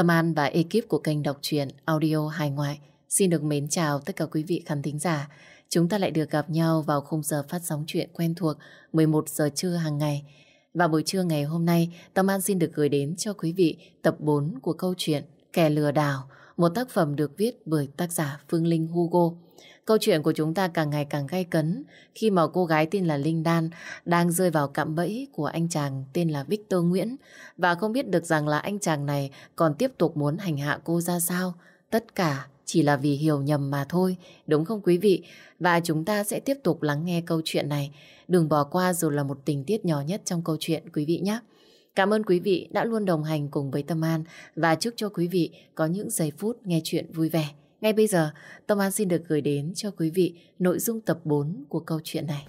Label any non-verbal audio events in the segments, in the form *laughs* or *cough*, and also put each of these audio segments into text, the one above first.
Tâm An và ekip của kênh đọc truyện audio hài ngoại xin được mến chào tất cả quý vị khán thính giả. Chúng ta lại được gặp nhau vào khung giờ phát sóng chuyện quen thuộc 11 giờ trưa hàng ngày. Và buổi trưa ngày hôm nay, Tâm An xin được gửi đến cho quý vị tập 4 của câu chuyện Kẻ lừa đảo, một tác phẩm được viết bởi tác giả Phương Linh Hugo. Câu chuyện của chúng ta càng ngày càng gay cấn khi mà cô gái tên là Linh Đan đang rơi vào cạm bẫy của anh chàng tên là Victor Nguyễn và không biết được rằng là anh chàng này còn tiếp tục muốn hành hạ cô ra sao. Tất cả chỉ là vì hiểu nhầm mà thôi, đúng không quý vị? Và chúng ta sẽ tiếp tục lắng nghe câu chuyện này. Đừng bỏ qua dù là một tình tiết nhỏ nhất trong câu chuyện quý vị nhé. Cảm ơn quý vị đã luôn đồng hành cùng với Tâm An và chúc cho quý vị có những giây phút nghe chuyện vui vẻ. Ngay bây giờ, Tâm An xin được gửi đến cho quý vị nội dung tập 4 của câu chuyện này.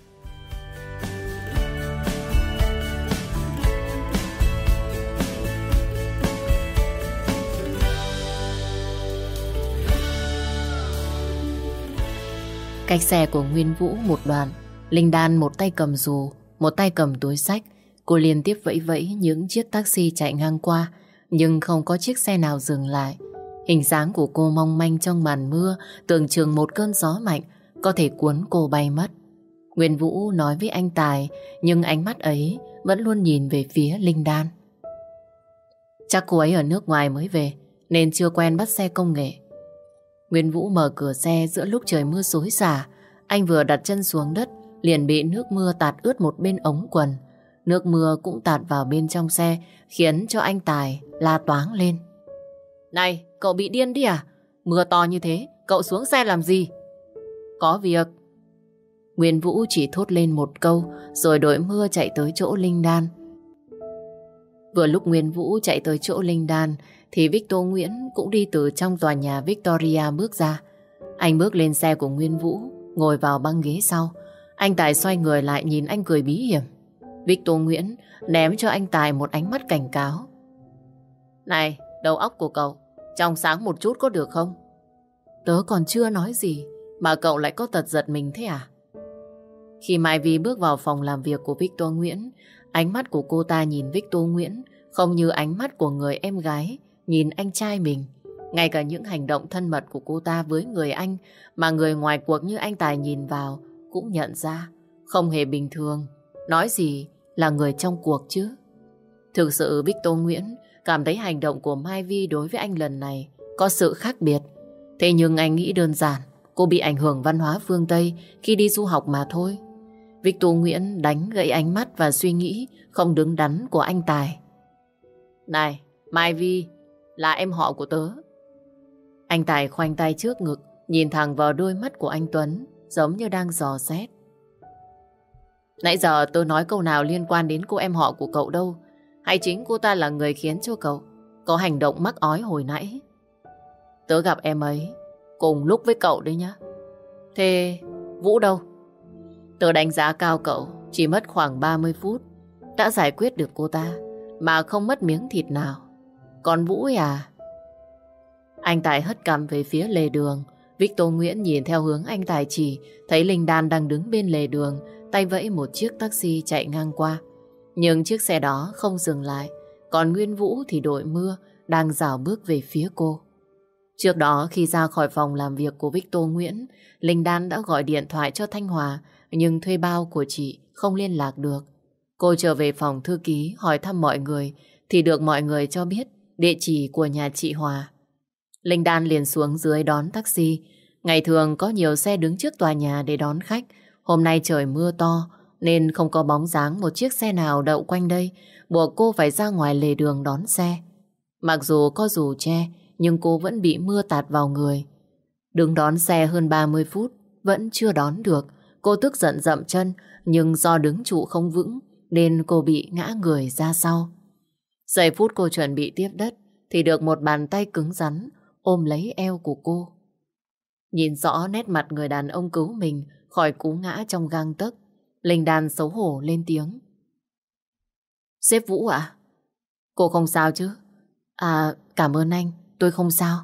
Cách xe của Nguyên Vũ một đoàn, Linh Đan một tay cầm dù, một tay cầm túi sách. Cô liên tiếp vẫy vẫy những chiếc taxi chạy ngang qua, nhưng không có chiếc xe nào dừng lại. Hình dáng của cô mong manh trong màn mưa, tưởng chừng một cơn gió mạnh, có thể cuốn cô bay mất. Nguyên Vũ nói với anh Tài, nhưng ánh mắt ấy vẫn luôn nhìn về phía Linh Đan. Chắc cô ấy ở nước ngoài mới về, nên chưa quen bắt xe công nghệ. Nguyên Vũ mở cửa xe giữa lúc trời mưa xối xả. Anh vừa đặt chân xuống đất, liền bị nước mưa tạt ướt một bên ống quần. Nước mưa cũng tạt vào bên trong xe, khiến cho anh Tài la toáng lên. Này, cậu bị điên đi à? Mưa to như thế, cậu xuống xe làm gì? Có việc. Nguyên Vũ chỉ thốt lên một câu, rồi đội mưa chạy tới chỗ Linh Đan. Vừa lúc Nguyên Vũ chạy tới chỗ Linh Đan, thì Victor Nguyễn cũng đi từ trong tòa nhà Victoria bước ra. Anh bước lên xe của Nguyên Vũ, ngồi vào băng ghế sau. Anh Tài xoay người lại nhìn anh cười bí hiểm. Victor Nguyễn ném cho anh Tài một ánh mắt cảnh cáo. Này, đầu óc của cậu, trong sáng một chút có được không? Tớ còn chưa nói gì, mà cậu lại có tật giật mình thế à? Khi Mai Vi bước vào phòng làm việc của Victor Nguyễn, ánh mắt của cô ta nhìn Victor Nguyễn không như ánh mắt của người em gái nhìn anh trai mình. Ngay cả những hành động thân mật của cô ta với người anh mà người ngoài cuộc như anh Tài nhìn vào cũng nhận ra không hề bình thường. Nói gì là người trong cuộc chứ? Thực sự Victor Nguyễn cảm thấy hành động của Mai Vi đối với anh lần này có sự khác biệt. Thế nhưng anh nghĩ đơn giản cô bị ảnh hưởng văn hóa phương Tây khi đi du học mà thôi. Victor Nguyễn đánh gãy ánh mắt và suy nghĩ không đứng đắn của anh Tài. Này, Mai Vi, là em họ của tớ. Anh Tài khoanh tay trước ngực, nhìn thẳng vào đôi mắt của anh Tuấn, giống như đang dò xét. Nãy giờ tôi nói câu nào liên quan đến cô em họ của cậu đâu, hay chính cô ta là người khiến cho cậu có hành động mắc ói hồi nãy. Tớ gặp em ấy cùng lúc với cậu đấy nhá. Thế Vũ đâu? Tớ đánh giá cao cậu, chỉ mất khoảng 30 phút đã giải quyết được cô ta mà không mất miếng thịt nào. Còn Vũ à? Anh Tài hất cằm về phía lề đường. Victor Nguyễn nhìn theo hướng anh Tài chỉ, thấy Linh Đan đang đứng bên lề đường, tay vẫy một chiếc taxi chạy ngang qua. Nhưng chiếc xe đó không dừng lại, còn Nguyên Vũ thì đội mưa, đang dào bước về phía cô. Trước đó khi ra khỏi phòng làm việc của Victor Nguyễn, Linh Đan đã gọi điện thoại cho Thanh Hòa, nhưng thuê bao của chị không liên lạc được. Cô trở về phòng thư ký hỏi thăm mọi người, thì được mọi người cho biết địa chỉ của nhà chị Hòa. Linh Đan liền xuống dưới đón taxi. Ngày thường có nhiều xe đứng trước tòa nhà để đón khách. Hôm nay trời mưa to nên không có bóng dáng một chiếc xe nào đậu quanh đây buộc cô phải ra ngoài lề đường đón xe. Mặc dù có dù che nhưng cô vẫn bị mưa tạt vào người. Đứng đón xe hơn 30 phút vẫn chưa đón được. Cô tức giận dậm chân nhưng do đứng trụ không vững nên cô bị ngã người ra sau. Giây phút cô chuẩn bị tiếp đất thì được một bàn tay cứng rắn ôm lấy eo của cô. Nhìn rõ nét mặt người đàn ông cứu mình khỏi cú ngã trong gang tấc, Linh Đan xấu hổ lên tiếng. Sếp Vũ ạ? Cô không sao chứ? À, cảm ơn anh, tôi không sao.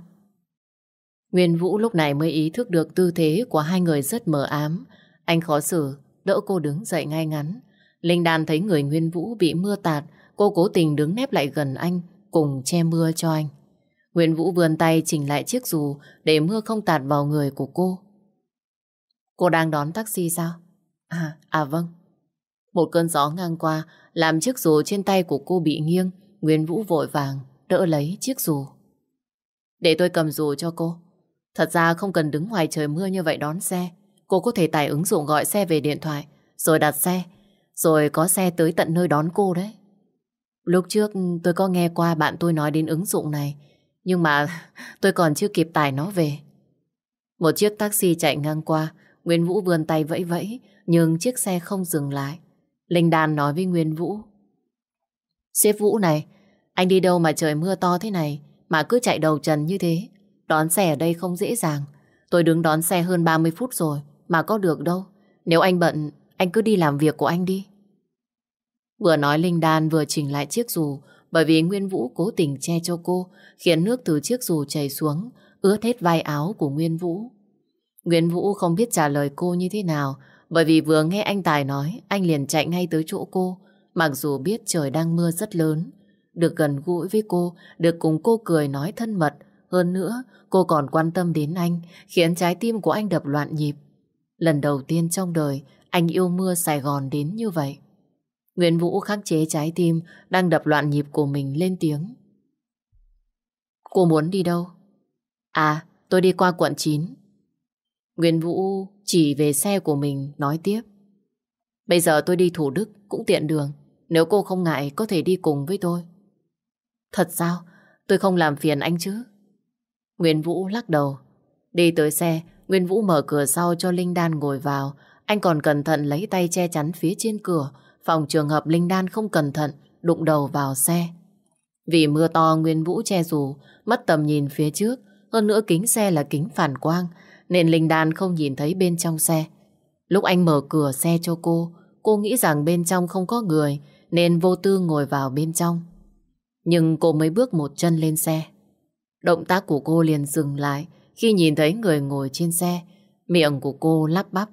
Nguyên Vũ lúc này mới ý thức được tư thế của hai người rất mờ ám. Anh khó xử, đỡ cô đứng dậy ngay ngắn. Linh Đan thấy người Nguyên Vũ bị mưa tạt, cô cố tình đứng nép lại gần anh, cùng che mưa cho anh. Nguyên Vũ vươn tay chỉnh lại chiếc dù để mưa không tạt vào người của cô. Cô đang đón taxi sao? À, à vâng. Một cơn gió ngang qua làm chiếc dù trên tay của cô bị nghiêng. Nguyên Vũ vội vàng đỡ lấy chiếc dù. Để tôi cầm dù cho cô. Thật ra không cần đứng ngoài trời mưa như vậy đón xe. Cô có thể tải ứng dụng gọi xe về điện thoại, rồi đặt xe, rồi có xe tới tận nơi đón cô đấy. Lúc trước tôi có nghe qua bạn tôi nói đến ứng dụng này, nhưng mà *laughs* tôi còn chưa kịp tải nó về. Một chiếc taxi chạy ngang qua, Nguyên Vũ vươn tay vẫy vẫy, nhưng chiếc xe không dừng lại. Linh Đan nói với Nguyên Vũ. Xếp Vũ này, anh đi đâu mà trời mưa to thế này, mà cứ chạy đầu trần như thế. Đón xe ở đây không dễ dàng. Tôi đứng đón xe hơn 30 phút rồi, mà có được đâu. Nếu anh bận, anh cứ đi làm việc của anh đi. Vừa nói Linh Đan vừa chỉnh lại chiếc dù, bởi vì Nguyên Vũ cố tình che cho cô, khiến nước từ chiếc dù chảy xuống, ướt hết vai áo của Nguyên Vũ. Nguyên Vũ không biết trả lời cô như thế nào, bởi vì vừa nghe anh Tài nói, anh liền chạy ngay tới chỗ cô, mặc dù biết trời đang mưa rất lớn. Được gần gũi với cô, được cùng cô cười nói thân mật, hơn nữa cô còn quan tâm đến anh, khiến trái tim của anh đập loạn nhịp. Lần đầu tiên trong đời, anh yêu mưa Sài Gòn đến như vậy. Nguyễn Vũ khắc chế trái tim đang đập loạn nhịp của mình lên tiếng. Cô muốn đi đâu? À, tôi đi qua quận 9. Nguyên Vũ chỉ về xe của mình nói tiếp. Bây giờ tôi đi Thủ Đức cũng tiện đường. Nếu cô không ngại có thể đi cùng với tôi. Thật sao? Tôi không làm phiền anh chứ? Nguyên Vũ lắc đầu. Đi tới xe, Nguyên Vũ mở cửa sau cho Linh Đan ngồi vào. Anh còn cẩn thận lấy tay che chắn phía trên cửa, phòng trường hợp Linh Đan không cẩn thận, đụng đầu vào xe. Vì mưa to Nguyên Vũ che dù, mất tầm nhìn phía trước, hơn nữa kính xe là kính phản quang, nên Linh Đan không nhìn thấy bên trong xe. Lúc anh mở cửa xe cho cô, cô nghĩ rằng bên trong không có người, nên vô tư ngồi vào bên trong. Nhưng cô mới bước một chân lên xe. Động tác của cô liền dừng lại khi nhìn thấy người ngồi trên xe. Miệng của cô lắp bắp.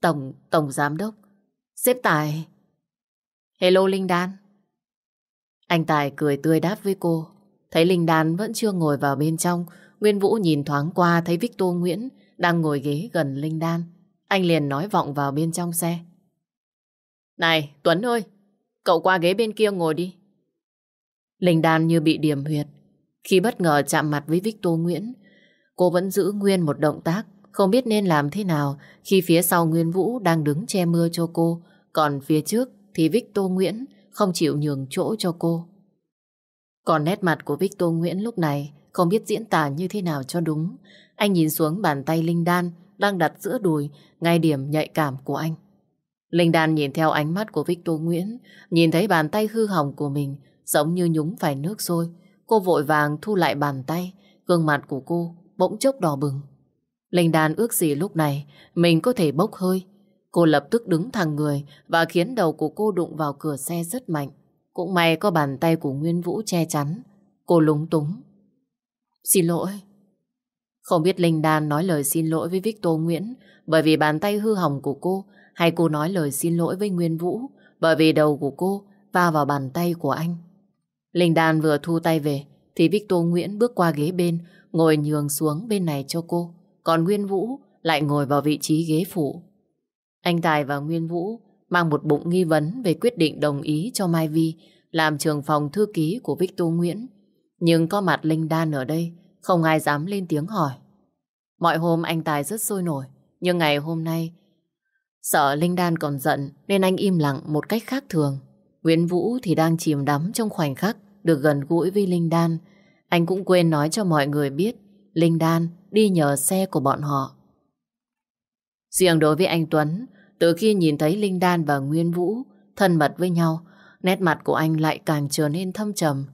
Tổng, Tổng Giám Đốc, xếp Tài. Hello Linh Đan. Anh Tài cười tươi đáp với cô. Thấy Linh Đan vẫn chưa ngồi vào bên trong, Nguyên Vũ nhìn thoáng qua thấy Victor Nguyễn đang ngồi ghế gần Linh Đan. Anh liền nói vọng vào bên trong xe. Này, Tuấn ơi, cậu qua ghế bên kia ngồi đi. Linh Đan như bị điểm huyệt. Khi bất ngờ chạm mặt với Victor Nguyễn, cô vẫn giữ nguyên một động tác, không biết nên làm thế nào khi phía sau Nguyên Vũ đang đứng che mưa cho cô, còn phía trước thì Victor Nguyễn không chịu nhường chỗ cho cô. Còn nét mặt của Victor Nguyễn lúc này không biết diễn tả như thế nào cho đúng. Anh nhìn xuống bàn tay Linh Đan đang đặt giữa đùi, ngay điểm nhạy cảm của anh. Linh Đan nhìn theo ánh mắt của Victor Nguyễn, nhìn thấy bàn tay hư hỏng của mình giống như nhúng phải nước sôi. Cô vội vàng thu lại bàn tay, gương mặt của cô bỗng chốc đỏ bừng. Linh Đan ước gì lúc này mình có thể bốc hơi. Cô lập tức đứng thẳng người và khiến đầu của cô đụng vào cửa xe rất mạnh. Cũng may có bàn tay của Nguyên Vũ che chắn. Cô lúng túng. Xin lỗi. Không biết Linh Đan nói lời xin lỗi với Victor Nguyễn bởi vì bàn tay hư hỏng của cô, hay cô nói lời xin lỗi với Nguyên Vũ bởi vì đầu của cô va vào bàn tay của anh. Linh Đan vừa thu tay về thì Victor Nguyễn bước qua ghế bên, ngồi nhường xuống bên này cho cô. Còn Nguyên Vũ lại ngồi vào vị trí ghế phụ. Anh Tài và Nguyên Vũ mang một bụng nghi vấn về quyết định đồng ý cho Mai Vi làm trường phòng thư ký của Victor Nguyễn. Nhưng có mặt Linh Đan ở đây, không ai dám lên tiếng hỏi. Mọi hôm anh Tài rất sôi nổi, nhưng ngày hôm nay sợ Linh Đan còn giận nên anh im lặng một cách khác thường. Nguyễn Vũ thì đang chìm đắm trong khoảnh khắc được gần gũi với Linh Đan. Anh cũng quên nói cho mọi người biết Linh Đan đi nhờ xe của bọn họ. Riêng đối với anh Tuấn, từ khi nhìn thấy Linh Đan và Nguyên Vũ thân mật với nhau, nét mặt của anh lại càng trở nên thâm trầm.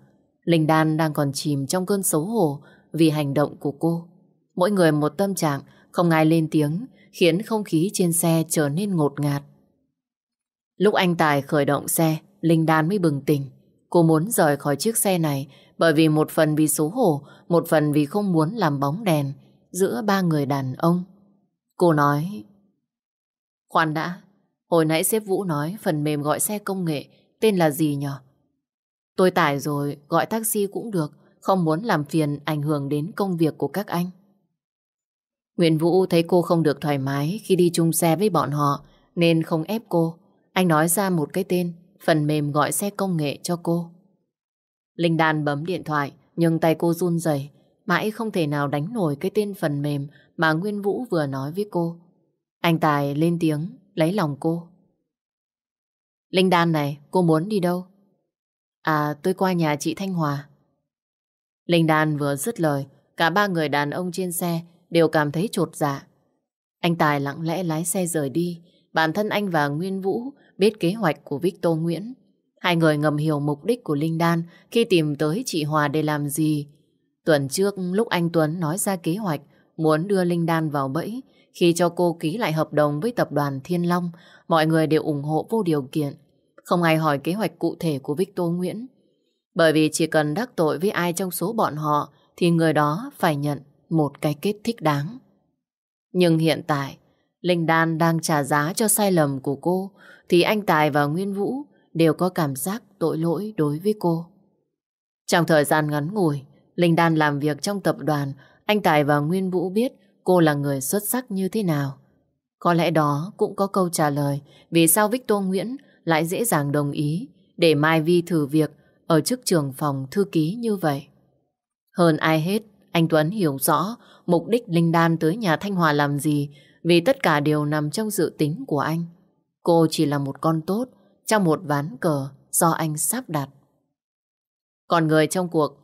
Linh Đan đang còn chìm trong cơn xấu hổ vì hành động của cô. Mỗi người một tâm trạng, không ai lên tiếng, khiến không khí trên xe trở nên ngột ngạt. Lúc anh Tài khởi động xe, Linh Đan mới bừng tỉnh. Cô muốn rời khỏi chiếc xe này bởi vì một phần vì xấu hổ, một phần vì không muốn làm bóng đèn giữa ba người đàn ông. Cô nói Khoan đã, hồi nãy sếp Vũ nói phần mềm gọi xe công nghệ tên là gì nhở? Tôi tải rồi, gọi taxi cũng được, không muốn làm phiền ảnh hưởng đến công việc của các anh. Nguyễn Vũ thấy cô không được thoải mái khi đi chung xe với bọn họ nên không ép cô. Anh nói ra một cái tên, phần mềm gọi xe công nghệ cho cô. Linh Đan bấm điện thoại nhưng tay cô run rẩy mãi không thể nào đánh nổi cái tên phần mềm mà Nguyên Vũ vừa nói với cô. Anh Tài lên tiếng, lấy lòng cô. Linh Đan này, cô muốn đi đâu? À, tôi qua nhà chị Thanh Hòa. Linh Đan vừa dứt lời, cả ba người đàn ông trên xe đều cảm thấy trột dạ. Anh Tài lặng lẽ lái xe rời đi. Bản thân anh và Nguyên Vũ biết kế hoạch của Victor Nguyễn. Hai người ngầm hiểu mục đích của Linh Đan khi tìm tới chị Hòa để làm gì. Tuần trước lúc anh Tuấn nói ra kế hoạch muốn đưa Linh Đan vào bẫy, khi cho cô ký lại hợp đồng với tập đoàn Thiên Long, mọi người đều ủng hộ vô điều kiện. Không ai hỏi kế hoạch cụ thể của Victor Nguyễn. Bởi vì chỉ cần đắc tội với ai trong số bọn họ thì người đó phải nhận một cái kết thích đáng. Nhưng hiện tại, Linh Đan đang trả giá cho sai lầm của cô thì anh Tài và Nguyên Vũ đều có cảm giác tội lỗi đối với cô. Trong thời gian ngắn ngủi, Linh Đan làm việc trong tập đoàn, anh Tài và Nguyên Vũ biết cô là người xuất sắc như thế nào. Có lẽ đó cũng có câu trả lời vì sao Victor Nguyễn lại dễ dàng đồng ý để Mai Vi thử việc ở chức trưởng phòng thư ký như vậy. Hơn ai hết, anh Tuấn hiểu rõ mục đích Linh Đan tới nhà Thanh Hòa làm gì vì tất cả đều nằm trong dự tính của anh. Cô chỉ là một con tốt trong một ván cờ do anh sắp đặt. Còn người trong cuộc,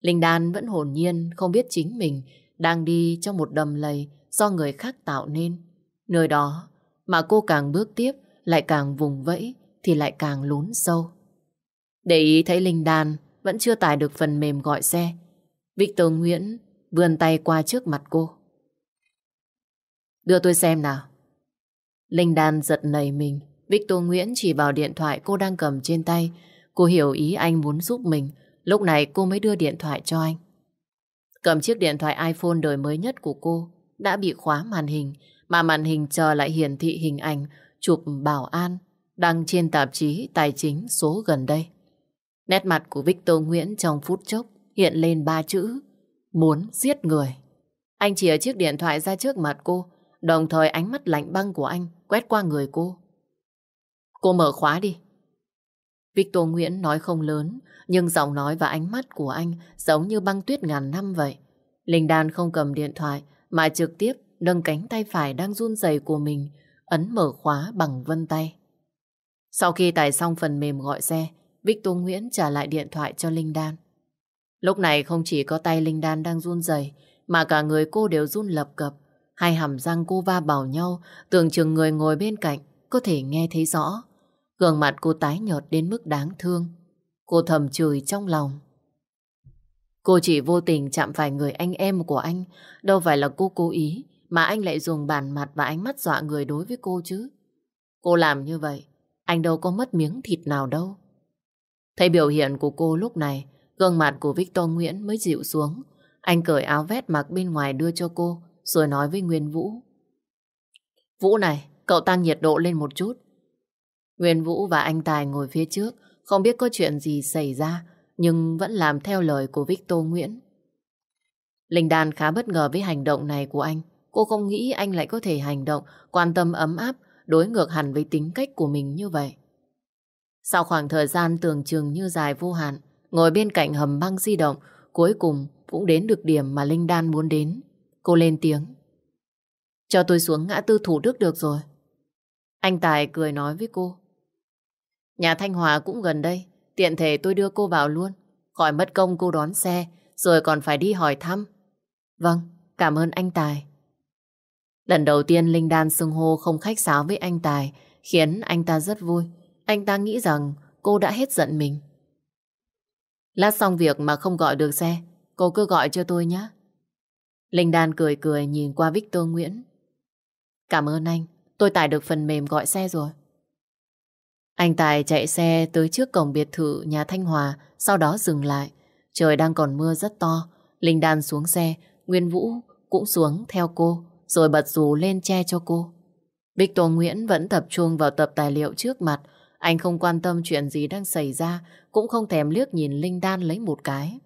Linh Đan vẫn hồn nhiên không biết chính mình đang đi trong một đầm lầy do người khác tạo nên. Nơi đó mà cô càng bước tiếp lại càng vùng vẫy thì lại càng lún sâu. Để ý thấy Linh Đan, vẫn chưa tải được phần mềm gọi xe. Victor Nguyễn vươn tay qua trước mặt cô. Đưa tôi xem nào. Linh Đan giật nảy mình. Victor Nguyễn chỉ vào điện thoại cô đang cầm trên tay. Cô hiểu ý anh muốn giúp mình. Lúc này cô mới đưa điện thoại cho anh. Cầm chiếc điện thoại iPhone đời mới nhất của cô đã bị khóa màn hình, mà màn hình chờ lại hiển thị hình ảnh chụp bảo an đăng trên tạp chí tài chính số gần đây. Nét mặt của Victor Nguyễn trong phút chốc hiện lên ba chữ, muốn giết người. Anh chìa chiếc điện thoại ra trước mặt cô, đồng thời ánh mắt lạnh băng của anh quét qua người cô. Cô mở khóa đi. Victor Nguyễn nói không lớn, nhưng giọng nói và ánh mắt của anh giống như băng tuyết ngàn năm vậy. Linh Đan không cầm điện thoại mà trực tiếp nâng cánh tay phải đang run rẩy của mình ấn mở khóa bằng vân tay. Sau khi tải xong phần mềm gọi xe, Victor Nguyễn trả lại điện thoại cho Linh Đan. Lúc này không chỉ có tay Linh Đan đang run rẩy mà cả người cô đều run lập cập. Hai hàm răng cô va bảo nhau, tưởng chừng người ngồi bên cạnh có thể nghe thấy rõ. Gương mặt cô tái nhợt đến mức đáng thương. Cô thầm chửi trong lòng. Cô chỉ vô tình chạm phải người anh em của anh, đâu phải là cô cố ý, mà anh lại dùng bản mặt và ánh mắt dọa người đối với cô chứ. Cô làm như vậy, anh đâu có mất miếng thịt nào đâu. Thấy biểu hiện của cô lúc này, gương mặt của Victor Nguyễn mới dịu xuống. Anh cởi áo vét mặc bên ngoài đưa cho cô, rồi nói với Nguyên Vũ. Vũ này, cậu tăng nhiệt độ lên một chút. Nguyên Vũ và anh Tài ngồi phía trước, không biết có chuyện gì xảy ra, nhưng vẫn làm theo lời của Victor Nguyễn. Linh Đan khá bất ngờ với hành động này của anh. Cô không nghĩ anh lại có thể hành động, quan tâm ấm áp, đối ngược hẳn với tính cách của mình như vậy. Sau khoảng thời gian tưởng chừng như dài vô hạn, ngồi bên cạnh hầm băng di động, cuối cùng cũng đến được điểm mà Linh Đan muốn đến. Cô lên tiếng. Cho tôi xuống ngã tư Thủ Đức được rồi. Anh Tài cười nói với cô. Nhà Thanh Hòa cũng gần đây, tiện thể tôi đưa cô vào luôn. Khỏi mất công cô đón xe, rồi còn phải đi hỏi thăm. Vâng, cảm ơn anh Tài. Lần đầu tiên Linh Đan xưng hô không khách sáo với anh Tài, khiến anh ta rất vui. Anh ta nghĩ rằng cô đã hết giận mình. Lát xong việc mà không gọi được xe, cô cứ gọi cho tôi nhé. Linh Đan cười cười nhìn qua Victor Nguyễn. Cảm ơn anh, tôi tải được phần mềm gọi xe rồi. Anh Tài chạy xe tới trước cổng biệt thự nhà Thanh Hòa, sau đó dừng lại. Trời đang còn mưa rất to. Linh Đan xuống xe, Nguyên Vũ cũng xuống theo cô, rồi bật dù lên che cho cô. Victor Nguyễn vẫn tập trung vào tập tài liệu trước mặt. Anh không quan tâm chuyện gì đang xảy ra, cũng không thèm liếc nhìn Linh Đan lấy một cái.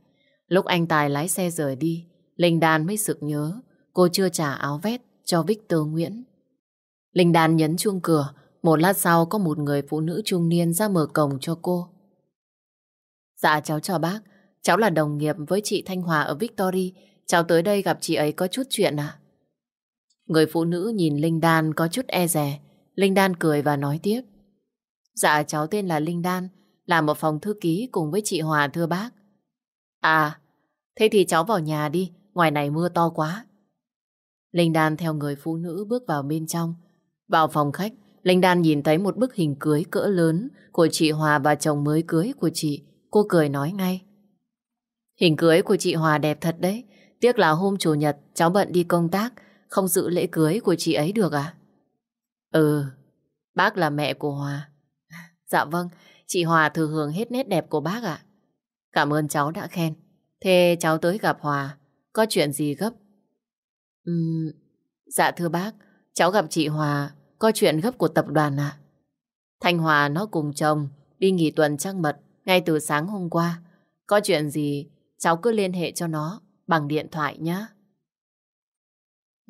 Lúc anh Tài lái xe rời đi, Linh Đan mới sực nhớ cô chưa trả áo vest cho Victor Nguyễn. Linh Đan nhấn chuông cửa, một lát sau có một người phụ nữ trung niên ra mở cổng cho cô. Dạ cháu chào bác, cháu là đồng nghiệp với chị Thanh Hòa ở Victory, cháu tới đây gặp chị ấy có chút chuyện à? Người phụ nữ nhìn Linh Đan có chút e rè, Linh Đan cười và nói tiếp. Dạ cháu tên là Linh Đan, làm ở phòng thư ký cùng với chị Hòa thưa bác. À, thế thì cháu vào nhà đi, ngoài này mưa to quá. Linh Đan theo người phụ nữ bước vào bên trong. Vào phòng khách, Linh Đan nhìn thấy một bức hình cưới cỡ lớn của chị Hòa và chồng mới cưới của chị. Cô cười nói ngay. Hình cưới của chị Hòa đẹp thật đấy. Tiếc là hôm chủ nhật cháu bận đi công tác, không dự lễ cưới của chị ấy được à? Ừ, bác là mẹ của Hòa. Dạ vâng, chị Hòa thừa hưởng hết nét đẹp của bác ạ. Cảm ơn cháu đã khen. Thế cháu tới gặp Hòa, có chuyện gì gấp? Uhm, dạ thưa bác, cháu gặp chị Hòa có chuyện gấp của tập đoàn à? Thanh Hòa nó cùng chồng đi nghỉ tuần trăng mật ngay từ sáng hôm qua. Có chuyện gì cháu cứ liên hệ cho nó bằng điện thoại nhé.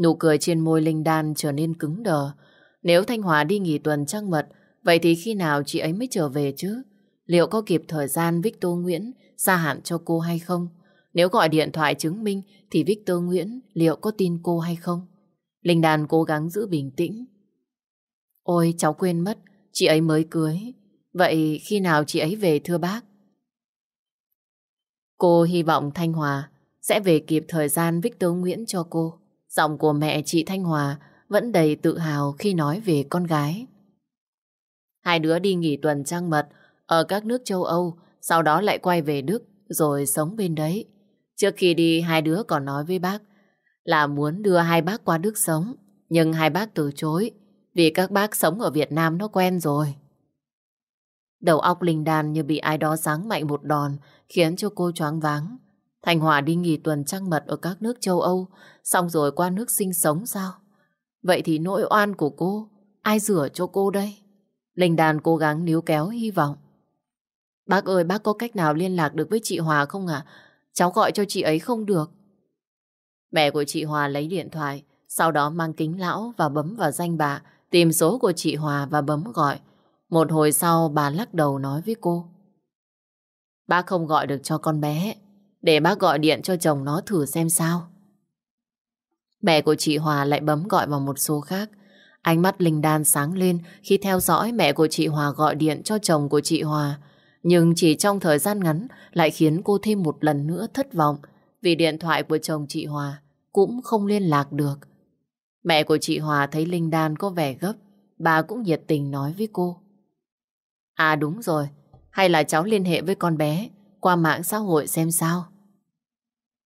Nụ cười trên môi Linh Đan trở nên cứng đờ. Nếu Thanh Hòa đi nghỉ tuần trăng mật, vậy thì khi nào chị ấy mới trở về chứ? Liệu có kịp thời gian Victor Nguyễn gia hạn cho cô hay không? Nếu gọi điện thoại chứng minh thì Victor Nguyễn liệu có tin cô hay không? Linh Đan cố gắng giữ bình tĩnh. Ôi cháu quên mất, chị ấy mới cưới. Vậy khi nào chị ấy về thưa bác? Cô hy vọng Thanh Hòa sẽ về kịp thời gian Victor Nguyễn cho cô. Giọng của mẹ chị Thanh Hòa vẫn đầy tự hào khi nói về con gái. Hai đứa đi nghỉ tuần trăng mật ở các nước châu Âu, sau đó lại quay về Đức rồi sống bên đấy. Trước khi đi hai đứa còn nói với bác là muốn đưa hai bác qua Đức sống, nhưng hai bác từ chối vì các bác sống ở Việt Nam nó quen rồi. Đầu óc Linh Đan như bị ai đó giáng mạnh một đòn khiến cho cô choáng váng. Thành Hòa đi nghỉ tuần trăng mật ở các nước châu Âu xong rồi qua nước sinh sống sao? Vậy thì nỗi oan của cô ai rửa cho cô đây? Linh đàn cố gắng níu kéo hy vọng. Bác ơi, bác có cách nào liên lạc được với chị Hòa không ạ? Cháu gọi cho chị ấy không được. Mẹ của chị Hòa lấy điện thoại, sau đó mang kính lão và bấm vào danh bà tìm số của chị Hòa và bấm gọi. Một hồi sau bà lắc đầu nói với cô. Bác không gọi được cho con bé, để bác gọi điện cho chồng nó thử xem sao. Mẹ của chị Hòa lại bấm gọi vào một số khác. Ánh mắt Linh Đan sáng lên khi theo dõi mẹ của chị Hòa gọi điện cho chồng của chị Hòa. Nhưng chỉ trong thời gian ngắn lại khiến cô thêm một lần nữa thất vọng vì điện thoại của chồng chị Hòa cũng không liên lạc được. Mẹ của chị Hòa thấy Linh Đan có vẻ gấp, bà cũng nhiệt tình nói với cô. À đúng rồi, hay là cháu liên hệ với con bé qua mạng xã hội xem sao.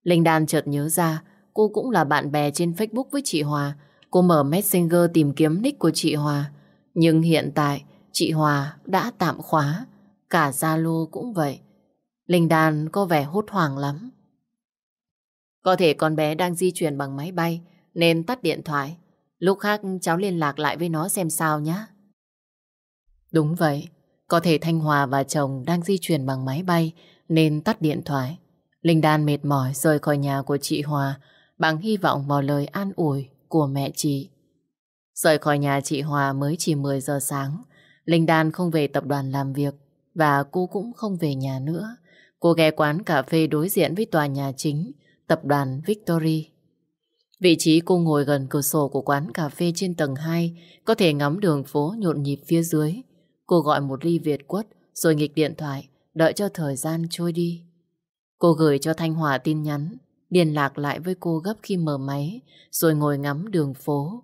Linh Đan chợt nhớ ra, cô cũng là bạn bè trên Facebook với chị Hòa. Cô mở Messenger tìm kiếm nick của chị Hòa. Nhưng hiện tại, chị Hòa đã tạm khóa. Cả Zalo cũng vậy. Linh Đan có vẻ hốt hoảng lắm. Có thể con bé đang di chuyển bằng máy bay, nên tắt điện thoại. Lúc khác, cháu liên lạc lại với nó xem sao nhé. Đúng vậy. Có thể Thanh Hòa và chồng đang di chuyển bằng máy bay, nên tắt điện thoại. Linh Đan mệt mỏi rời khỏi nhà của chị Hòa bằng hy vọng vào lời an ủi của mẹ chị. Rời khỏi nhà chị Hòa mới chỉ 10 giờ sáng. Linh Đan không về tập đoàn làm việc và cô cũng không về nhà nữa. Cô ghé quán cà phê đối diện với tòa nhà chính, tập đoàn Victory. Vị trí cô ngồi gần cửa sổ của quán cà phê trên tầng 2 có thể ngắm đường phố nhộn nhịp phía dưới. Cô gọi một ly Việt quất, rồi nghịch điện thoại, đợi cho thời gian trôi đi. Cô gửi cho Thanh Hòa tin nhắn liên lạc lại với cô gấp khi mở máy rồi ngồi ngắm đường phố.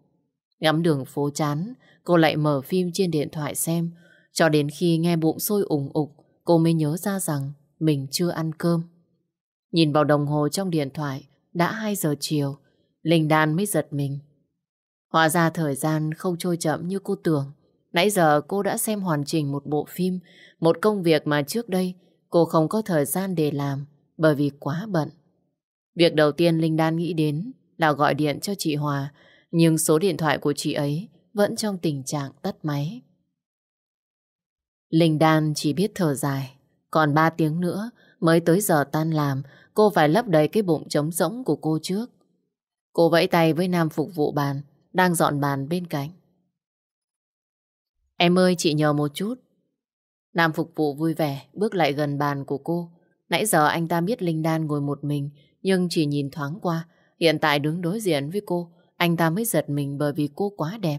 Ngắm đường phố chán, cô lại mở phim trên điện thoại xem cho đến khi nghe bụng sôi ủng ục cô mới nhớ ra rằng mình chưa ăn cơm. Nhìn vào đồng hồ trong điện thoại đã 2 giờ chiều Linh Đan mới giật mình. Hóa ra thời gian không trôi chậm như cô tưởng. Nãy giờ cô đã xem hoàn chỉnh một bộ phim, một công việc mà trước đây cô không có thời gian để làm bởi vì quá bận. Việc đầu tiên Linh Đan nghĩ đến là gọi điện cho chị Hòa, nhưng số điện thoại của chị ấy vẫn trong tình trạng tắt máy. Linh Đan chỉ biết thở dài, còn 3 tiếng nữa mới tới giờ tan làm, cô phải lấp đầy cái bụng trống rỗng của cô trước. Cô vẫy tay với nam phục vụ bàn, đang dọn bàn bên cạnh. Em ơi, chị nhờ một chút. Nam phục vụ vui vẻ, bước lại gần bàn của cô. Nãy giờ anh ta biết Linh Đan ngồi một mình, nhưng chỉ nhìn thoáng qua. Hiện tại đứng đối diện với cô, anh ta mới giật mình bởi vì cô quá đẹp.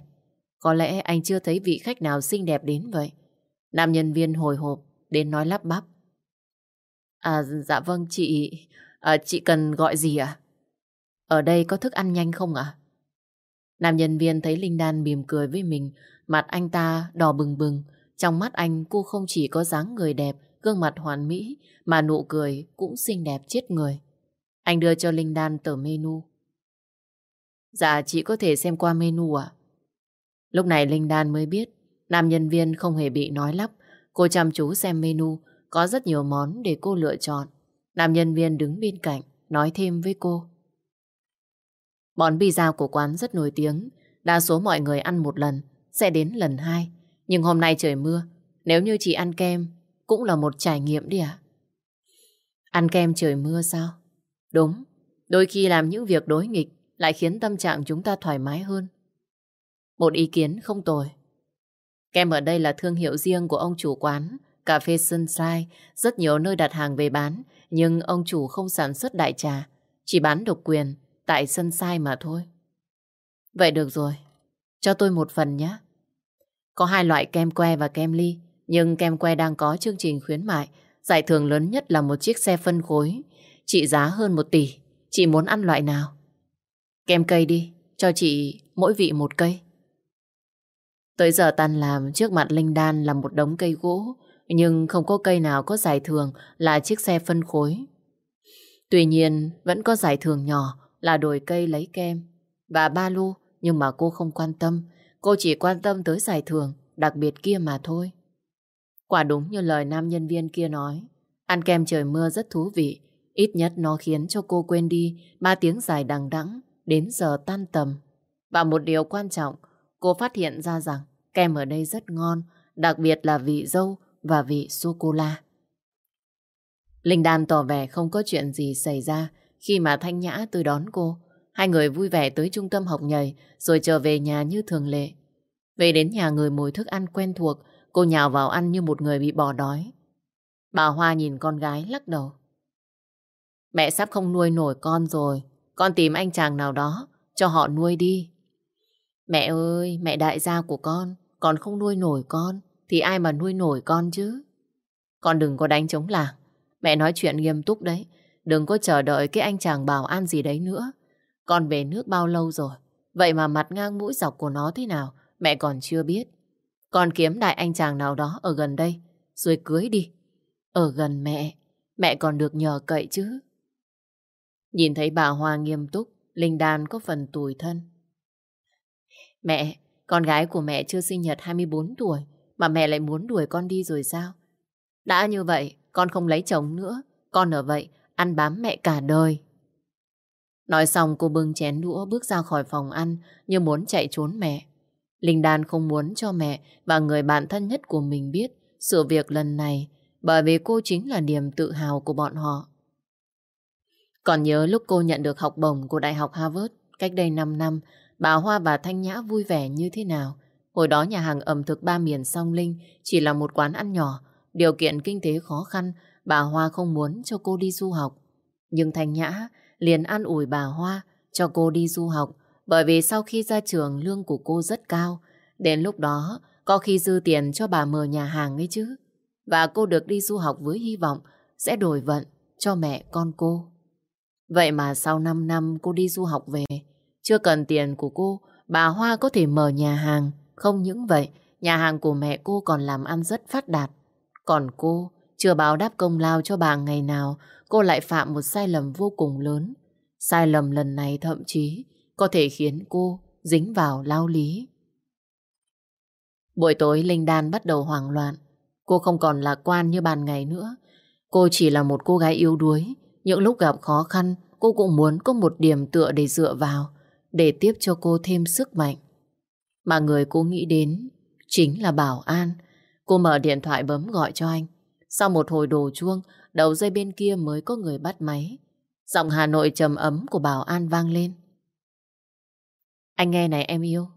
Có lẽ anh chưa thấy vị khách nào xinh đẹp đến vậy. Nam nhân viên hồi hộp, đến nói lắp bắp. À, dạ vâng, chị... À, chị cần gọi gì ạ? Ở đây có thức ăn nhanh không ạ? Nam nhân viên thấy Linh Đan mỉm cười với mình, mặt anh ta đỏ bừng bừng. Trong mắt anh cô không chỉ có dáng người đẹp, gương mặt hoàn mỹ, mà nụ cười cũng xinh đẹp chết người. Anh đưa cho Linh Đan tờ menu. Dạ, chị có thể xem qua menu ạ. Lúc này Linh Đan mới biết, nam nhân viên không hề bị nói lắp. Cô chăm chú xem menu, có rất nhiều món để cô lựa chọn. Nam nhân viên đứng bên cạnh, nói thêm với cô. Món pizza của quán rất nổi tiếng. Đa số mọi người ăn một lần, sẽ đến lần hai. Nhưng hôm nay trời mưa, nếu như chị ăn kem, cũng là một trải nghiệm đi ạ. Ăn kem trời mưa sao? Đúng, đôi khi làm những việc đối nghịch lại khiến tâm trạng chúng ta thoải mái hơn. Một ý kiến không tồi. Kem ở đây là thương hiệu riêng của ông chủ quán, cà phê Sunshine, rất nhiều nơi đặt hàng về bán, nhưng ông chủ không sản xuất đại trà, chỉ bán độc quyền tại Sunshine mà thôi. Vậy được rồi, cho tôi một phần nhé. Có hai loại kem que và kem ly, nhưng kem que đang có chương trình khuyến mại, giải thưởng lớn nhất là một chiếc xe phân khối, trị giá hơn một tỷ. Chị muốn ăn loại nào? Kem cây đi, cho chị mỗi vị một cây. Tới giờ tan làm, trước mặt Linh Đan là một đống cây gỗ, nhưng không có cây nào có giải thưởng là chiếc xe phân khối. Tuy nhiên, vẫn có giải thưởng nhỏ là đổi cây lấy kem và ba lô, nhưng mà cô không quan tâm. Cô chỉ quan tâm tới giải thưởng đặc biệt kia mà thôi. Quả đúng như lời nam nhân viên kia nói, ăn kem trời mưa rất thú vị, ít nhất nó khiến cho cô quên đi ba tiếng dài đằng đẵng đến giờ tan tầm. Và một điều quan trọng, cô phát hiện ra rằng kem ở đây rất ngon, đặc biệt là vị dâu và vị sô-cô-la. Linh Đan tỏ vẻ không có chuyện gì xảy ra khi mà Thanh Nhã tới đón cô. Hai người vui vẻ tới trung tâm học nhảy rồi trở về nhà như thường lệ. Về đến nhà người mùi thức ăn quen thuộc, cô nhào vào ăn như một người bị bỏ đói. Bà Hoa nhìn con gái lắc đầu. Mẹ sắp không nuôi nổi con rồi, con tìm anh chàng nào đó cho họ nuôi đi. Mẹ ơi, mẹ đại gia của con, còn không nuôi nổi con, thì ai mà nuôi nổi con chứ? Con đừng có đánh chống làng. Mẹ nói chuyện nghiêm túc đấy. Đừng có chờ đợi cái anh chàng bảo an gì đấy nữa. Con về nước bao lâu rồi? Vậy mà mặt ngang mũi dọc của nó thế nào? Mẹ còn chưa biết. Con kiếm đại anh chàng nào đó ở gần đây, rồi cưới đi. Ở gần mẹ, mẹ còn được nhờ cậy chứ. Nhìn thấy bà Hoa nghiêm túc, Linh Đan có phần tủi thân. Mẹ, con gái của mẹ chưa sinh nhật 24 tuổi, mà mẹ lại muốn đuổi con đi rồi sao? Đã như vậy, con không lấy chồng nữa, con ở vậy, ăn bám mẹ cả đời. Nói xong cô bưng chén đũa bước ra khỏi phòng ăn như muốn chạy trốn mẹ. Linh Đan không muốn cho mẹ và người bạn thân nhất của mình biết sự việc lần này bởi vì cô chính là niềm tự hào của bọn họ. Còn nhớ lúc cô nhận được học bổng của Đại học Harvard cách đây 5 năm, bà Hoa và Thanh Nhã vui vẻ như thế nào. Hồi đó nhà hàng ẩm thực ba miền song Linh chỉ là một quán ăn nhỏ, điều kiện kinh tế khó khăn, bà Hoa không muốn cho cô đi du học. Nhưng Thanh Nhã liền an ủi bà Hoa cho cô đi du học bởi vì sau khi ra trường lương của cô rất cao. Đến lúc đó có khi dư tiền cho bà mở nhà hàng ấy chứ. Và cô được đi du học với hy vọng sẽ đổi vận cho mẹ con cô. Vậy mà sau 5 năm cô đi du học về, chưa cần tiền của cô, bà Hoa có thể mở nhà hàng. Không những vậy, nhà hàng của mẹ cô còn làm ăn rất phát đạt. Còn cô, chưa báo đáp công lao cho bà ngày nào, cô lại phạm một sai lầm vô cùng lớn. Sai lầm lần này thậm chí có thể khiến cô dính vào lao lý. Buổi tối Linh Đan bắt đầu hoảng loạn. Cô không còn lạc quan như ban ngày nữa. Cô chỉ là một cô gái yếu đuối. Những lúc gặp khó khăn, cô cũng muốn có một điểm tựa để dựa vào, để tiếp cho cô thêm sức mạnh. Mà người cô nghĩ đến chính là Bảo An. Cô mở điện thoại bấm gọi cho anh. Sau một hồi đồ chuông, đầu dây bên kia mới có người bắt máy. Giọng Hà Nội trầm ấm của Bảo An vang lên. Anh nghe này em yêu.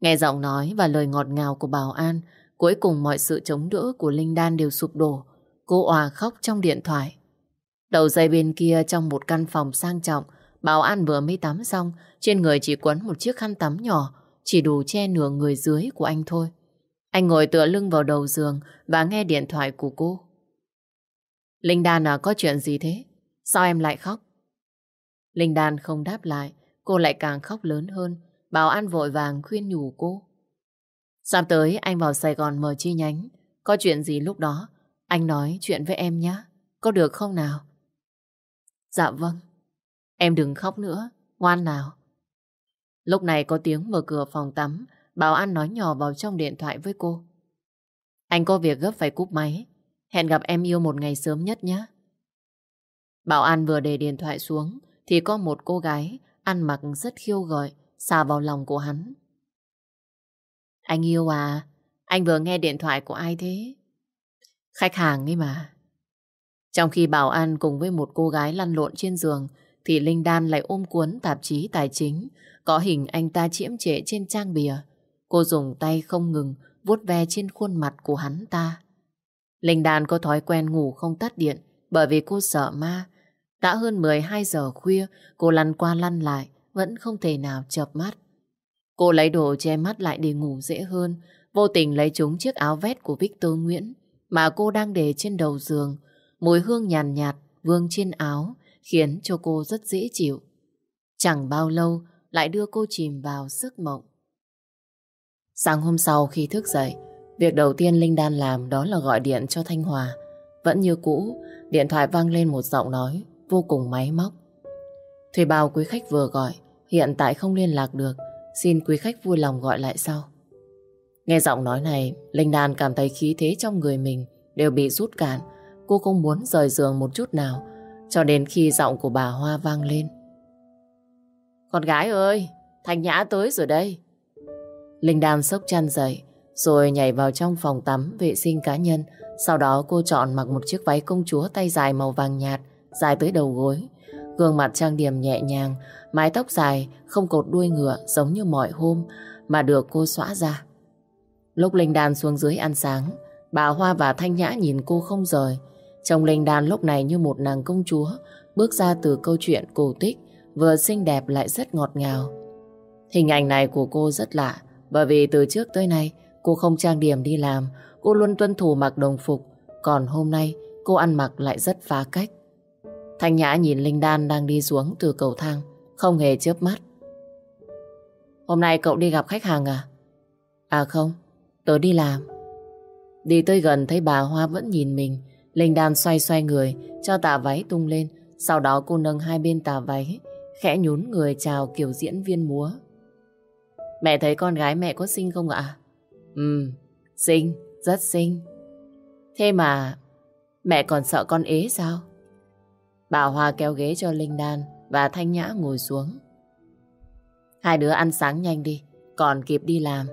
Nghe giọng nói và lời ngọt ngào của Bảo An, cuối cùng mọi sự chống đỡ của Linh Đan đều sụp đổ. Cô òa khóc trong điện thoại. Đầu dây bên kia trong một căn phòng sang trọng, Bảo An vừa mới tắm xong, trên người chỉ quấn một chiếc khăn tắm nhỏ, chỉ đủ che nửa người dưới của anh thôi. Anh ngồi tựa lưng vào đầu giường và nghe điện thoại của cô. Linh Đan à, có chuyện gì thế? Sao em lại khóc? Linh Đan không đáp lại, cô lại càng khóc lớn hơn. Bảo An vội vàng khuyên nhủ cô. Sắp tới anh vào Sài Gòn mở chi nhánh. Có chuyện gì lúc đó, anh nói chuyện với em nhé. Có được không nào? Dạ vâng. Em đừng khóc nữa, ngoan nào. Lúc này có tiếng mở cửa phòng tắm, Bảo An nói nhỏ vào trong điện thoại với cô. Anh có việc gấp phải cúp máy. Hẹn gặp em yêu một ngày sớm nhất nhé. Bảo An vừa để điện thoại xuống thì có một cô gái ăn mặc rất khiêu gợi xà vào lòng của hắn. Anh yêu à, anh vừa nghe điện thoại của ai thế? Khách hàng ấy mà. Trong khi Bảo An cùng với một cô gái lăn lộn trên giường thì Linh Đan lại ôm cuốn tạp chí tài chính có hình anh ta chiếm trệ trên trang bìa. Cô dùng tay không ngừng vuốt ve trên khuôn mặt của hắn ta. Linh Đan có thói quen ngủ không tắt điện bởi vì cô sợ ma. Đã hơn 12 giờ khuya, cô lăn qua lăn lại, vẫn không thể nào chợp mắt. Cô lấy đồ che mắt lại để ngủ dễ hơn, vô tình lấy trúng chiếc áo vest của Victor Nguyễn mà cô đang để trên đầu giường. Mùi hương nhàn nhạt, nhạt vương trên áo khiến cho cô rất dễ chịu. Chẳng bao lâu lại đưa cô chìm vào giấc mộng. Sáng hôm sau khi thức dậy, việc đầu tiên Linh Đan làm đó là gọi điện cho Thanh Hòa. Vẫn như cũ, điện thoại vang lên một giọng nói vô cùng máy móc. Thuê bao quý khách vừa gọi, hiện tại không liên lạc được, xin quý khách vui lòng gọi lại sau. Nghe giọng nói này, Linh Đan cảm thấy khí thế trong người mình đều bị rút cạn. Cô không muốn rời giường một chút nào, cho đến khi giọng của bà Hoa vang lên. Con gái ơi, Thanh Nhã tới rồi đây. Linh Đan sốc chăn dậy, rồi nhảy vào trong phòng tắm vệ sinh cá nhân. Sau đó cô chọn mặc một chiếc váy công chúa tay dài màu vàng nhạt, dài tới đầu gối. Gương mặt trang điểm nhẹ nhàng, mái tóc dài, không cột đuôi ngựa giống như mọi hôm mà được cô xõa ra. Lúc Linh Đan xuống dưới ăn sáng, bà Hoa và Thanh Nhã nhìn cô không rời. Chồng Linh Đan lúc này như một nàng công chúa, bước ra từ câu chuyện cổ tích, vừa xinh đẹp lại rất ngọt ngào. Hình ảnh này của cô rất lạ, bởi vì từ trước tới nay cô không trang điểm đi làm, cô luôn tuân thủ mặc đồng phục, còn hôm nay cô ăn mặc lại rất phá cách. Thanh Nhã nhìn Linh Đan đang đi xuống từ cầu thang, không hề chớp mắt. Hôm nay cậu đi gặp khách hàng à? À không, tớ đi làm. Đi tới gần thấy bà Hoa vẫn nhìn mình, Linh Đan xoay xoay người, cho tà váy tung lên, sau đó cô nâng hai bên tà váy, khẽ nhún người chào kiểu diễn viên múa. Mẹ thấy con gái mẹ có xinh không ạ? Ừ, xinh, rất xinh. Thế mà mẹ còn sợ con ế sao? Bà Hoa kéo ghế cho Linh Đan và Thanh Nhã ngồi xuống. Hai đứa ăn sáng nhanh đi, còn kịp đi làm.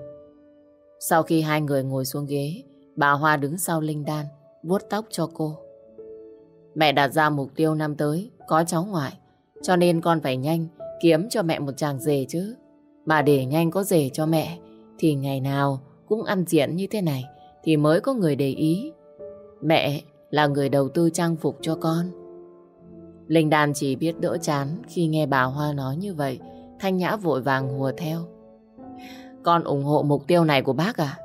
Sau khi hai người ngồi xuống ghế, bà Hoa đứng sau Linh Đan, vuốt tóc cho cô. Mẹ đặt ra mục tiêu năm tới, có cháu ngoại, cho nên con phải nhanh kiếm cho mẹ một chàng rể chứ. Mà để nhanh có rể cho mẹ, thì ngày nào cũng ăn diện như thế này, thì mới có người để ý. Mẹ là người đầu tư trang phục cho con. Linh Đan chỉ biết đỡ chán khi nghe bà Hoa nói như vậy. Thanh Nhã vội vàng hùa theo. Con ủng hộ mục tiêu này của bác à?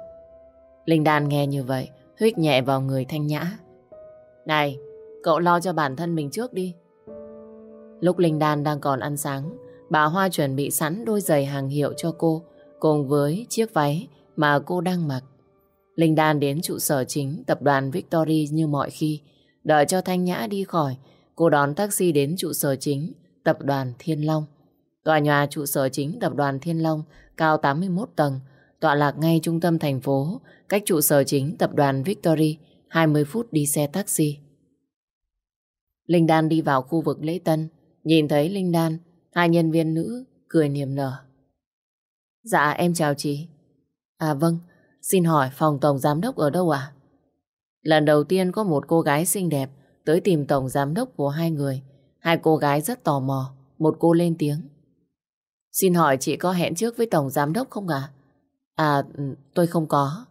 Linh Đan nghe như vậy, huyết nhẹ vào người Thanh Nhã. Này, cậu lo cho bản thân mình trước đi. Lúc Linh Đan đang còn ăn sáng, bà Hoa chuẩn bị sẵn đôi giày hàng hiệu cho cô, cùng với chiếc váy mà cô đang mặc. Linh Đan đến trụ sở chính tập đoàn Victory như mọi khi, đợi cho Thanh Nhã đi khỏi, Cô đón taxi đến trụ sở chính tập đoàn Thiên Long. Tòa nhà trụ sở chính tập đoàn Thiên Long cao 81 tầng, tọa lạc ngay trung tâm thành phố, cách trụ sở chính tập đoàn Victory 20 phút đi xe taxi. Linh Đan đi vào khu vực lễ tân, nhìn thấy Linh Đan, hai nhân viên nữ cười niềm nở. Dạ em chào chị. À vâng, xin hỏi phòng tổng giám đốc ở đâu ạ? Lần đầu tiên có một cô gái xinh đẹp tới tìm tổng giám đốc của hai người. Hai cô gái rất tò mò, một cô lên tiếng. Xin hỏi chị có hẹn trước với Tổng Giám Đốc không ạ? À? à tôi không có.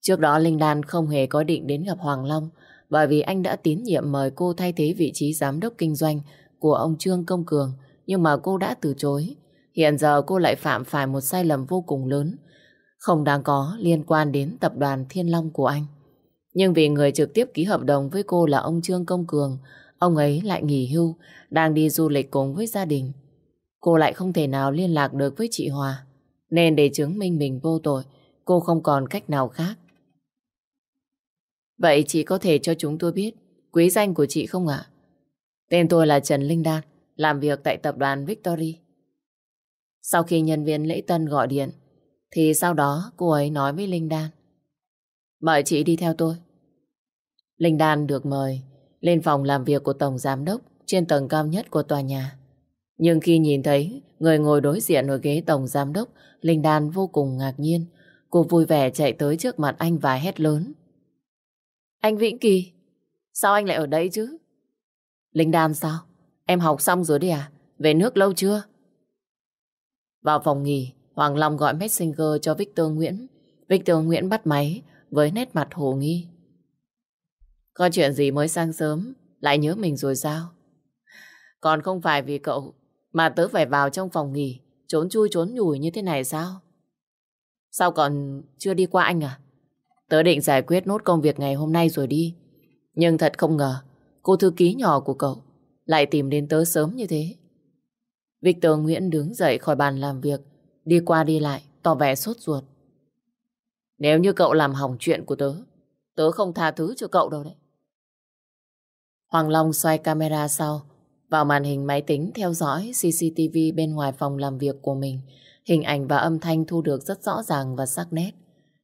Trước đó Linh Đan không hề có định đến gặp Hoàng Long bởi vì anh đã tín nhiệm mời cô thay thế vị trí Giám Đốc Kinh doanh của ông Trương Công Cường nhưng mà cô đã từ chối. Hiện giờ cô lại phạm phải một sai lầm vô cùng lớn không đáng có liên quan đến tập đoàn Thiên Long của anh. Nhưng vì người trực tiếp ký hợp đồng với cô là ông Trương Công Cường, ông ấy lại nghỉ hưu, đang đi du lịch cùng với gia đình. Cô lại không thể nào liên lạc được với chị Hòa. Nên để chứng minh mình vô tội, cô không còn cách nào khác. Vậy chị có thể cho chúng tôi biết quý danh của chị không ạ? Tên tôi là Trần Linh Đan, làm việc tại tập đoàn Victory. Sau khi nhân viên lễ tân gọi điện, thì sau đó cô ấy nói với Linh Đan. Mời chị đi theo tôi. Linh Đan được mời lên phòng làm việc của Tổng Giám Đốc trên tầng cao nhất của tòa nhà. Nhưng khi nhìn thấy người ngồi đối diện ở ghế Tổng Giám Đốc, Linh Đan vô cùng ngạc nhiên. Cô vui vẻ chạy tới trước mặt anh và hét lớn. Anh Vĩnh Kỳ, sao anh lại ở đây chứ? Linh Đan sao? Em học xong rồi đi à? Về nước lâu chưa? Vào phòng nghỉ, Hoàng Long gọi Messenger cho Victor Nguyễn. Victor Nguyễn bắt máy với nét mặt hồ nghi. Có chuyện gì mới sang sớm, lại nhớ mình rồi sao? Còn không phải vì cậu mà tớ phải vào trong phòng nghỉ, trốn chui trốn nhủi như thế này sao? Sao còn chưa đi qua anh à? Tớ định giải quyết nốt công việc ngày hôm nay rồi đi. Nhưng thật không ngờ, cô thư ký nhỏ của cậu lại tìm đến tớ sớm như thế. Victor Nguyễn đứng dậy khỏi bàn làm việc, đi qua đi lại, tỏ vẻ sốt ruột. Nếu như cậu làm hỏng chuyện của tớ, tớ không tha thứ cho cậu đâu đấy. Hoàng Long xoay camera sau, vào màn hình máy tính theo dõi CCTV bên ngoài phòng làm việc của mình. Hình ảnh và âm thanh thu được rất rõ ràng và sắc nét.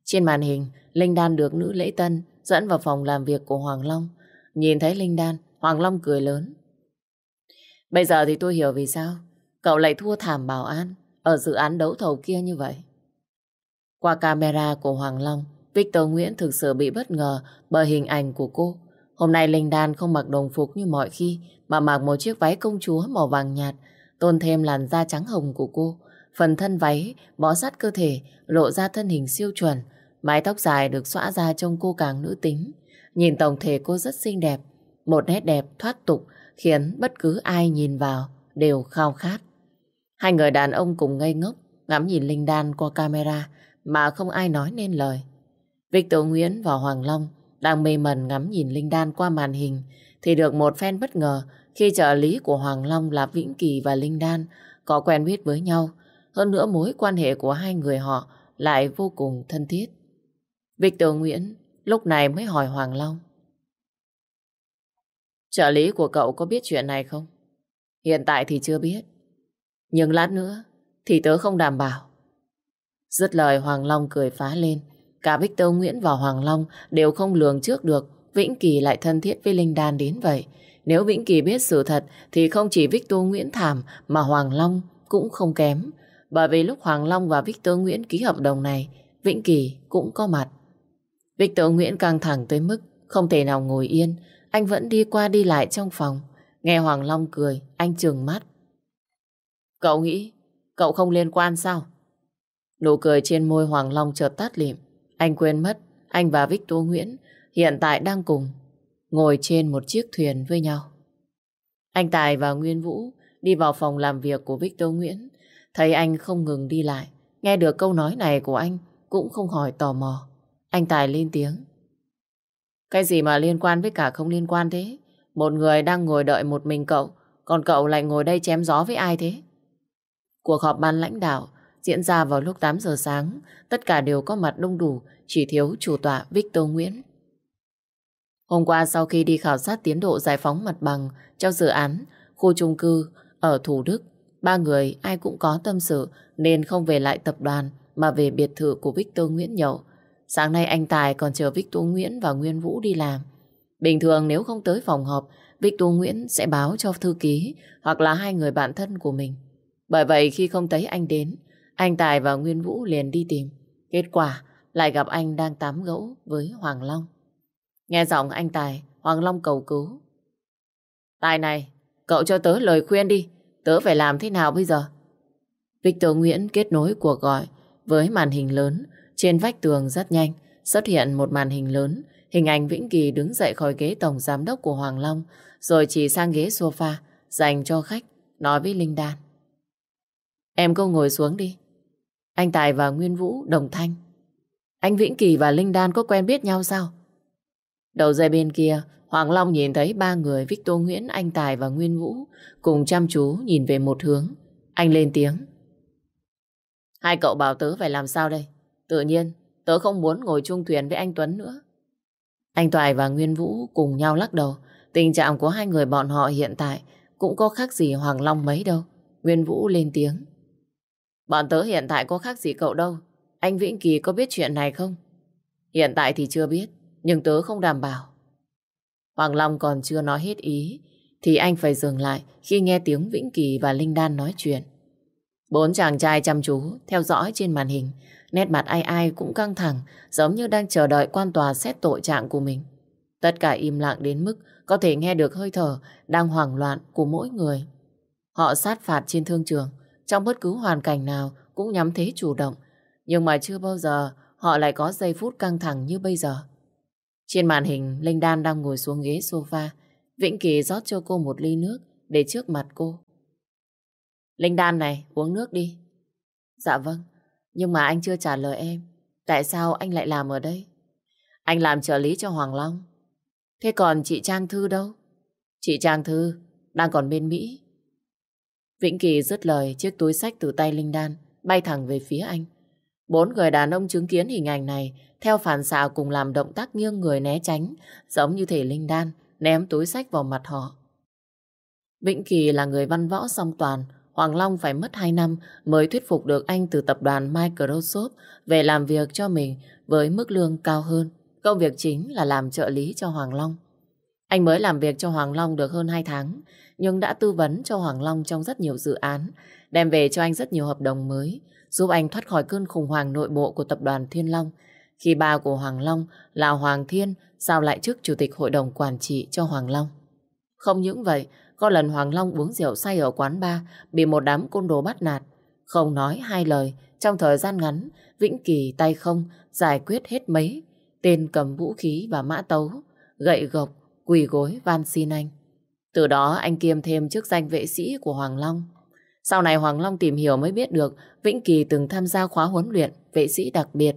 Trên màn hình, Linh Đan được nữ lễ tân dẫn vào phòng làm việc của Hoàng Long. Nhìn thấy Linh Đan, Hoàng Long cười lớn. Bây giờ thì tôi hiểu vì sao cậu lại thua thảm bảo an ở dự án đấu thầu kia như vậy. Qua camera của Hoàng Long, Victor Nguyễn thực sự bị bất ngờ bởi hình ảnh của cô. Hôm nay Linh Đan không mặc đồng phục như mọi khi, mà mặc một chiếc váy công chúa màu vàng nhạt, tôn thêm làn da trắng hồng của cô. Phần thân váy bó sát cơ thể, lộ ra thân hình siêu chuẩn, mái tóc dài được xõa ra trông cô càng nữ tính. Nhìn tổng thể cô rất xinh đẹp, một nét đẹp thoát tục khiến bất cứ ai nhìn vào đều khao khát. Hai người đàn ông cùng ngây ngốc, ngắm nhìn Linh Đan qua camera mà không ai nói nên lời. Victor Nguyễn và Hoàng Long đang mê mẩn ngắm nhìn Linh Đan qua màn hình, thì được một phen bất ngờ khi trợ lý của Hoàng Long là Vĩnh Kỳ và Linh Đan có quen biết với nhau. Hơn nữa mối quan hệ của hai người họ lại vô cùng thân thiết. Victor Nguyễn lúc này mới hỏi Hoàng Long. Trợ lý của cậu có biết chuyện này không? Hiện tại thì chưa biết. Nhưng lát nữa thì tớ không đảm bảo. Dứt lời Hoàng Long cười phá lên. Cả Victor Nguyễn và Hoàng Long đều không lường trước được Vĩnh Kỳ lại thân thiết với Linh Đan đến vậy. Nếu Vĩnh Kỳ biết sự thật thì không chỉ Victor Nguyễn thảm mà Hoàng Long cũng không kém. Bởi vì lúc Hoàng Long và Victor Nguyễn ký hợp đồng này, Vĩnh Kỳ cũng có mặt. Victor Nguyễn căng thẳng tới mức không thể nào ngồi yên. Anh vẫn đi qua đi lại trong phòng. Nghe Hoàng Long cười, anh trừng mắt. Cậu nghĩ cậu không liên quan sao? Nụ cười trên môi Hoàng Long chợt tắt lịm. Anh quên mất anh và Victor Nguyễn hiện tại đang cùng ngồi trên một chiếc thuyền với nhau. Anh Tài và Nguyên Vũ đi vào phòng làm việc của Victor Nguyễn. Thấy anh không ngừng đi lại. Nghe được câu nói này của anh cũng không hỏi tò mò. Anh Tài lên tiếng. Cái gì mà liên quan với cả không liên quan thế? Một người đang ngồi đợi một mình cậu, còn cậu lại ngồi đây chém gió với ai thế? Cuộc họp ban lãnh đạo diễn ra vào lúc 8 giờ sáng. Tất cả đều có mặt đông đủ, chỉ thiếu chủ tọa Victor Nguyễn. Hôm qua sau khi đi khảo sát tiến độ giải phóng mặt bằng cho dự án khu chung cư ở Thủ Đức, ba người ai cũng có tâm sự nên không về lại tập đoàn mà về biệt thự của Victor Nguyễn nhậu. Sáng nay anh Tài còn chờ Victor Nguyễn và Nguyên Vũ đi làm. Bình thường nếu không tới phòng họp, Victor Nguyễn sẽ báo cho thư ký hoặc là hai người bạn thân của mình. Bởi vậy khi không thấy anh đến, anh Tài và Nguyên Vũ liền đi tìm. Kết quả lại gặp anh đang tắm gẫu với Hoàng Long. Nghe giọng anh Tài, Hoàng Long cầu cứu. Tài này, cậu cho tớ lời khuyên đi. Tớ phải làm thế nào bây giờ? Victor Nguyễn kết nối cuộc gọi với màn hình lớn trên vách tường rất nhanh. Xuất hiện một màn hình lớn, hình ảnh Vĩnh Kỳ đứng dậy khỏi ghế tổng giám đốc của Hoàng Long, rồi chỉ sang ghế sofa dành cho khách, nói với Linh Đan. Em cô ngồi xuống đi. Anh Tài và Nguyên Vũ đồng thanh. Anh Vĩnh Kỳ và Linh Đan có quen biết nhau sao? Đầu dây bên kia, Hoàng Long nhìn thấy ba người Victor Nguyễn, Anh Tài và Nguyên Vũ cùng chăm chú nhìn về một hướng. Anh lên tiếng. Hai cậu bảo tớ phải làm sao đây? Tự nhiên, tớ không muốn ngồi chung thuyền với anh Tuấn nữa. Anh Toài và Nguyên Vũ cùng nhau lắc đầu. Tình trạng của hai người bọn họ hiện tại cũng có khác gì Hoàng Long mấy đâu. Nguyên Vũ lên tiếng. Bọn tớ hiện tại có khác gì cậu đâu. Anh Vĩnh Kỳ có biết chuyện này không? Hiện tại thì chưa biết, nhưng tớ không đảm bảo. Hoàng Long còn chưa nói hết ý, thì anh phải dừng lại khi nghe tiếng Vĩnh Kỳ và Linh Đan nói chuyện. Bốn chàng trai chăm chú, theo dõi trên màn hình, nét mặt ai ai cũng căng thẳng, giống như đang chờ đợi quan tòa xét tội trạng của mình. Tất cả im lặng đến mức có thể nghe được hơi thở đang hoảng loạn của mỗi người. Họ sát phạt trên thương trường, trong bất cứ hoàn cảnh nào cũng nhắm thế chủ động, nhưng mà chưa bao giờ họ lại có giây phút căng thẳng như bây giờ. Trên màn hình, Linh Đan đang ngồi xuống ghế sofa. Vĩnh Kỳ rót cho cô một ly nước để trước mặt cô. Linh Đan này, uống nước đi. Dạ vâng, nhưng mà anh chưa trả lời em. Tại sao anh lại làm ở đây? Anh làm trợ lý cho Hoàng Long. Thế còn chị Trang Thư đâu? Chị Trang Thư đang còn bên Mỹ. Vĩnh Kỳ dứt lời chiếc túi sách từ tay Linh Đan bay thẳng về phía anh. Bốn người đàn ông chứng kiến hình ảnh này theo phản xạ cùng làm động tác nghiêng người né tránh giống như thể Linh Đan ném túi sách vào mặt họ. Vĩnh Kỳ là người văn võ song toàn Hoàng Long phải mất 2 năm mới thuyết phục được anh từ tập đoàn Microsoft về làm việc cho mình với mức lương cao hơn. Công việc chính là làm trợ lý cho Hoàng Long. Anh mới làm việc cho Hoàng Long được hơn 2 tháng, nhưng đã tư vấn cho Hoàng Long trong rất nhiều dự án, đem về cho anh rất nhiều hợp đồng mới, giúp anh thoát khỏi cơn khủng hoảng nội bộ của tập đoàn Thiên Long. Khi ba của Hoàng Long là Hoàng Thiên giao lại chức chủ tịch hội đồng quản trị cho Hoàng Long. Không những vậy, có lần Hoàng Long uống rượu say ở quán bar, bị một đám côn đồ bắt nạt. Không nói hai lời, trong thời gian ngắn, Vĩnh Kỳ tay không giải quyết hết mấy. Tên cầm vũ khí và mã tấu, gậy gộc, quỳ gối van xin anh. Từ đó anh kiêm thêm chức danh vệ sĩ của Hoàng Long. Sau này Hoàng Long tìm hiểu mới biết được Vĩnh Kỳ từng tham gia khóa huấn luyện vệ sĩ đặc biệt.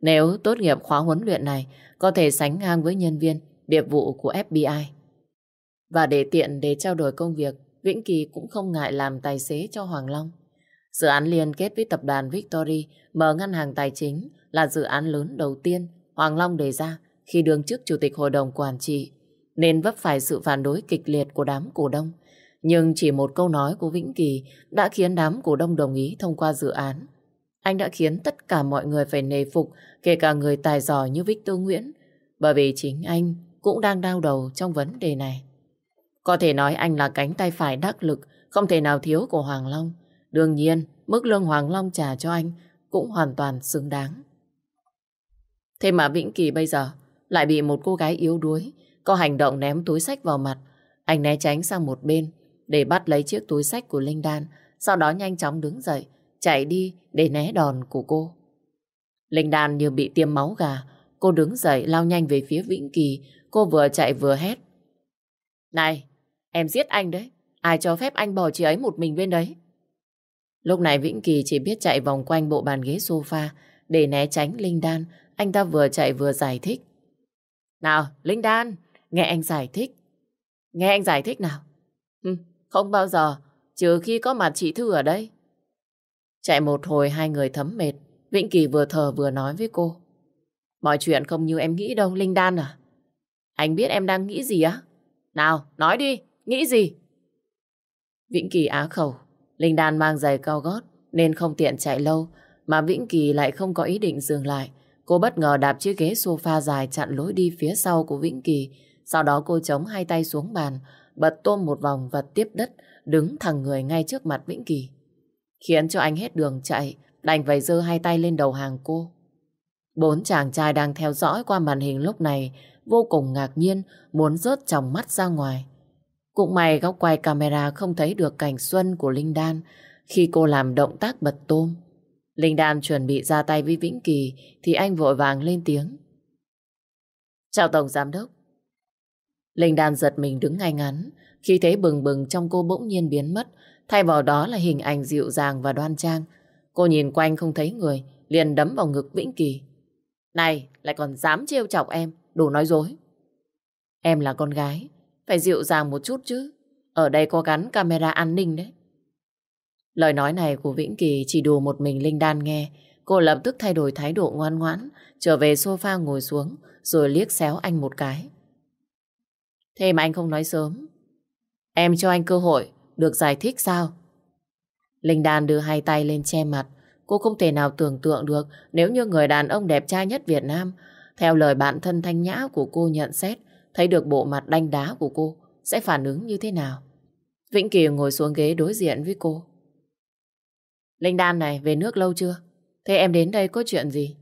Nếu tốt nghiệp khóa huấn luyện này, có thể sánh ngang với nhân viên điệp vụ của FBI. Và để tiện để trao đổi công việc, Vĩnh Kỳ cũng không ngại làm tài xế cho Hoàng Long. Dự án liên kết với tập đoàn Victory mở ngân hàng tài chính là dự án lớn đầu tiên Hoàng Long đề ra khi đương chức chủ tịch hội đồng quản trị, nên vấp phải sự phản đối kịch liệt của đám cổ đông. Nhưng chỉ một câu nói của Vĩnh Kỳ đã khiến đám cổ đông đồng ý thông qua dự án. Anh đã khiến tất cả mọi người phải nề phục, kể cả người tài giỏi như Victor Nguyễn, bởi vì chính anh cũng đang đau đầu trong vấn đề này. Có thể nói anh là cánh tay phải đắc lực, không thể nào thiếu của Hoàng Long. Đương nhiên, mức lương Hoàng Long trả cho anh cũng hoàn toàn xứng đáng. Thế mà Vĩnh Kỳ bây giờ lại bị một cô gái yếu đuối có hành động ném túi sách vào mặt. Anh né tránh sang một bên để bắt lấy chiếc túi sách của Linh Đan, sau đó nhanh chóng đứng dậy, chạy đi để né đòn của cô. Linh Đan như bị tiêm máu gà, cô đứng dậy lao nhanh về phía Vĩnh Kỳ, cô vừa chạy vừa hét. Này, Em giết anh đấy. Ai cho phép anh bỏ chị ấy một mình bên đấy? Lúc này Vĩnh Kỳ chỉ biết chạy vòng quanh bộ bàn ghế sofa để né tránh Linh Đan. Anh ta vừa chạy vừa giải thích. Nào, Linh Đan, nghe anh giải thích. Nghe anh giải thích nào. Hừ, không bao giờ, trừ khi có mặt chị Thư ở đây. Chạy một hồi hai người thấm mệt. Vĩnh Kỳ vừa thở vừa nói với cô. Mọi chuyện không như em nghĩ đâu, Linh Đan à? Anh biết em đang nghĩ gì á? Nào, nói đi. Nghĩ gì? Vĩnh Kỳ á khẩu. Linh Đan mang giày cao gót nên không tiện chạy lâu mà Vĩnh Kỳ lại không có ý định dừng lại. Cô bất ngờ đạp chiếc ghế sofa dài chặn lối đi phía sau của Vĩnh Kỳ. Sau đó cô chống hai tay xuống bàn, bật tôm một vòng và tiếp đất, đứng thẳng người ngay trước mặt Vĩnh Kỳ. Khiến cho anh hết đường chạy, đành phải giơ hai tay lên đầu hàng cô. Bốn chàng trai đang theo dõi qua màn hình lúc này vô cùng ngạc nhiên, muốn rớt trong mắt ra ngoài. Cũng may góc quay camera không thấy được cảnh xuân của Linh Đan khi cô làm động tác bật tôm. Linh Đan chuẩn bị ra tay với Vĩnh Kỳ thì anh vội vàng lên tiếng. Chào Tổng Giám Đốc. Linh Đan giật mình đứng ngay ngắn khi thấy bừng bừng trong cô bỗng nhiên biến mất thay vào đó là hình ảnh dịu dàng và đoan trang. Cô nhìn quanh không thấy người liền đấm vào ngực Vĩnh Kỳ. Này, lại còn dám trêu chọc em, đủ nói dối. Em là con gái, phải dịu dàng một chút chứ. Ở đây có gắn camera an ninh đấy. Lời nói này của Vĩnh Kỳ chỉ đùa một mình Linh Đan nghe. Cô lập tức thay đổi thái độ ngoan ngoãn, trở về sofa ngồi xuống, rồi liếc xéo anh một cái. Thế mà anh không nói sớm. Em cho anh cơ hội, được giải thích sao? Linh Đan đưa hai tay lên che mặt. Cô không thể nào tưởng tượng được nếu như người đàn ông đẹp trai nhất Việt Nam, theo lời bạn thân thanh nhã của cô nhận xét, thấy được bộ mặt đanh đá của cô, sẽ phản ứng như thế nào? Vĩnh Kỳ ngồi xuống ghế đối diện với cô. Linh Đan này, về nước lâu chưa? Thế em đến đây có chuyện gì?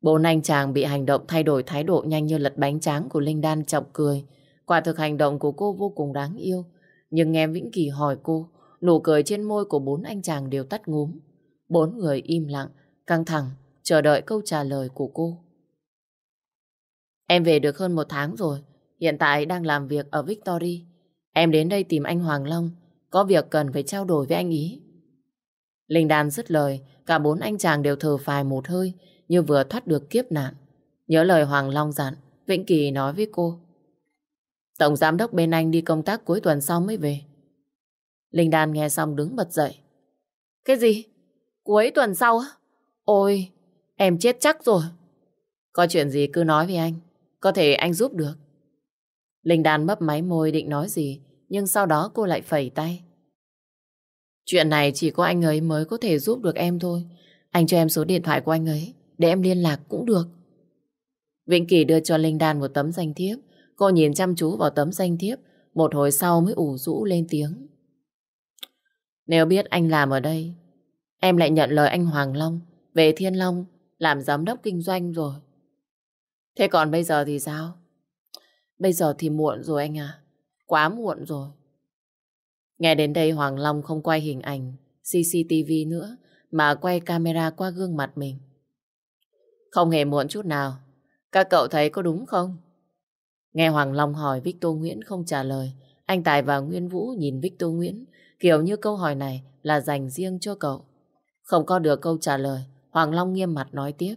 Bốn anh chàng bị hành động thay đổi thái độ nhanh như lật bánh tráng của Linh Đan chọc cười. Quả thực hành động của cô vô cùng đáng yêu. Nhưng nghe Vĩnh Kỳ hỏi cô, nụ cười trên môi của bốn anh chàng đều tắt ngúm. Bốn người im lặng, căng thẳng, chờ đợi câu trả lời của cô. Em về được hơn một tháng rồi, hiện tại đang làm việc ở Victory. Em đến đây tìm anh Hoàng Long, có việc cần phải trao đổi với anh ý. Linh Đan dứt lời, cả bốn anh chàng đều thở phài một hơi, như vừa thoát được kiếp nạn. Nhớ lời Hoàng Long dặn, Vĩnh Kỳ nói với cô. Tổng giám đốc bên anh đi công tác cuối tuần sau mới về. Linh Đan nghe xong đứng bật dậy. Cái gì? Cuối tuần sau á? Ôi, em chết chắc rồi. Có chuyện gì cứ nói với anh. Có thể anh giúp được. Linh Đan mấp máy môi định nói gì, nhưng sau đó cô lại phẩy tay. Chuyện này chỉ có anh ấy mới có thể giúp được em thôi. Anh cho em số điện thoại của anh ấy, để em liên lạc cũng được. Vĩnh Kỳ đưa cho Linh Đan một tấm danh thiếp. Cô nhìn chăm chú vào tấm danh thiếp, một hồi sau mới ủ rũ lên tiếng. Nếu biết anh làm ở đây, em lại nhận lời anh Hoàng Long về Thiên Long làm giám đốc kinh doanh rồi. Thế còn bây giờ thì sao? Bây giờ thì muộn rồi anh à. Quá muộn rồi. Nghe đến đây Hoàng Long không quay hình ảnh CCTV nữa mà quay camera qua gương mặt mình. Không hề muộn chút nào. Các cậu thấy có đúng không? Nghe Hoàng Long hỏi Victor Nguyễn không trả lời. Anh Tài và Nguyên Vũ nhìn Victor Nguyễn kiểu như câu hỏi này là dành riêng cho cậu. Không có được câu trả lời, Hoàng Long nghiêm mặt nói tiếp.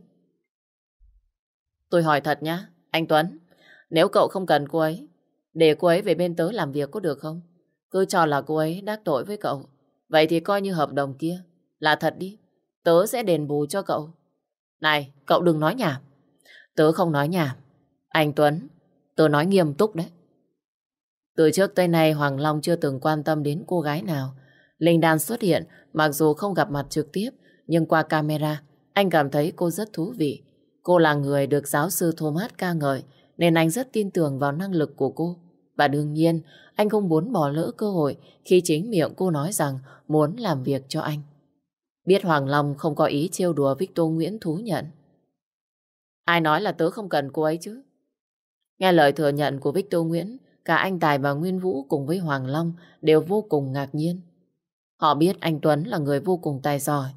Tôi hỏi thật nhá, anh Tuấn, nếu cậu không cần cô ấy, để cô ấy về bên tớ làm việc có được không? Cứ cho là cô ấy đắc tội với cậu. Vậy thì coi như hợp đồng kia. Là thật đi. Tớ sẽ đền bù cho cậu. Này, cậu đừng nói nhảm. Tớ không nói nhảm. Anh Tuấn, tớ nói nghiêm túc đấy. Từ trước tới nay Hoàng Long chưa từng quan tâm đến cô gái nào. Linh Đan xuất hiện, mặc dù không gặp mặt trực tiếp, nhưng qua camera, anh cảm thấy cô rất thú vị. Cô là người được giáo sư Thomas ca ngợi, nên anh rất tin tưởng vào năng lực của cô. Và đương nhiên, anh không muốn bỏ lỡ cơ hội khi chính miệng cô nói rằng muốn làm việc cho anh. Biết Hoàng Long không có ý trêu đùa Victor Nguyễn thú nhận. Ai nói là tớ không cần cô ấy chứ? Nghe lời thừa nhận của Victor Nguyễn, cả anh Tài và Nguyên Vũ cùng với Hoàng Long đều vô cùng ngạc nhiên. Họ biết anh Tuấn là người vô cùng tài giỏi.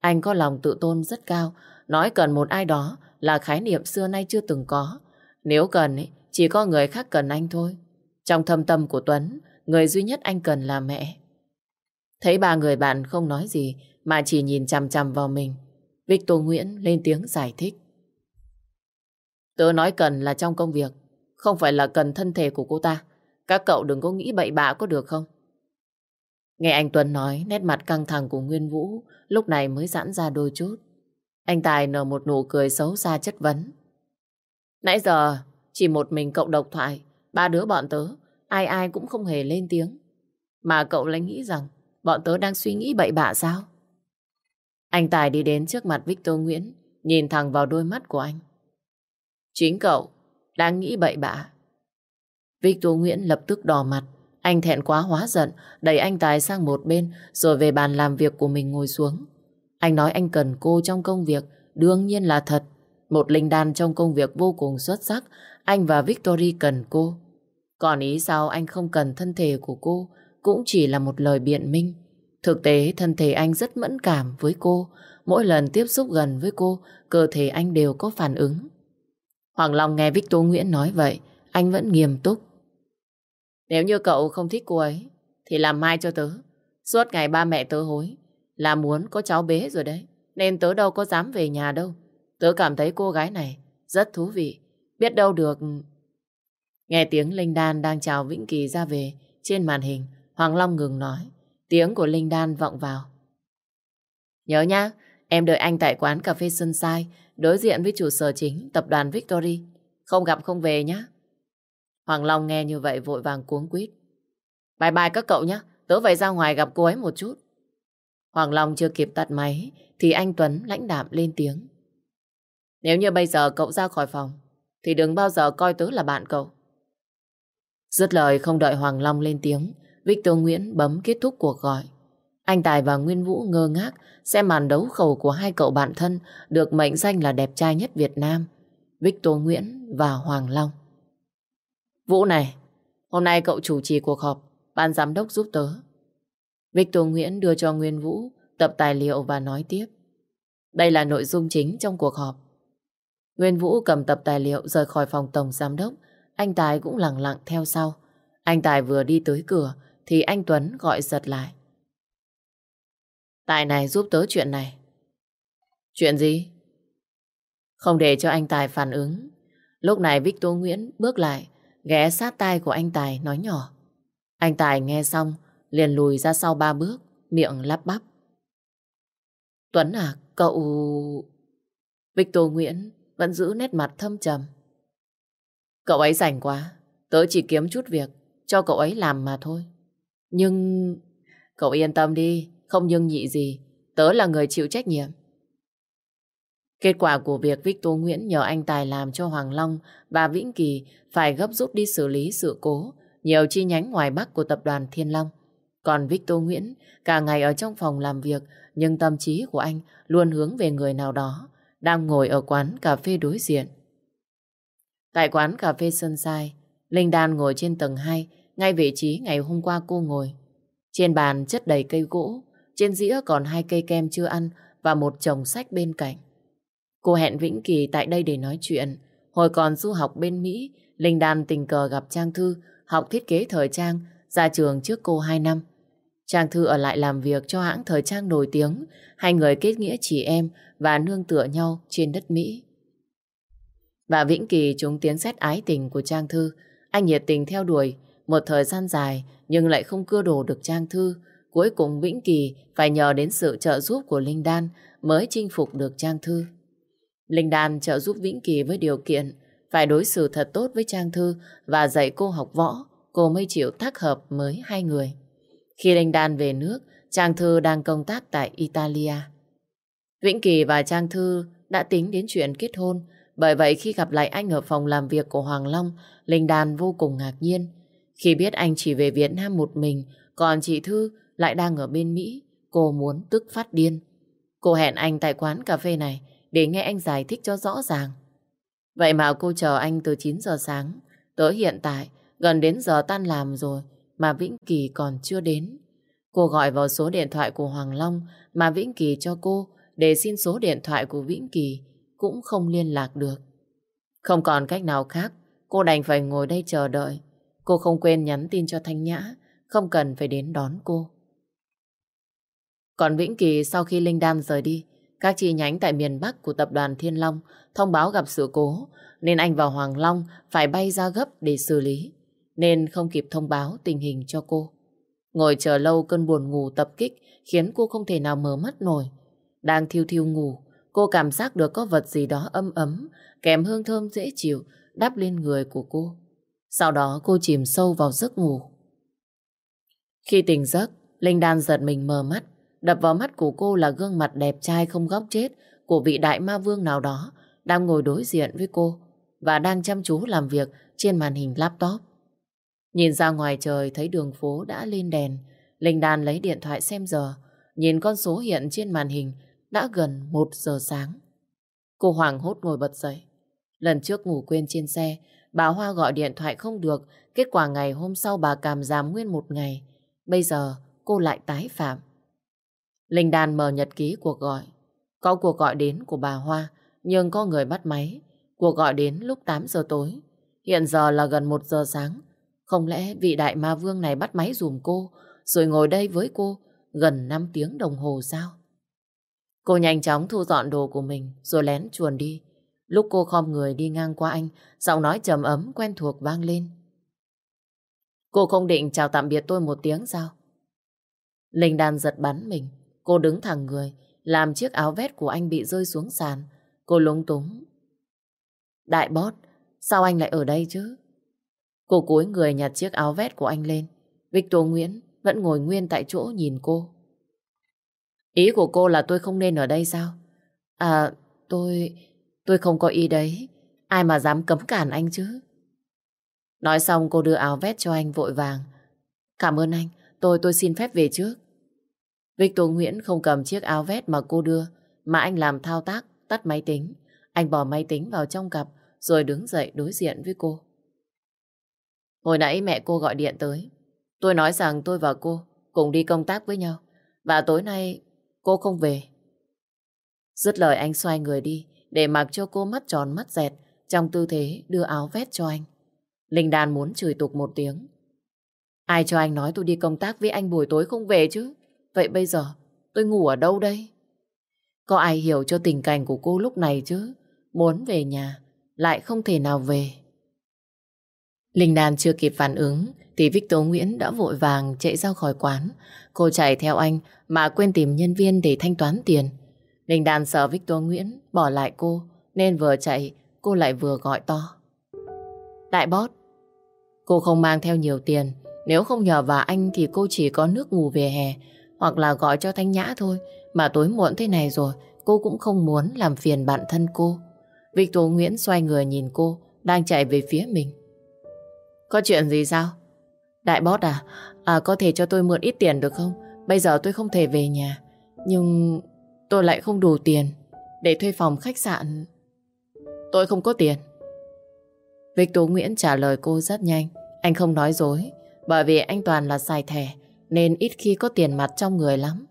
Anh có lòng tự tôn rất cao, nói cần một ai đó là khái niệm xưa nay chưa từng có. Nếu cần, chỉ có người khác cần anh thôi. Trong thâm tâm của Tuấn, người duy nhất anh cần là mẹ. Thấy ba người bạn không nói gì mà chỉ nhìn chằm chằm vào mình. Victor Nguyễn lên tiếng giải thích. Tớ nói cần là trong công việc, không phải là cần thân thể của cô ta. Các cậu đừng có nghĩ bậy bạ có được không? Nghe anh Tuấn nói, nét mặt căng thẳng của Nguyên Vũ lúc này mới giãn ra đôi chút. Anh Tài nở một nụ cười xấu xa chất vấn. Nãy giờ, chỉ một mình cậu độc thoại, ba đứa bọn tớ, ai ai cũng không hề lên tiếng. Mà cậu lại nghĩ rằng bọn tớ đang suy nghĩ bậy bạ sao? Anh Tài đi đến trước mặt Victor Nguyễn, nhìn thẳng vào đôi mắt của anh. Chính cậu đang nghĩ bậy bạ. Victor Nguyễn lập tức đỏ mặt, anh thẹn quá hóa giận, đẩy anh Tài sang một bên rồi về bàn làm việc của mình ngồi xuống. Anh nói anh cần cô trong công việc, đương nhiên là thật. Một linh đan trong công việc vô cùng xuất sắc, anh và Victory cần cô. Còn ý sao anh không cần thân thể của cô cũng chỉ là một lời biện minh. Thực tế thân thể anh rất mẫn cảm với cô. Mỗi lần tiếp xúc gần với cô, cơ thể anh đều có phản ứng. Hoàng Long nghe Victor Nguyễn nói vậy, anh vẫn nghiêm túc. Nếu như cậu không thích cô ấy, thì làm mai cho tớ. Suốt ngày ba mẹ tớ hối, là muốn có cháu bé rồi đấy. Nên tớ đâu có dám về nhà đâu. Tớ cảm thấy cô gái này rất thú vị. Biết đâu được... Nghe tiếng Linh Đan đang chào Vĩnh Kỳ ra về trên màn hình, Hoàng Long ngừng nói. Tiếng của Linh Đan vọng vào. Nhớ nhá, em đợi anh tại quán cà phê Sunshine, đối diện với chủ sở chính tập đoàn Victory. Không gặp không về nhá. Hoàng Long nghe như vậy vội vàng cuống quýt. Bye bye các cậu nhé, tớ phải ra ngoài gặp cô ấy một chút. Hoàng Long chưa kịp tắt máy thì anh Tuấn lãnh đạm lên tiếng. Nếu như bây giờ cậu ra khỏi phòng thì đừng bao giờ coi tớ là bạn cậu. Dứt lời không đợi Hoàng Long lên tiếng Victor Nguyễn bấm kết thúc cuộc gọi. Anh Tài và Nguyên Vũ ngơ ngác xem màn đấu khẩu của hai cậu bạn thân được mệnh danh là đẹp trai nhất Việt Nam. Victor Nguyễn và Hoàng Long. Vũ này, hôm nay cậu chủ trì cuộc họp, ban giám đốc giúp tớ. Victor Nguyễn đưa cho Nguyên Vũ tập tài liệu và nói tiếp. Đây là nội dung chính trong cuộc họp. Nguyên Vũ cầm tập tài liệu rời khỏi phòng tổng giám đốc, anh Tài cũng lặng lặng theo sau. Anh Tài vừa đi tới cửa thì anh Tuấn gọi giật lại. Tài này giúp tớ chuyện này. Chuyện gì? Không để cho anh Tài phản ứng. Lúc này Victor Nguyễn bước lại, ghé sát tai của anh Tài nói nhỏ. Anh Tài nghe xong, liền lùi ra sau ba bước, miệng lắp bắp. Tuấn à, cậu... Victor Nguyễn vẫn giữ nét mặt thâm trầm. Cậu ấy rảnh quá, tớ chỉ kiếm chút việc cho cậu ấy làm mà thôi. Nhưng... Cậu yên tâm đi, không nhưng nhị gì, tớ là người chịu trách nhiệm. Kết quả của việc Victor Nguyễn nhờ anh Tài làm cho Hoàng Long và Vĩnh Kỳ phải gấp rút đi xử lý sự cố nhiều chi nhánh ngoài Bắc của tập đoàn Thiên Long. Còn Victor Nguyễn cả ngày ở trong phòng làm việc nhưng tâm trí của anh luôn hướng về người nào đó đang ngồi ở quán cà phê đối diện. Tại quán cà phê Sunshine, Linh Đan ngồi trên tầng 2 ngay vị trí ngày hôm qua cô ngồi. Trên bàn chất đầy cây gỗ, trên dĩa còn hai cây kem chưa ăn và một chồng sách bên cạnh. Cô hẹn Vĩnh Kỳ tại đây để nói chuyện. Hồi còn du học bên Mỹ, Linh Đan tình cờ gặp Trang Thư, học thiết kế thời trang, ra trường trước cô 2 năm. Trang Thư ở lại làm việc cho hãng thời trang nổi tiếng, hai người kết nghĩa chị em và nương tựa nhau trên đất Mỹ. Và Vĩnh Kỳ trúng tiếng xét ái tình của Trang Thư. Anh nhiệt tình theo đuổi một thời gian dài nhưng lại không cưa đổ được Trang Thư. Cuối cùng Vĩnh Kỳ phải nhờ đến sự trợ giúp của Linh Đan mới chinh phục được Trang Thư. Linh Đan trợ giúp Vĩnh Kỳ với điều kiện phải đối xử thật tốt với Trang Thư và dạy cô học võ, cô mới chịu tác hợp mới hai người. Khi Linh Đan về nước, Trang Thư đang công tác tại Italia. Vĩnh Kỳ và Trang Thư đã tính đến chuyện kết hôn, bởi vậy khi gặp lại anh ở phòng làm việc của Hoàng Long, Linh Đan vô cùng ngạc nhiên. Khi biết anh chỉ về Việt Nam một mình, còn chị Thư lại đang ở bên Mỹ, cô muốn tức phát điên. Cô hẹn anh tại quán cà phê này để nghe anh giải thích cho rõ ràng. Vậy mà cô chờ anh từ 9 giờ sáng, tới hiện tại gần đến giờ tan làm rồi mà Vĩnh Kỳ còn chưa đến. Cô gọi vào số điện thoại của Hoàng Long mà Vĩnh Kỳ cho cô để xin số điện thoại của Vĩnh Kỳ cũng không liên lạc được. Không còn cách nào khác, cô đành phải ngồi đây chờ đợi. Cô không quên nhắn tin cho Thanh Nhã, không cần phải đến đón cô. Còn Vĩnh Kỳ sau khi Linh Đan rời đi, các chi nhánh tại miền Bắc của tập đoàn Thiên Long thông báo gặp sự cố, nên anh và Hoàng Long phải bay ra gấp để xử lý, nên không kịp thông báo tình hình cho cô. Ngồi chờ lâu cơn buồn ngủ tập kích khiến cô không thể nào mở mắt nổi. Đang thiêu thiêu ngủ, cô cảm giác được có vật gì đó âm ấm, kèm hương thơm dễ chịu đắp lên người của cô. Sau đó cô chìm sâu vào giấc ngủ. Khi tỉnh giấc, Linh Đan giật mình mờ mắt. Đập vào mắt của cô là gương mặt đẹp trai không góc chết của vị đại ma vương nào đó đang ngồi đối diện với cô và đang chăm chú làm việc trên màn hình laptop. Nhìn ra ngoài trời thấy đường phố đã lên đèn, Linh Đan lấy điện thoại xem giờ, nhìn con số hiện trên màn hình đã gần một giờ sáng. Cô hoảng hốt ngồi bật dậy. Lần trước ngủ quên trên xe, Bà Hoa gọi điện thoại không được, kết quả ngày hôm sau bà cảm giảm nguyên một ngày. Bây giờ cô lại tái phạm. Linh Đan mở nhật ký cuộc gọi. Có cuộc gọi đến của bà Hoa, nhưng có người bắt máy. Cuộc gọi đến lúc 8 giờ tối. Hiện giờ là gần 1 giờ sáng. Không lẽ vị đại ma vương này bắt máy dùm cô, rồi ngồi đây với cô gần 5 tiếng đồng hồ sao? Cô nhanh chóng thu dọn đồ của mình, rồi lén chuồn đi. Lúc cô khom người đi ngang qua anh, giọng nói trầm ấm quen thuộc vang lên. Cô không định chào tạm biệt tôi một tiếng sao? Linh Đan giật bắn mình. Cô đứng thẳng người, làm chiếc áo vest của anh bị rơi xuống sàn. Cô lúng túng. Đại bót, sao anh lại ở đây chứ? Cô cúi người nhặt chiếc áo vest của anh lên. Victor Nguyễn vẫn ngồi nguyên tại chỗ nhìn cô. Ý của cô là tôi không nên ở đây sao? À, tôi... tôi không có ý đấy. Ai mà dám cấm cản anh chứ? Nói xong cô đưa áo vest cho anh vội vàng. Cảm ơn anh, tôi tôi xin phép về trước. Victor Nguyễn không cầm chiếc áo vest mà cô đưa, mà anh làm thao tác, tắt máy tính. Anh bỏ máy tính vào trong cặp, rồi đứng dậy đối diện với cô. Hồi nãy mẹ cô gọi điện tới. Tôi nói rằng tôi và cô cùng đi công tác với nhau. Và tối nay cô không về. Dứt lời anh xoay người đi, để mặc cho cô mắt tròn mắt dẹt, trong tư thế đưa áo vest cho anh. Linh Đan muốn chửi tục một tiếng. Ai cho anh nói tôi đi công tác với anh buổi tối không về chứ? Vậy bây giờ tôi ngủ ở đâu đây? Có ai hiểu cho tình cảnh của cô lúc này chứ? Muốn về nhà, lại không thể nào về. Linh Đàn chưa kịp phản ứng thì Victor Nguyễn đã vội vàng chạy ra khỏi quán. Cô chạy theo anh mà quên tìm nhân viên để thanh toán tiền. Linh Đàn sợ Victor Nguyễn bỏ lại cô nên vừa chạy cô lại vừa gọi to. Đại bót, cô không mang theo nhiều tiền. Nếu không nhờ vào anh thì cô chỉ có nước ngủ về hè hoặc là gọi cho Thanh Nhã thôi. Mà tối muộn thế này rồi cô cũng không muốn làm phiền bản thân cô. Victor Nguyễn xoay người nhìn cô đang chạy về phía mình. Có chuyện gì sao? Đại bót à, à có thể cho tôi mượn ít tiền được không? Bây giờ tôi không thể về nhà. Nhưng tôi lại không đủ tiền để thuê phòng khách sạn. Tôi không có tiền. Victor Nguyễn trả lời cô rất nhanh. Anh không nói dối, bởi vì anh toàn là xài thẻ, nên ít khi có tiền mặt trong người lắm.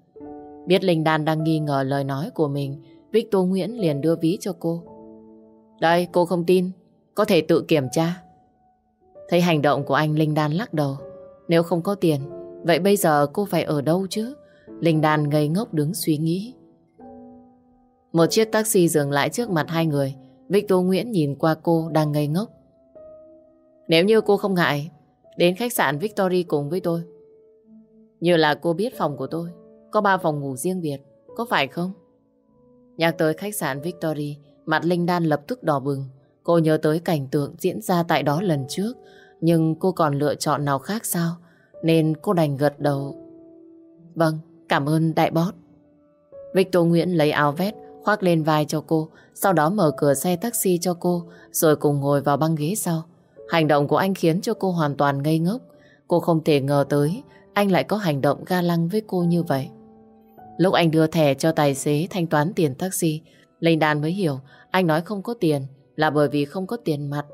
Biết Linh Đan đang nghi ngờ lời nói của mình, Victor Nguyễn liền đưa ví cho cô. Đây, cô không tin, có thể tự kiểm tra. Thấy hành động của anh, Linh Đan lắc đầu. Nếu không có tiền, vậy bây giờ cô phải ở đâu chứ? Linh Đan ngây ngốc đứng suy nghĩ. Một chiếc taxi dừng lại trước mặt hai người. Victor Nguyễn nhìn qua cô đang ngây ngốc. Nếu như cô không ngại, đến khách sạn Victory cùng với tôi. Như là cô biết phòng của tôi, có ba phòng ngủ riêng biệt, có phải không? Nhắc tới khách sạn Victory, mặt Linh Đan lập tức đỏ bừng. Cô nhớ tới cảnh tượng diễn ra tại đó lần trước, nhưng cô còn lựa chọn nào khác sao? Nên cô đành gật đầu. Vâng, cảm ơn đại bót. Victor Nguyễn lấy áo vest khoác lên vai cho cô, sau đó mở cửa xe taxi cho cô, rồi cùng ngồi vào băng ghế sau. Hành động của anh khiến cho cô hoàn toàn ngây ngốc. Cô không thể ngờ tới anh lại có hành động ga lăng với cô như vậy. Lúc anh đưa thẻ cho tài xế thanh toán tiền taxi, Linh Đan mới hiểu anh nói không có tiền là bởi vì không có tiền mặt.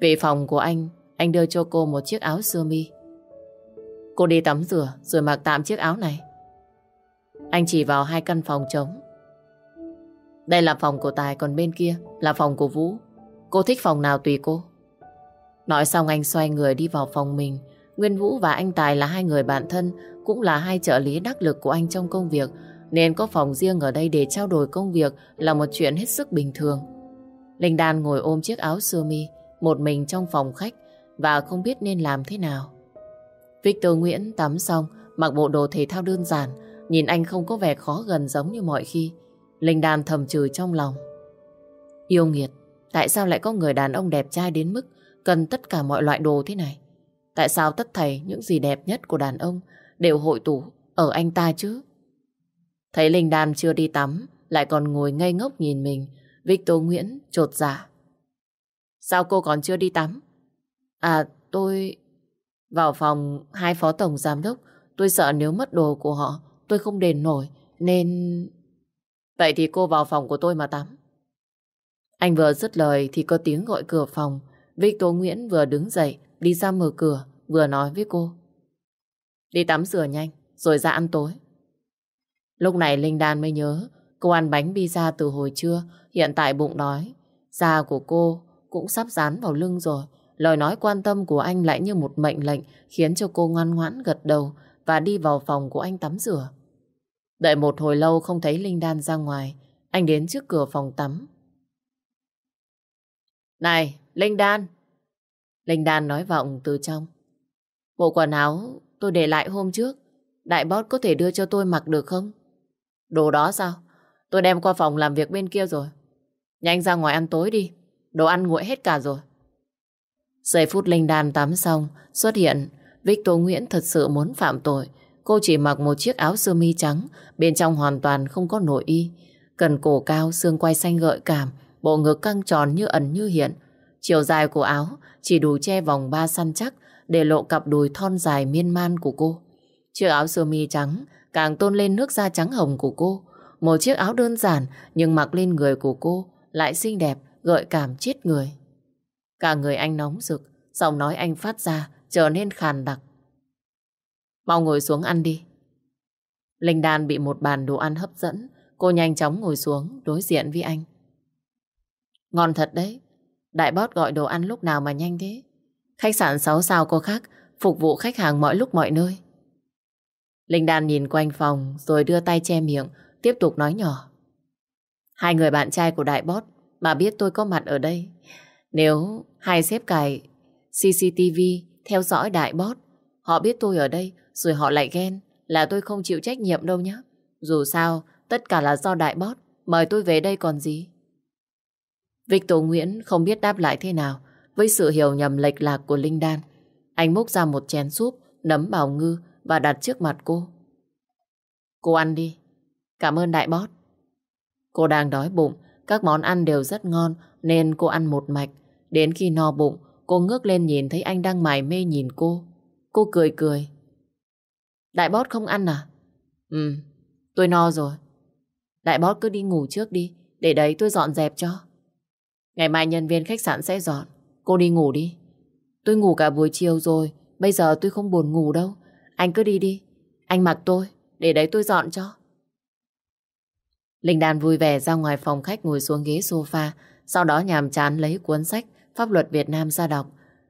Về phòng của anh, anh đưa cho cô một chiếc áo sơ mi. Cô đi tắm rửa rồi mặc tạm chiếc áo này. Anh chỉ vào hai căn phòng trống. Đây là phòng của Tài, còn bên kia là phòng của Vũ. Cô thích phòng nào tùy cô. Nói xong anh xoay người đi vào phòng mình. Nguyên Vũ và anh Tài là hai người bạn thân, cũng là hai trợ lý đắc lực của anh trong công việc, nên có phòng riêng ở đây để trao đổi công việc là một chuyện hết sức bình thường. Linh Đan ngồi ôm chiếc áo sơ mi, một mình trong phòng khách và không biết nên làm thế nào. Victor Nguyễn tắm xong, mặc bộ đồ thể thao đơn giản, nhìn anh không có vẻ khó gần giống như mọi khi. Linh Đan thầm chửi trong lòng. Yêu nghiệt, tại sao lại có người đàn ông đẹp trai đến mức cần tất cả mọi loại đồ thế này? Tại sao tất thầy những gì đẹp nhất của đàn ông đều hội tụ ở anh ta chứ? Thấy Linh Đan chưa đi tắm, lại còn ngồi ngây ngốc nhìn mình, Victor Nguyễn trột dạ. Sao cô còn chưa đi tắm? À, tôi... Vào phòng hai phó tổng giám đốc, tôi sợ nếu mất đồ của họ, tôi không đền nổi, nên... Vậy thì cô vào phòng của tôi mà tắm. Anh vừa dứt lời thì có tiếng gọi cửa phòng. Victor Nguyễn vừa đứng dậy, đi ra mở cửa, vừa nói với cô. Đi tắm rửa nhanh, rồi ra ăn tối. Lúc này Linh Đan mới nhớ, cô ăn bánh pizza từ hồi trưa, hiện tại bụng đói. Da của cô cũng sắp dán vào lưng rồi. Lời nói quan tâm của anh lại như một mệnh lệnh khiến cho cô ngoan ngoãn gật đầu và đi vào phòng của anh tắm rửa. Đợi một hồi lâu không thấy Linh Đan ra ngoài, anh đến trước cửa phòng tắm. Này, Linh Đan! Linh Đan nói vọng từ trong. Bộ quần áo tôi để lại hôm trước, đại boss có thể đưa cho tôi mặc được không? Đồ đó sao? Tôi đem qua phòng làm việc bên kia rồi. Nhanh ra ngoài ăn tối đi, đồ ăn nguội hết cả rồi. Giây phút Linh Đan tắm xong, xuất hiện, Victor Nguyễn thật sự muốn phạm tội. Cô chỉ mặc một chiếc áo sơ mi trắng, bên trong hoàn toàn không có nội y. Cần cổ cao, xương quay xanh gợi cảm, bộ ngực căng tròn như ẩn như hiện. Chiều dài của áo chỉ đủ che vòng ba săn chắc để lộ cặp đùi thon dài miên man của cô. Chiếc áo sơ mi trắng càng tôn lên nước da trắng hồng của cô. Một chiếc áo đơn giản nhưng mặc lên người của cô lại xinh đẹp, gợi cảm chết người. Cả người anh nóng rực, giọng nói anh phát ra trở nên khàn đặc. Mau ngồi xuống ăn đi. Linh Đan bị một bàn đồ ăn hấp dẫn, cô nhanh chóng ngồi xuống đối diện với anh. Ngon thật đấy, đại bót gọi đồ ăn lúc nào mà nhanh thế. Khách sạn 6 sao có khác, phục vụ khách hàng mọi lúc mọi nơi. Linh Đan nhìn quanh phòng rồi đưa tay che miệng, tiếp tục nói nhỏ. Hai người bạn trai của đại bót mà biết tôi có mặt ở đây. Nếu hai sếp cài CCTV theo dõi đại bót, họ biết tôi ở đây rồi họ lại ghen là tôi không chịu trách nhiệm đâu nhé. Dù sao, tất cả là do đại bót, mời tôi về đây còn gì. Victor Nguyễn không biết đáp lại thế nào với sự hiểu nhầm lệch lạc của Linh Đan. Anh múc ra một chén súp, nấm bào ngư và đặt trước mặt cô. Cô ăn đi. Cảm ơn đại bót. Cô đang đói bụng, các món ăn đều rất ngon nên cô ăn một mạch. Đến khi no bụng, cô ngước lên nhìn thấy anh đang mải mê nhìn cô. Cô cười cười. Đại bót không ăn à? Ừ, tôi no rồi. Đại bót cứ đi ngủ trước đi, để đấy tôi dọn dẹp cho. Ngày mai nhân viên khách sạn sẽ dọn. Cô đi ngủ đi. Tôi ngủ cả buổi chiều rồi, bây giờ tôi không buồn ngủ đâu. Anh cứ đi đi, anh mặc tôi, để đấy tôi dọn cho. Linh Đan vui vẻ ra ngoài phòng khách ngồi xuống ghế sofa, sau đó nhàm chán lấy cuốn sách Pháp luật Việt Nam ra đọc.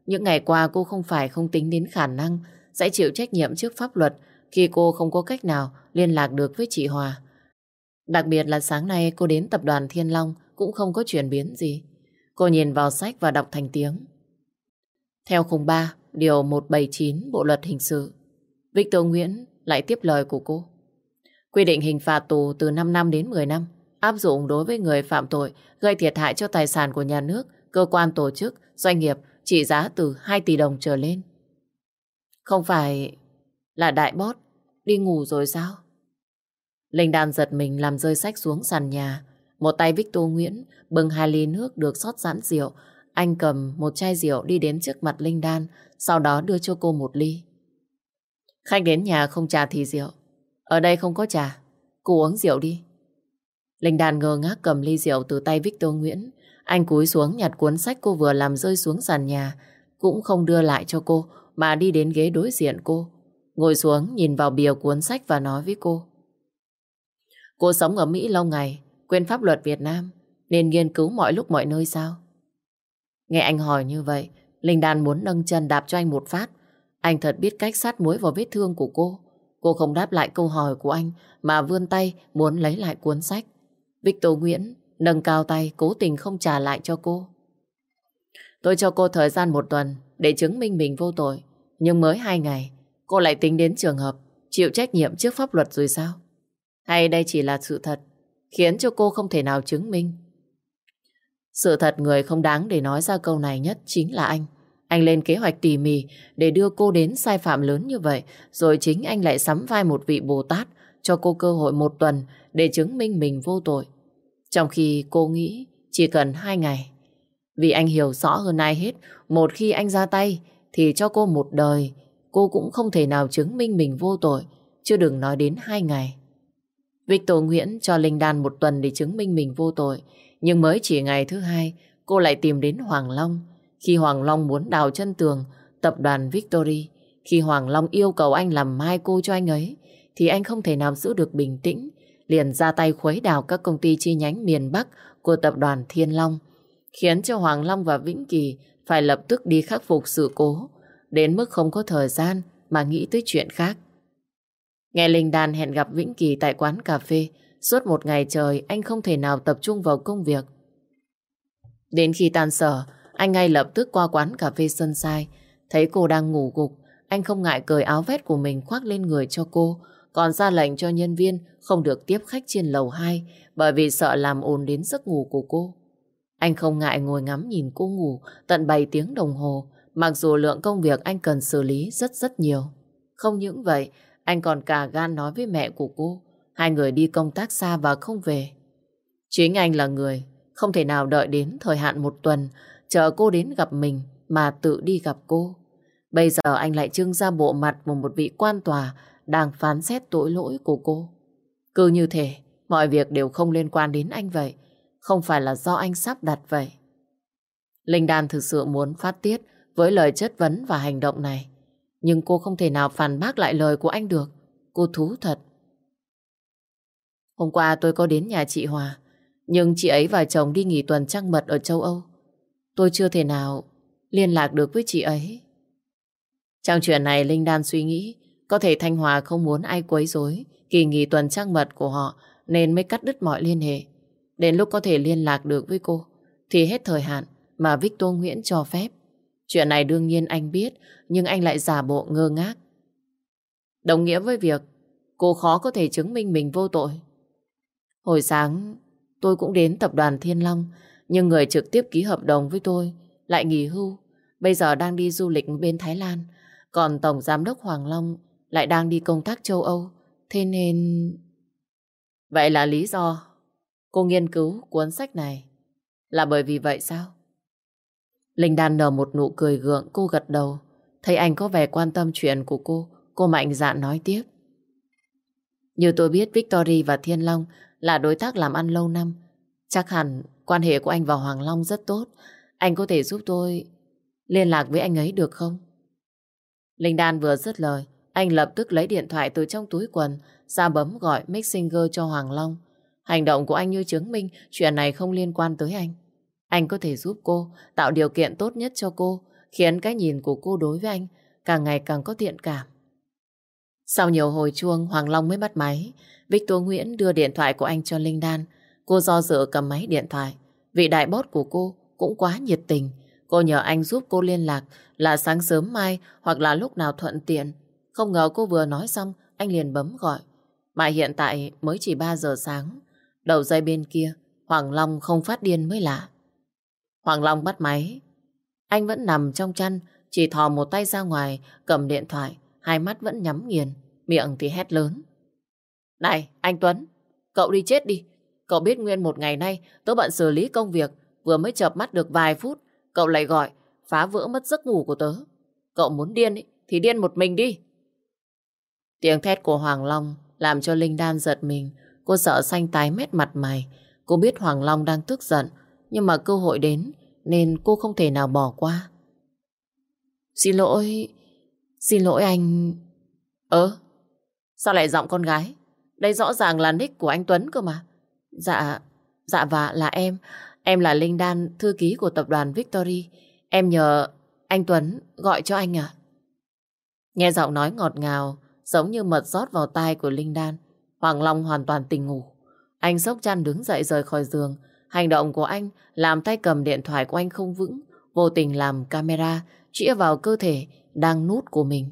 Những ngày qua cô không phải không tính đến khả năng sẽ chịu trách nhiệm trước pháp luật khi cô không có cách nào liên lạc được với chị Hòa. Đặc biệt là sáng nay cô đến tập đoàn Thiên Long cũng không có chuyển biến gì. Cô nhìn vào sách và đọc thành tiếng. Theo khung 3, điều 179 Bộ Luật Hình sự, Victor Nguyễn lại tiếp lời của cô. Quy định hình phạt tù từ 5 năm đến 10 năm áp dụng đối với người phạm tội gây thiệt hại cho tài sản của nhà nước, cơ quan tổ chức, doanh nghiệp trị giá từ 2 tỷ đồng trở lên. Không phải là đại bót đi ngủ rồi sao? Linh Đan giật mình làm rơi sách xuống sàn nhà. Một tay Victor Nguyễn bưng hai ly nước được xót giãn rượu. Anh cầm một chai rượu đi đến trước mặt Linh Đan, sau đó đưa cho cô một ly. Khách đến nhà không trà thì rượu. Ở đây không có trà. Cô uống rượu đi. Linh Đan ngơ ngác cầm ly rượu từ tay Victor Nguyễn. Anh cúi xuống nhặt cuốn sách cô vừa làm rơi xuống sàn nhà. Cũng không đưa lại cho cô, mà đi đến ghế đối diện cô. Ngồi xuống nhìn vào bìa cuốn sách và nói với cô. Cô sống ở Mỹ lâu ngày, quên pháp luật Việt Nam, nên nghiên cứu mọi lúc mọi nơi sao? Nghe anh hỏi như vậy, Linh Đan muốn nâng chân đạp cho anh một phát. Anh thật biết cách sát muối vào vết thương của cô. Cô không đáp lại câu hỏi của anh mà vươn tay muốn lấy lại cuốn sách. Victor Nguyễn nâng cao tay cố tình không trả lại cho cô. Tôi cho cô thời gian một tuần để chứng minh mình vô tội. Nhưng mới hai ngày, cô lại tính đến trường hợp chịu trách nhiệm trước pháp luật rồi sao? Hay đây chỉ là sự thật, khiến cho cô không thể nào chứng minh? Sự thật người không đáng để nói ra câu này nhất chính là anh. Anh lên kế hoạch tỉ mỉ để đưa cô đến sai phạm lớn như vậy, rồi chính anh lại sắm vai một vị Bồ Tát cho cô cơ hội một tuần để chứng minh mình vô tội. Trong khi cô nghĩ chỉ cần hai ngày. Vì anh hiểu rõ hơn ai hết, một khi anh ra tay thì cho cô một đời, cô cũng không thể nào chứng minh mình vô tội, chứ đừng nói đến hai ngày. Victor Nguyễn cho Linh Đan một tuần để chứng minh mình vô tội, nhưng mới chỉ ngày thứ hai, cô lại tìm đến Hoàng Long, Khi Hoàng Long muốn đào chân tường tập đoàn Victory, khi Hoàng Long yêu cầu anh làm mai cô cho anh ấy, thì anh không thể nào giữ được bình tĩnh, liền ra tay khuấy đào các công ty chi nhánh miền Bắc của tập đoàn Thiên Long, khiến cho Hoàng Long và Vĩnh Kỳ phải lập tức đi khắc phục sự cố, đến mức không có thời gian mà nghĩ tới chuyện khác. Nghe Linh Đan hẹn gặp Vĩnh Kỳ tại quán cà phê, suốt một ngày trời anh không thể nào tập trung vào công việc. Đến khi tan sở, anh ngay lập tức qua quán cà phê sân sai, thấy cô đang ngủ gục, anh không ngại cởi áo vest của mình khoác lên người cho cô, còn ra lệnh cho nhân viên không được tiếp khách trên lầu 2 bởi vì sợ làm ồn đến giấc ngủ của cô. Anh không ngại ngồi ngắm nhìn cô ngủ tận 7 tiếng đồng hồ, mặc dù lượng công việc anh cần xử lý rất rất nhiều. Không những vậy, anh còn cả gan nói với mẹ của cô, hai người đi công tác xa và không về. Chính anh là người không thể nào đợi đến thời hạn một tuần chờ cô đến gặp mình mà tự đi gặp cô. Bây giờ anh lại trưng ra bộ mặt của một vị quan tòa đang phán xét tội lỗi của cô. Cứ như thế, mọi việc đều không liên quan đến anh vậy. Không phải là do anh sắp đặt vậy. Linh Đan thực sự muốn phát tiết với lời chất vấn và hành động này. Nhưng cô không thể nào phản bác lại lời của anh được. Cô thú thật. Hôm qua tôi có đến nhà chị Hòa. Nhưng chị ấy và chồng đi nghỉ tuần trăng mật ở châu Âu. Tôi chưa thể nào liên lạc được với chị ấy. Trong chuyện này Linh Đan suy nghĩ, có thể Thanh Hòa không muốn ai quấy rối kỳ nghỉ tuần trăng mật của họ nên mới cắt đứt mọi liên hệ. Đến lúc có thể liên lạc được với cô, thì hết thời hạn mà Victor Nguyễn cho phép. Chuyện này đương nhiên anh biết, nhưng anh lại giả bộ ngơ ngác. Đồng nghĩa với việc cô khó có thể chứng minh mình vô tội. Hồi sáng, tôi cũng đến tập đoàn Thiên Long, nhưng người trực tiếp ký hợp đồng với tôi lại nghỉ hưu. Bây giờ đang đi du lịch bên Thái Lan. Còn Tổng Giám đốc Hoàng Long lại đang đi công tác châu Âu. Thế nên... Vậy là lý do cô nghiên cứu cuốn sách này là bởi vì vậy sao? Linh Đan nở một nụ cười gượng cô gật đầu. Thấy anh có vẻ quan tâm chuyện của cô, cô mạnh dạn nói tiếp. Như tôi biết Victory và Thiên Long là đối tác làm ăn lâu năm. Chắc hẳn quan hệ của anh và Hoàng Long rất tốt. Anh có thể giúp tôi liên lạc với anh ấy được không? Linh Đan vừa dứt lời, anh lập tức lấy điện thoại từ trong túi quần ra bấm gọi Messenger cho Hoàng Long. Hành động của anh như chứng minh chuyện này không liên quan tới anh. Anh có thể giúp cô tạo điều kiện tốt nhất cho cô, khiến cái nhìn của cô đối với anh càng ngày càng có thiện cảm. Sau nhiều hồi chuông, Hoàng Long mới bắt máy. Victor Nguyễn đưa điện thoại của anh cho Linh Đan. Cô do dự cầm máy điện thoại. Vị đại bót của cô cũng quá nhiệt tình. Cô nhờ anh giúp cô liên lạc là sáng sớm mai hoặc là lúc nào thuận tiện. Không ngờ cô vừa nói xong, anh liền bấm gọi. Mà hiện tại mới chỉ 3 giờ sáng. Đầu dây bên kia, Hoàng Long không phát điên mới lạ. Hoàng Long bắt máy. Anh vẫn nằm trong chăn, chỉ thò một tay ra ngoài, cầm điện thoại, hai mắt vẫn nhắm nghiền, miệng thì hét lớn. Này, anh Tuấn, cậu đi chết đi. Cậu biết nguyên một ngày nay tớ bận xử lý công việc, vừa mới chợp mắt được vài phút, cậu lại gọi, phá vỡ mất giấc ngủ của tớ. Cậu muốn điên ý, thì điên một mình đi. Tiếng thét của Hoàng Long làm cho Linh Đan giật mình. Cô sợ xanh tái mét mặt mày. Cô biết Hoàng Long đang tức giận, nhưng mà cơ hội đến nên cô không thể nào bỏ qua. Xin lỗi, xin lỗi anh. Ơ, sao lại giọng con gái? Đây rõ ràng là nick của anh Tuấn cơ mà. Dạ, dạ và là em. Em là Linh Đan, thư ký của tập đoàn Victory. Em nhờ anh Tuấn gọi cho anh à? Nghe giọng nói ngọt ngào, giống như mật rót vào tai của Linh Đan. Hoàng Long hoàn toàn tỉnh ngủ. Anh sốc chăn đứng dậy rời khỏi giường. Hành động của anh làm tay cầm điện thoại của anh không vững, vô tình làm camera chĩa vào cơ thể đang nút của mình.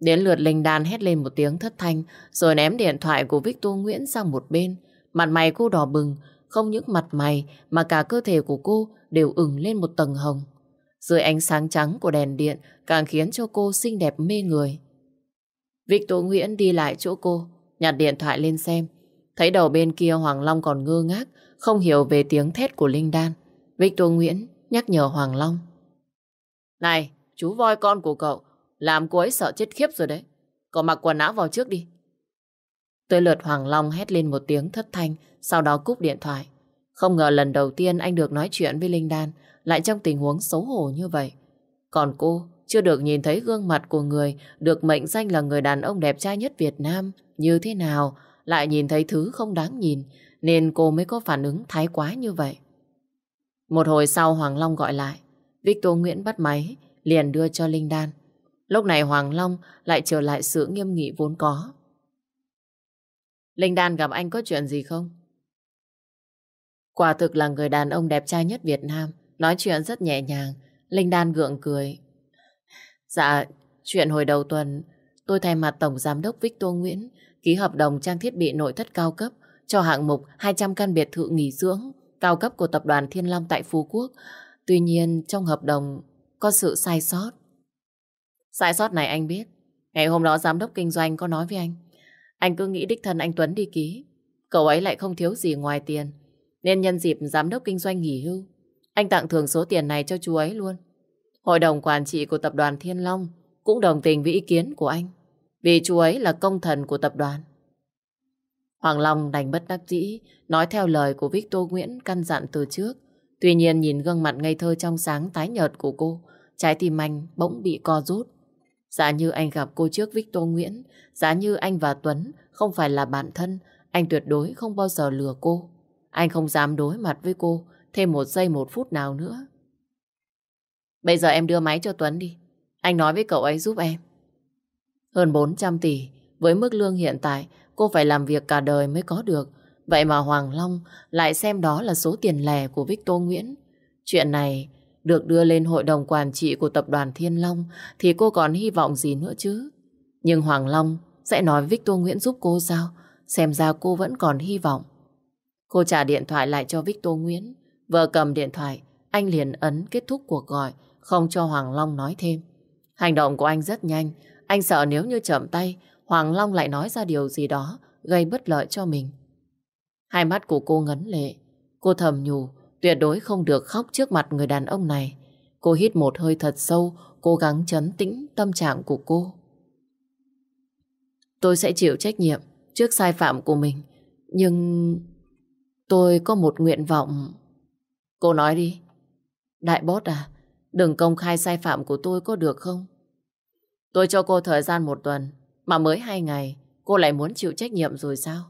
Đến lượt Linh Đan hét lên một tiếng thất thanh rồi ném điện thoại của Victor Nguyễn sang một bên. Mặt mày cô đỏ bừng, không những mặt mày mà cả cơ thể của cô đều ửng lên một tầng hồng. Dưới ánh sáng trắng của đèn điện càng khiến cho cô xinh đẹp mê người. Victor Nguyễn đi lại chỗ cô, nhặt điện thoại lên xem. Thấy đầu bên kia Hoàng Long còn ngơ ngác, không hiểu về tiếng thét của Linh Đan. Victor Nguyễn nhắc nhở Hoàng Long. Này, chú voi con của cậu, làm cô ấy sợ chết khiếp rồi đấy. Cậu mặc quần áo vào trước đi. Tới lượt Hoàng Long hét lên một tiếng thất thanh, sau đó cúp điện thoại. Không ngờ lần đầu tiên anh được nói chuyện với Linh Đan lại trong tình huống xấu hổ như vậy. Còn cô chưa được nhìn thấy gương mặt của người được mệnh danh là người đàn ông đẹp trai nhất Việt Nam như thế nào, lại nhìn thấy thứ không đáng nhìn, nên cô mới có phản ứng thái quá như vậy. Một hồi sau Hoàng Long gọi lại, Victor Nguyễn bắt máy, liền đưa cho Linh Đan. Lúc này Hoàng Long lại trở lại sự nghiêm nghị vốn có. Linh Đan gặp anh có chuyện gì không? Quả thực là người đàn ông đẹp trai nhất Việt Nam, nói chuyện rất nhẹ nhàng. Linh Đan gượng cười. Dạ, chuyện hồi đầu tuần, tôi thay mặt Tổng Giám đốc Victor Nguyễn ký hợp đồng trang thiết bị nội thất cao cấp cho hạng mục 200 căn biệt thự nghỉ dưỡng cao cấp của tập đoàn Thiên Long tại Phú Quốc. Tuy nhiên, trong hợp đồng có sự sai sót. Sai sót này anh biết. Ngày hôm đó giám đốc kinh doanh có nói với anh. Anh cứ nghĩ đích thân anh Tuấn đi ký. Cậu ấy lại không thiếu gì ngoài tiền. Nên nhân dịp giám đốc kinh doanh nghỉ hưu, anh tặng thường số tiền này cho chú ấy luôn. Hội đồng quản trị của tập đoàn Thiên Long cũng đồng tình với ý kiến của anh. Vì chú ấy là công thần của tập đoàn. Hoàng Long đành bất đắc dĩ, nói theo lời của Victor Nguyễn căn dặn từ trước. Tuy nhiên nhìn gương mặt ngây thơ trong sáng tái nhợt của cô, trái tim anh bỗng bị co rút. Giả như anh gặp cô trước Victor Nguyễn, giả như anh và Tuấn không phải là bạn thân, anh tuyệt đối không bao giờ lừa cô. Anh không dám đối mặt với cô thêm một giây một phút nào nữa. Bây giờ em đưa máy cho Tuấn đi. Anh nói với cậu ấy giúp em. Hơn 400 tỷ, với mức lương hiện tại, cô phải làm việc cả đời mới có được. Vậy mà Hoàng Long lại xem đó là số tiền lẻ của Victor Nguyễn. Chuyện này được đưa lên hội đồng quản trị của tập đoàn Thiên Long thì cô còn hy vọng gì nữa chứ? Nhưng Hoàng Long sẽ nói Victor Nguyễn giúp cô sao? Xem ra cô vẫn còn hy vọng. Cô trả điện thoại lại cho Victor Nguyễn. Vợ cầm điện thoại, anh liền ấn kết thúc cuộc gọi, không cho Hoàng Long nói thêm. Hành động của anh rất nhanh, anh sợ nếu như chậm tay, Hoàng Long lại nói ra điều gì đó gây bất lợi cho mình. Hai mắt của cô ngấn lệ, cô thầm nhủ, tuyệt đối không được khóc trước mặt người đàn ông này. Cô hít một hơi thật sâu, cố gắng chấn tĩnh tâm trạng của cô. Tôi sẽ chịu trách nhiệm trước sai phạm của mình, nhưng tôi có một nguyện vọng. Cô nói đi. Đại bót à, đừng công khai sai phạm của tôi có được không? Tôi cho cô thời gian một tuần, mà mới hai ngày, cô lại muốn chịu trách nhiệm rồi sao?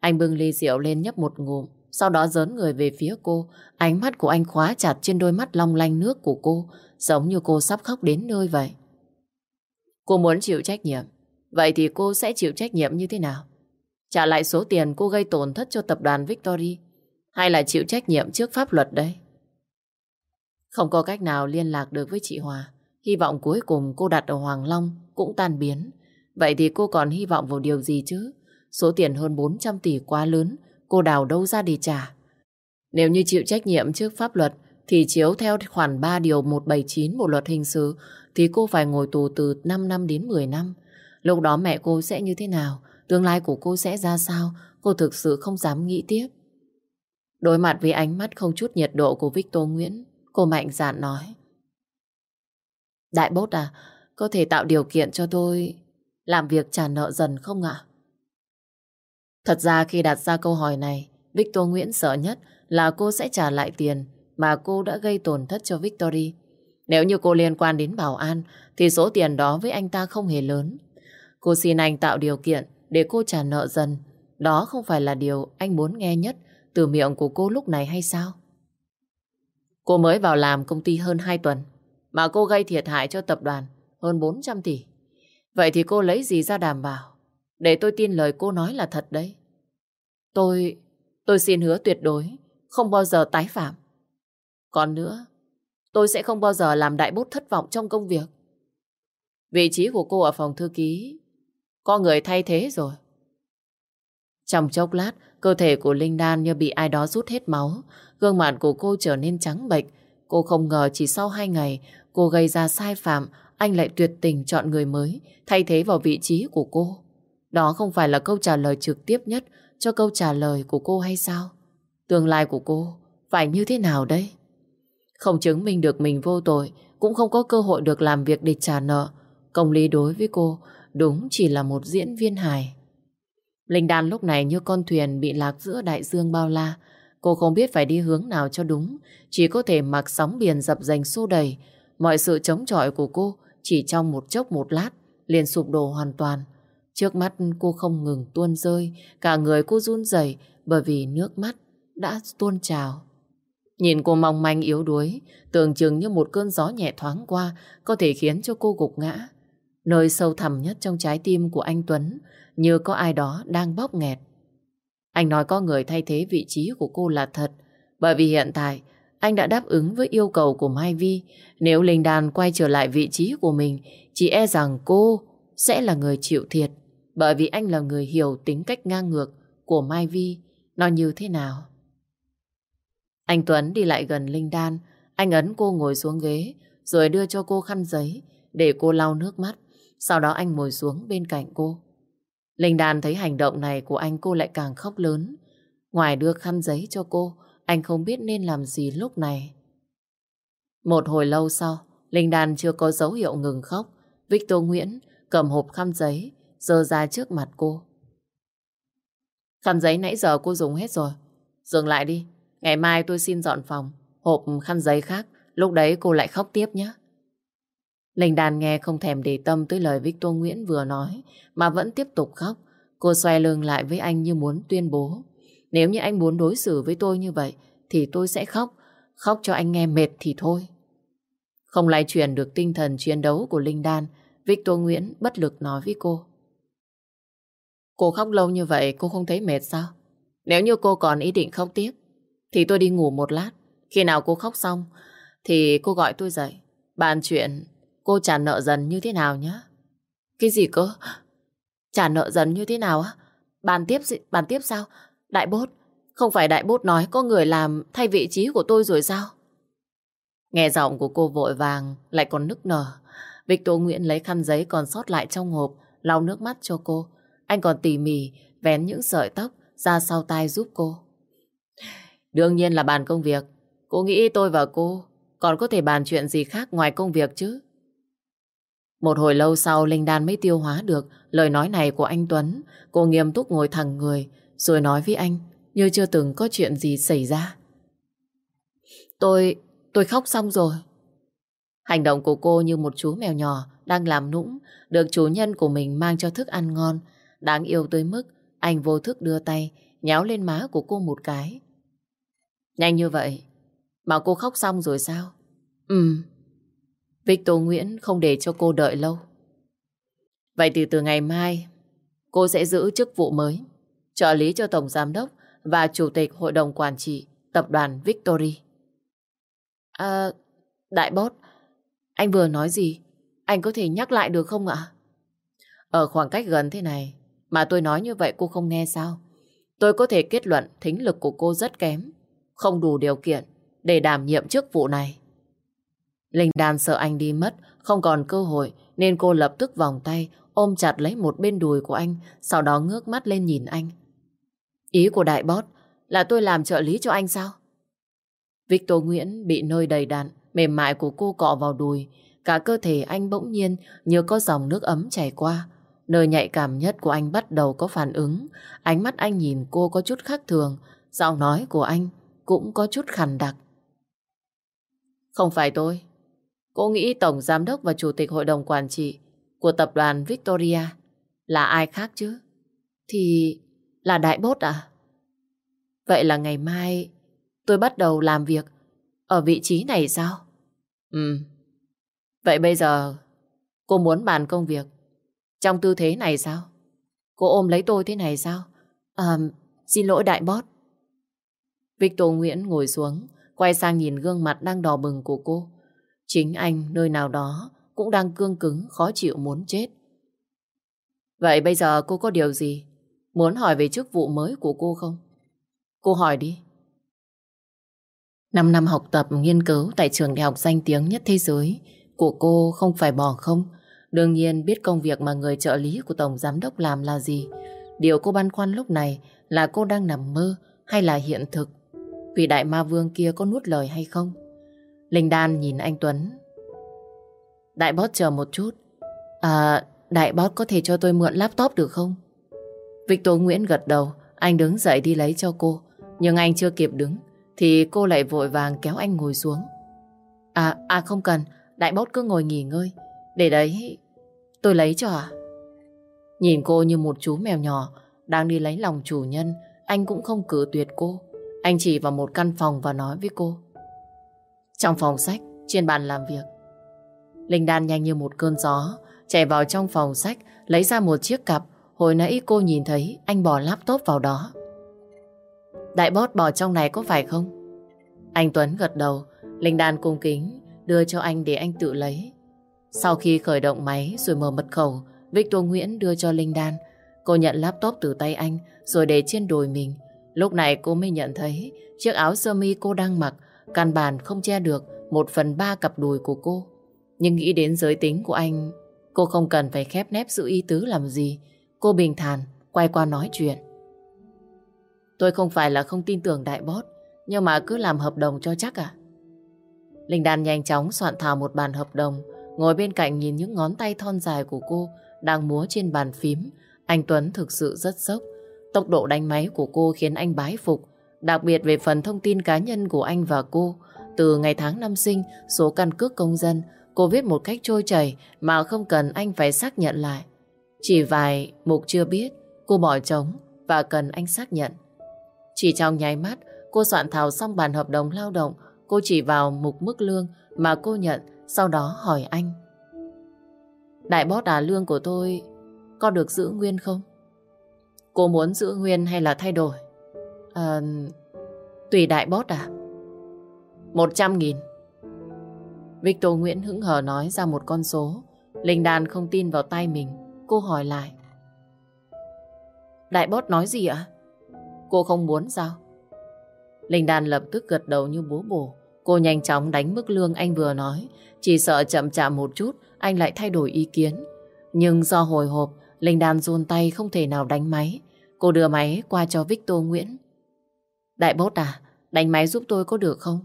Anh bưng ly rượu lên nhấp một ngụm, sau đó dớn người về phía cô. Ánh mắt của anh khóa chặt trên đôi mắt long lanh nước của cô, giống như cô sắp khóc đến nơi vậy. Cô muốn chịu trách nhiệm, vậy thì cô sẽ chịu trách nhiệm như thế nào? Trả lại số tiền cô gây tổn thất cho tập đoàn Victory, hay là chịu trách nhiệm trước pháp luật đây? Không có cách nào liên lạc được với chị Hòa. Hy vọng cuối cùng cô đặt ở Hoàng Long cũng tan biến. Vậy thì cô còn hy vọng vào điều gì chứ? Số tiền hơn 400 tỷ quá lớn, cô đào đâu ra để trả? Nếu như chịu trách nhiệm trước pháp luật, thì chiếu theo khoản 3 điều 179 Bộ luật hình sự, thì cô phải ngồi tù từ 5 năm đến 10 năm. Lúc đó mẹ cô sẽ như thế nào? Tương lai của cô sẽ ra sao? Cô thực sự không dám nghĩ tiếp. Đối mặt với ánh mắt không chút nhiệt độ của Victor Nguyễn, cô mạnh dạn nói. Đại bốt à, có thể tạo điều kiện cho tôi làm việc trả nợ dần không ạ? Thật ra khi đặt ra câu hỏi này, Victor Nguyễn sợ nhất là cô sẽ trả lại tiền mà cô đã gây tổn thất cho Victory. Nếu như cô liên quan đến bảo an, thì số tiền đó với anh ta không hề lớn. Cô xin anh tạo điều kiện để cô trả nợ dần. Đó không phải là điều anh muốn nghe nhất từ miệng của cô lúc này hay sao? Cô mới vào làm công ty hơn 2 tuần, mà cô gây thiệt hại cho tập đoàn hơn 400 tỷ. Vậy thì cô lấy gì ra đảm bảo? Để tôi tin lời cô nói là thật đấy. Tôi, tôi xin hứa tuyệt đối, không bao giờ tái phạm. Còn nữa, tôi sẽ không bao giờ làm đại bút thất vọng trong công việc. Vị trí của cô ở phòng thư ký, có người thay thế rồi. Trong chốc lát, cơ thể của Linh Đan như bị ai đó rút hết máu. Gương mặt của cô trở nên trắng bệch. Cô không ngờ chỉ sau hai ngày, cô gây ra sai phạm, anh lại tuyệt tình chọn người mới, thay thế vào vị trí của cô. Đó không phải là câu trả lời trực tiếp nhất cho câu trả lời của cô hay sao? Tương lai của cô phải như thế nào đây? Không chứng minh được mình vô tội, cũng không có cơ hội được làm việc để trả nợ. Công lý đối với cô đúng chỉ là một diễn viên hài. Linh Đan lúc này như con thuyền bị lạc giữa đại dương bao la. Cô không biết phải đi hướng nào cho đúng, chỉ có thể mặc sóng biển dập dành xô đầy. Mọi sự chống chọi của cô chỉ trong một chốc một lát liền sụp đổ hoàn toàn. Trước mắt cô không ngừng tuôn rơi, cả người cô run rẩy bởi vì nước mắt đã tuôn trào. Nhìn cô mong manh yếu đuối, tưởng chừng như một cơn gió nhẹ thoáng qua có thể khiến cho cô gục ngã. Nơi sâu thẳm nhất trong trái tim của anh Tuấn như có ai đó đang bóp nghẹt. Anh nói có người thay thế vị trí của cô là thật, bởi vì hiện tại anh đã đáp ứng với yêu cầu của Mai Vi. Nếu Linh Đàn quay trở lại vị trí của mình, chỉ e rằng cô sẽ là người chịu thiệt, bởi vì anh là người hiểu tính cách ngang ngược của Mai Vi nó như thế nào. Anh Tuấn đi lại gần Linh Đan, anh ấn cô ngồi xuống ghế, rồi đưa cho cô khăn giấy để cô lau nước mắt. Sau đó anh ngồi xuống bên cạnh cô. Linh Đan thấy hành động này của anh cô lại càng khóc lớn. Ngoài đưa khăn giấy cho cô, anh không biết nên làm gì lúc này. Một hồi lâu sau, Linh Đan chưa có dấu hiệu ngừng khóc. Victor Nguyễn cầm hộp khăn giấy, dơ ra trước mặt cô. Khăn giấy nãy giờ cô dùng hết rồi. Dừng lại đi, ngày mai tôi xin dọn phòng, hộp khăn giấy khác, lúc đấy cô lại khóc tiếp nhé. Linh Đàn nghe không thèm để tâm tới lời Victor Nguyễn vừa nói, mà vẫn tiếp tục khóc. Cô xoay lưng lại với anh như muốn tuyên bố. Nếu như anh muốn đối xử với tôi như vậy, thì tôi sẽ khóc. Khóc cho anh nghe mệt thì thôi. Không lại truyền được tinh thần chiến đấu của Linh Đan, Victor Nguyễn bất lực nói với cô. Cô khóc lâu như vậy cô không thấy mệt sao? Nếu như cô còn ý định khóc tiếp, thì tôi đi ngủ một lát. Khi nào cô khóc xong, thì cô gọi tôi dậy. Bàn chuyện cô trả nợ dần như thế nào nhé? Cái gì cơ? Trả nợ dần như thế nào á? Bàn tiếp bàn tiếp sao? Đại bốt, không phải đại bốt nói có người làm thay vị trí của tôi rồi sao? Nghe giọng của cô vội vàng, lại còn nức nở. Victor Nguyễn lấy khăn giấy còn sót lại trong hộp, lau nước mắt cho cô. Anh còn tỉ mỉ vén những sợi tóc ra sau tai giúp cô. Đương nhiên là bàn công việc. Cô nghĩ tôi và cô còn có thể bàn chuyện gì khác ngoài công việc chứ? Một hồi lâu sau Linh Đan mới tiêu hóa được lời nói này của anh Tuấn. Cô nghiêm túc ngồi thẳng người rồi nói với anh như chưa từng có chuyện gì xảy ra. Tôi, tôi khóc xong rồi. Hành động của cô như một chú mèo nhỏ đang làm nũng, được chủ nhân của mình mang cho thức ăn ngon, Đáng yêu tới mức anh vô thức đưa tay nhéo lên má của cô một cái. Nhanh như vậy mà cô khóc xong rồi sao? Ừ. Victor Nguyễn không để cho cô đợi lâu. Vậy thì từ ngày mai cô sẽ giữ chức vụ mới trợ lý cho Tổng Giám đốc và Chủ tịch Hội đồng Quản trị Tập đoàn Victory. À, Đại Bót, anh vừa nói gì? Anh có thể nhắc lại được không ạ? Ở khoảng cách gần thế này, mà tôi nói như vậy cô không nghe sao? Tôi có thể kết luận thính lực của cô rất kém, không đủ điều kiện để đảm nhiệm chức vụ này. Linh Đan sợ anh đi mất, không còn cơ hội nên cô lập tức vòng tay ôm chặt lấy một bên đùi của anh, sau đó ngước mắt lên nhìn anh. Ý của đại bót là tôi làm trợ lý cho anh sao? Victor Nguyễn bị nơi đầy đạn, mềm mại của cô cọ vào đùi, cả cơ thể anh bỗng nhiên như có dòng nước ấm chảy qua. Nơi nhạy cảm nhất của anh bắt đầu có phản ứng. Ánh mắt anh nhìn cô có chút khác thường. Giọng nói của anh cũng có chút khàn đặc. Không phải tôi. Cô nghĩ Tổng Giám đốc và Chủ tịch Hội đồng Quản trị của tập đoàn Victoria là ai khác chứ? Thì là Đại Bốt à? Vậy là ngày mai tôi bắt đầu làm việc ở vị trí này sao? Ừ. Vậy bây giờ cô muốn bàn công việc trong tư thế này sao? Cô ôm lấy tôi thế này sao? À, xin lỗi đại bót. Victor Nguyễn ngồi xuống, quay sang nhìn gương mặt đang đỏ bừng của cô. Chính anh nơi nào đó cũng đang cương cứng, khó chịu muốn chết. Vậy bây giờ cô có điều gì muốn hỏi về chức vụ mới của cô không? Cô hỏi đi. Năm năm học tập nghiên cứu tại trường đại học danh tiếng nhất thế giới của cô không phải bỏ không, Đương nhiên biết công việc mà người trợ lý của Tổng Giám đốc làm là gì. Điều cô băn khoăn lúc này là cô đang nằm mơ hay là hiện thực. Vì đại ma vương kia có nuốt lời hay không? Linh Đan nhìn anh Tuấn. Đại bót chờ một chút. À, đại bót có thể cho tôi mượn laptop được không? Victor Nguyễn gật đầu, anh đứng dậy đi lấy cho cô. Nhưng anh chưa kịp đứng, thì cô lại vội vàng kéo anh ngồi xuống. À, à không cần, đại bốt cứ ngồi nghỉ ngơi. Để đấy, tôi lấy cho à? Nhìn cô như một chú mèo nhỏ, đang đi lấy lòng chủ nhân, anh cũng không cử tuyệt cô. Anh chỉ vào một căn phòng và nói với cô. Trong phòng sách, trên bàn làm việc. Linh Đan nhanh như một cơn gió, chạy vào trong phòng sách, lấy ra một chiếc cặp. Hồi nãy cô nhìn thấy anh bỏ laptop vào đó. Đại bót bỏ trong này có phải không? Anh Tuấn gật đầu, Linh Đan cung kính đưa cho anh để anh tự lấy. Sau khi khởi động máy rồi mở mật khẩu, Victor Nguyễn đưa cho Linh Đan. Cô nhận laptop từ tay anh rồi để trên đùi mình. Lúc này cô mới nhận thấy chiếc áo sơ mi cô đang mặc căn bản không che được một phần ba cặp đùi của cô. Nhưng nghĩ đến giới tính của anh, cô không cần phải khép nép sự ý tứ làm gì. Cô bình thản, quay qua nói chuyện. Tôi không phải là không tin tưởng đại bót, nhưng mà cứ làm hợp đồng cho chắc à? Linh Đan nhanh chóng soạn thảo một bản hợp đồng, ngồi bên cạnh nhìn những ngón tay thon dài của cô đang múa trên bàn phím. Anh Tuấn thực sự rất sốc. Tốc độ đánh máy của cô khiến anh bái phục, đặc biệt về phần thông tin cá nhân của anh và cô. Từ ngày tháng năm sinh, số căn cước công dân, cô viết một cách trôi chảy mà không cần anh phải xác nhận lại. Chỉ vài mục chưa biết, cô bỏ trống và cần anh xác nhận. Chỉ trong nháy mắt, cô soạn thảo xong bản hợp đồng lao động, cô chỉ vào mục mức lương mà cô nhận, sau đó hỏi anh. Đại bót à lương của tôi có được giữ nguyên không? Cô muốn giữ nguyên hay là thay đổi? À, tùy đại bót à? Một trăm nghìn. Victor Nguyễn hững hờ nói ra một con số. Linh Đàn không tin vào tay mình. Cô hỏi lại. Đại bót nói gì ạ? Cô không muốn sao? Linh Đan lập tức gật đầu như bố bổ. Cô nhanh chóng đánh mức lương anh vừa nói. Chỉ sợ chậm chạm một chút, anh lại thay đổi ý kiến. Nhưng do hồi hộp, Linh Đan run tay không thể nào đánh máy. Cô đưa máy qua cho Victor Nguyễn. Đại bốt à, đánh máy giúp tôi có được không?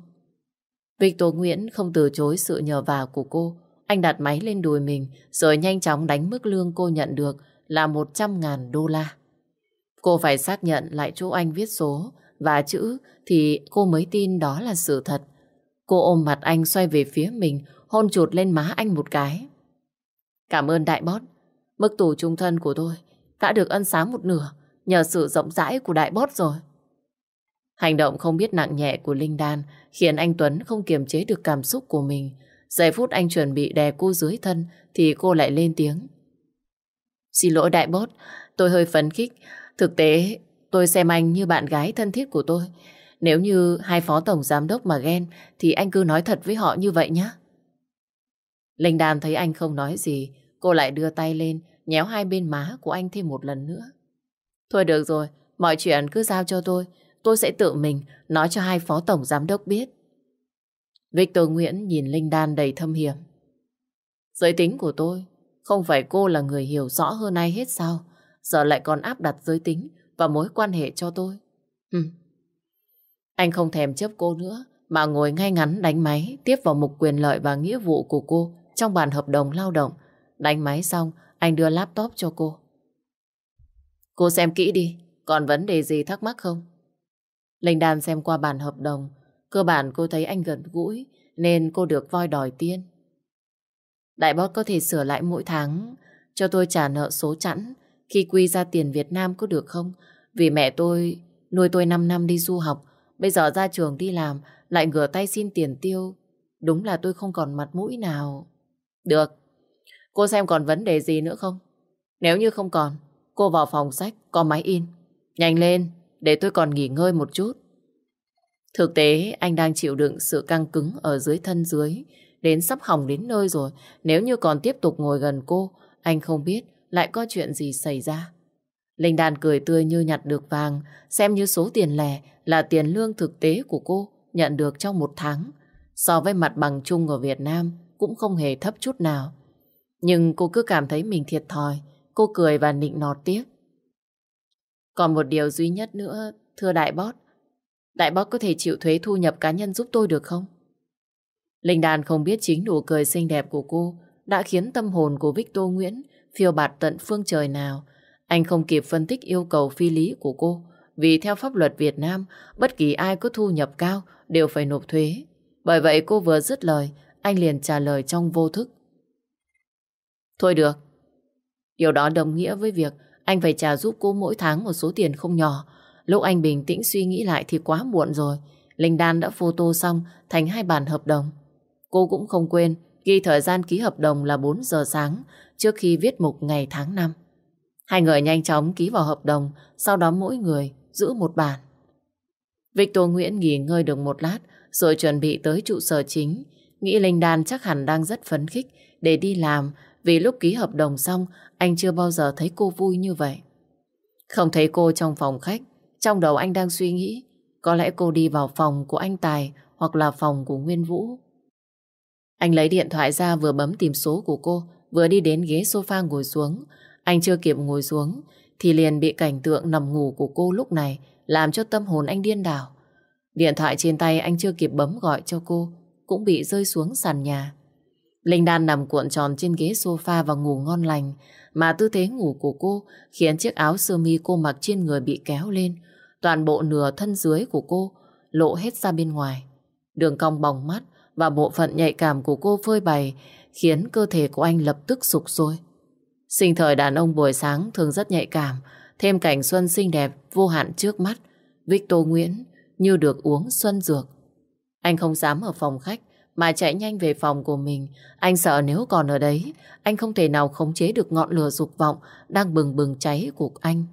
Victor Nguyễn không từ chối sự nhờ vả của cô. Anh đặt máy lên đùi mình rồi nhanh chóng đánh mức lương cô nhận được là 100.000 đô la. Cô phải xác nhận lại chỗ anh viết số và chữ thì cô mới tin đó là sự thật. Cô ôm mặt anh xoay về phía mình, hôn chuột lên má anh một cái. Cảm ơn đại bót, mức tù trung thân của tôi đã được ân xá một nửa nhờ sự rộng rãi của đại bót rồi. Hành động không biết nặng nhẹ của Linh Đan khiến anh Tuấn không kiềm chế được cảm xúc của mình. Giây phút anh chuẩn bị đè cô dưới thân thì cô lại lên tiếng. Xin lỗi đại bốt, tôi hơi phấn khích. Thực tế, tôi xem anh như bạn gái thân thiết của tôi. Nếu như hai phó tổng giám đốc mà ghen thì anh cứ nói thật với họ như vậy nhé. Linh Đàm thấy anh không nói gì, cô lại đưa tay lên, nhéo hai bên má của anh thêm một lần nữa. Thôi được rồi, mọi chuyện cứ giao cho tôi, tôi sẽ tự mình nói cho hai phó tổng giám đốc biết. Victor Nguyễn nhìn Linh Đan đầy thâm hiểm. Giới tính của tôi, không phải cô là người hiểu rõ hơn ai hết sao, giờ lại còn áp đặt giới tính và mối quan hệ cho tôi. Hừm. Anh không thèm chấp cô nữa, mà ngồi ngay ngắn đánh máy tiếp vào mục quyền lợi và nghĩa vụ của cô trong bản hợp đồng lao động. Đánh máy xong, anh đưa laptop cho cô. Cô xem kỹ đi, còn vấn đề gì thắc mắc không? Linh Đan xem qua bản hợp đồng, cơ bản cô thấy anh gần gũi, nên cô được voi đòi tiên Đại boss có thể sửa lại mỗi tháng cho tôi trả nợ số chẵn khi quy ra tiền Việt Nam có được không? Vì mẹ tôi nuôi tôi 5 năm đi du học, bây giờ ra trường đi làm lại ngửa tay xin tiền tiêu. Đúng là tôi không còn mặt mũi nào. Được. Cô xem còn vấn đề gì nữa không? Nếu như không còn, cô vào phòng sách, có máy in. Nhanh lên, để tôi còn nghỉ ngơi một chút. Thực tế, anh đang chịu đựng sự căng cứng ở dưới thân dưới, đến sắp hỏng đến nơi rồi. Nếu như còn tiếp tục ngồi gần cô, anh không biết lại có chuyện gì xảy ra. Linh Đàn cười tươi như nhặt được vàng, xem như số tiền lẻ là tiền lương thực tế của cô nhận được trong một tháng. So với mặt bằng chung ở Việt Nam cũng không hề thấp chút nào. Nhưng cô cứ cảm thấy mình thiệt thòi, cô cười và nịnh nọt tiếp. Còn một điều duy nhất nữa, thưa đại bót. Đại bác có thể chịu thuế thu nhập cá nhân giúp tôi được không? Linh Đan không biết chính nụ cười xinh đẹp của cô đã khiến tâm hồn của Victor Nguyễn phiêu bạt tận phương trời nào. Anh không kịp phân tích yêu cầu phi lý của cô. Vì theo pháp luật Việt Nam, bất kỳ ai có thu nhập cao đều phải nộp thuế. Bởi vậy cô vừa dứt lời, anh liền trả lời trong vô thức. Thôi được. Điều đó đồng nghĩa với việc anh phải trả giúp cô mỗi tháng một số tiền không nhỏ. Lúc anh bình tĩnh suy nghĩ lại thì quá muộn rồi. Linh Đan đã photo xong thành hai bản hợp đồng. Cô cũng không quên ghi thời gian ký hợp đồng là 4 giờ sáng trước khi viết mục ngày tháng năm. Hai người nhanh chóng ký vào hợp đồng, sau đó mỗi người giữ một bản. Victor Nguyễn nghỉ ngơi được một lát rồi chuẩn bị tới trụ sở chính. Nghĩ Linh Đan chắc hẳn đang rất phấn khích để đi làm vì lúc ký hợp đồng xong anh chưa bao giờ thấy cô vui như vậy. Không thấy cô trong phòng khách, trong đầu anh đang suy nghĩ có lẽ cô đi vào phòng của anh Tài hoặc là phòng của Nguyên Vũ. Anh lấy điện thoại ra vừa bấm tìm số của cô, vừa đi đến ghế sofa ngồi xuống. Anh chưa kịp ngồi xuống, thì liền bị cảnh tượng nằm ngủ của cô lúc này làm cho tâm hồn anh điên đảo. Điện thoại trên tay anh chưa kịp bấm gọi cho cô, cũng bị rơi xuống sàn nhà. Linh Đan nằm cuộn tròn trên ghế sofa và ngủ ngon lành, mà tư thế ngủ của cô khiến chiếc áo sơ mi cô mặc trên người bị kéo lên, toàn bộ nửa thân dưới của cô lộ hết ra bên ngoài. Đường cong bóng mắt và bộ phận nhạy cảm của cô phơi bày khiến cơ thể của anh lập tức sụp sôi. Sinh thời đàn ông buổi sáng thường rất nhạy cảm, thêm cảnh xuân xinh đẹp vô hạn trước mắt. Victor Nguyễn như được uống xuân dược. Anh không dám ở phòng khách mà chạy nhanh về phòng của mình. Anh sợ nếu còn ở đấy, anh không thể nào khống chế được ngọn lửa dục vọng đang bừng bừng cháy của anh.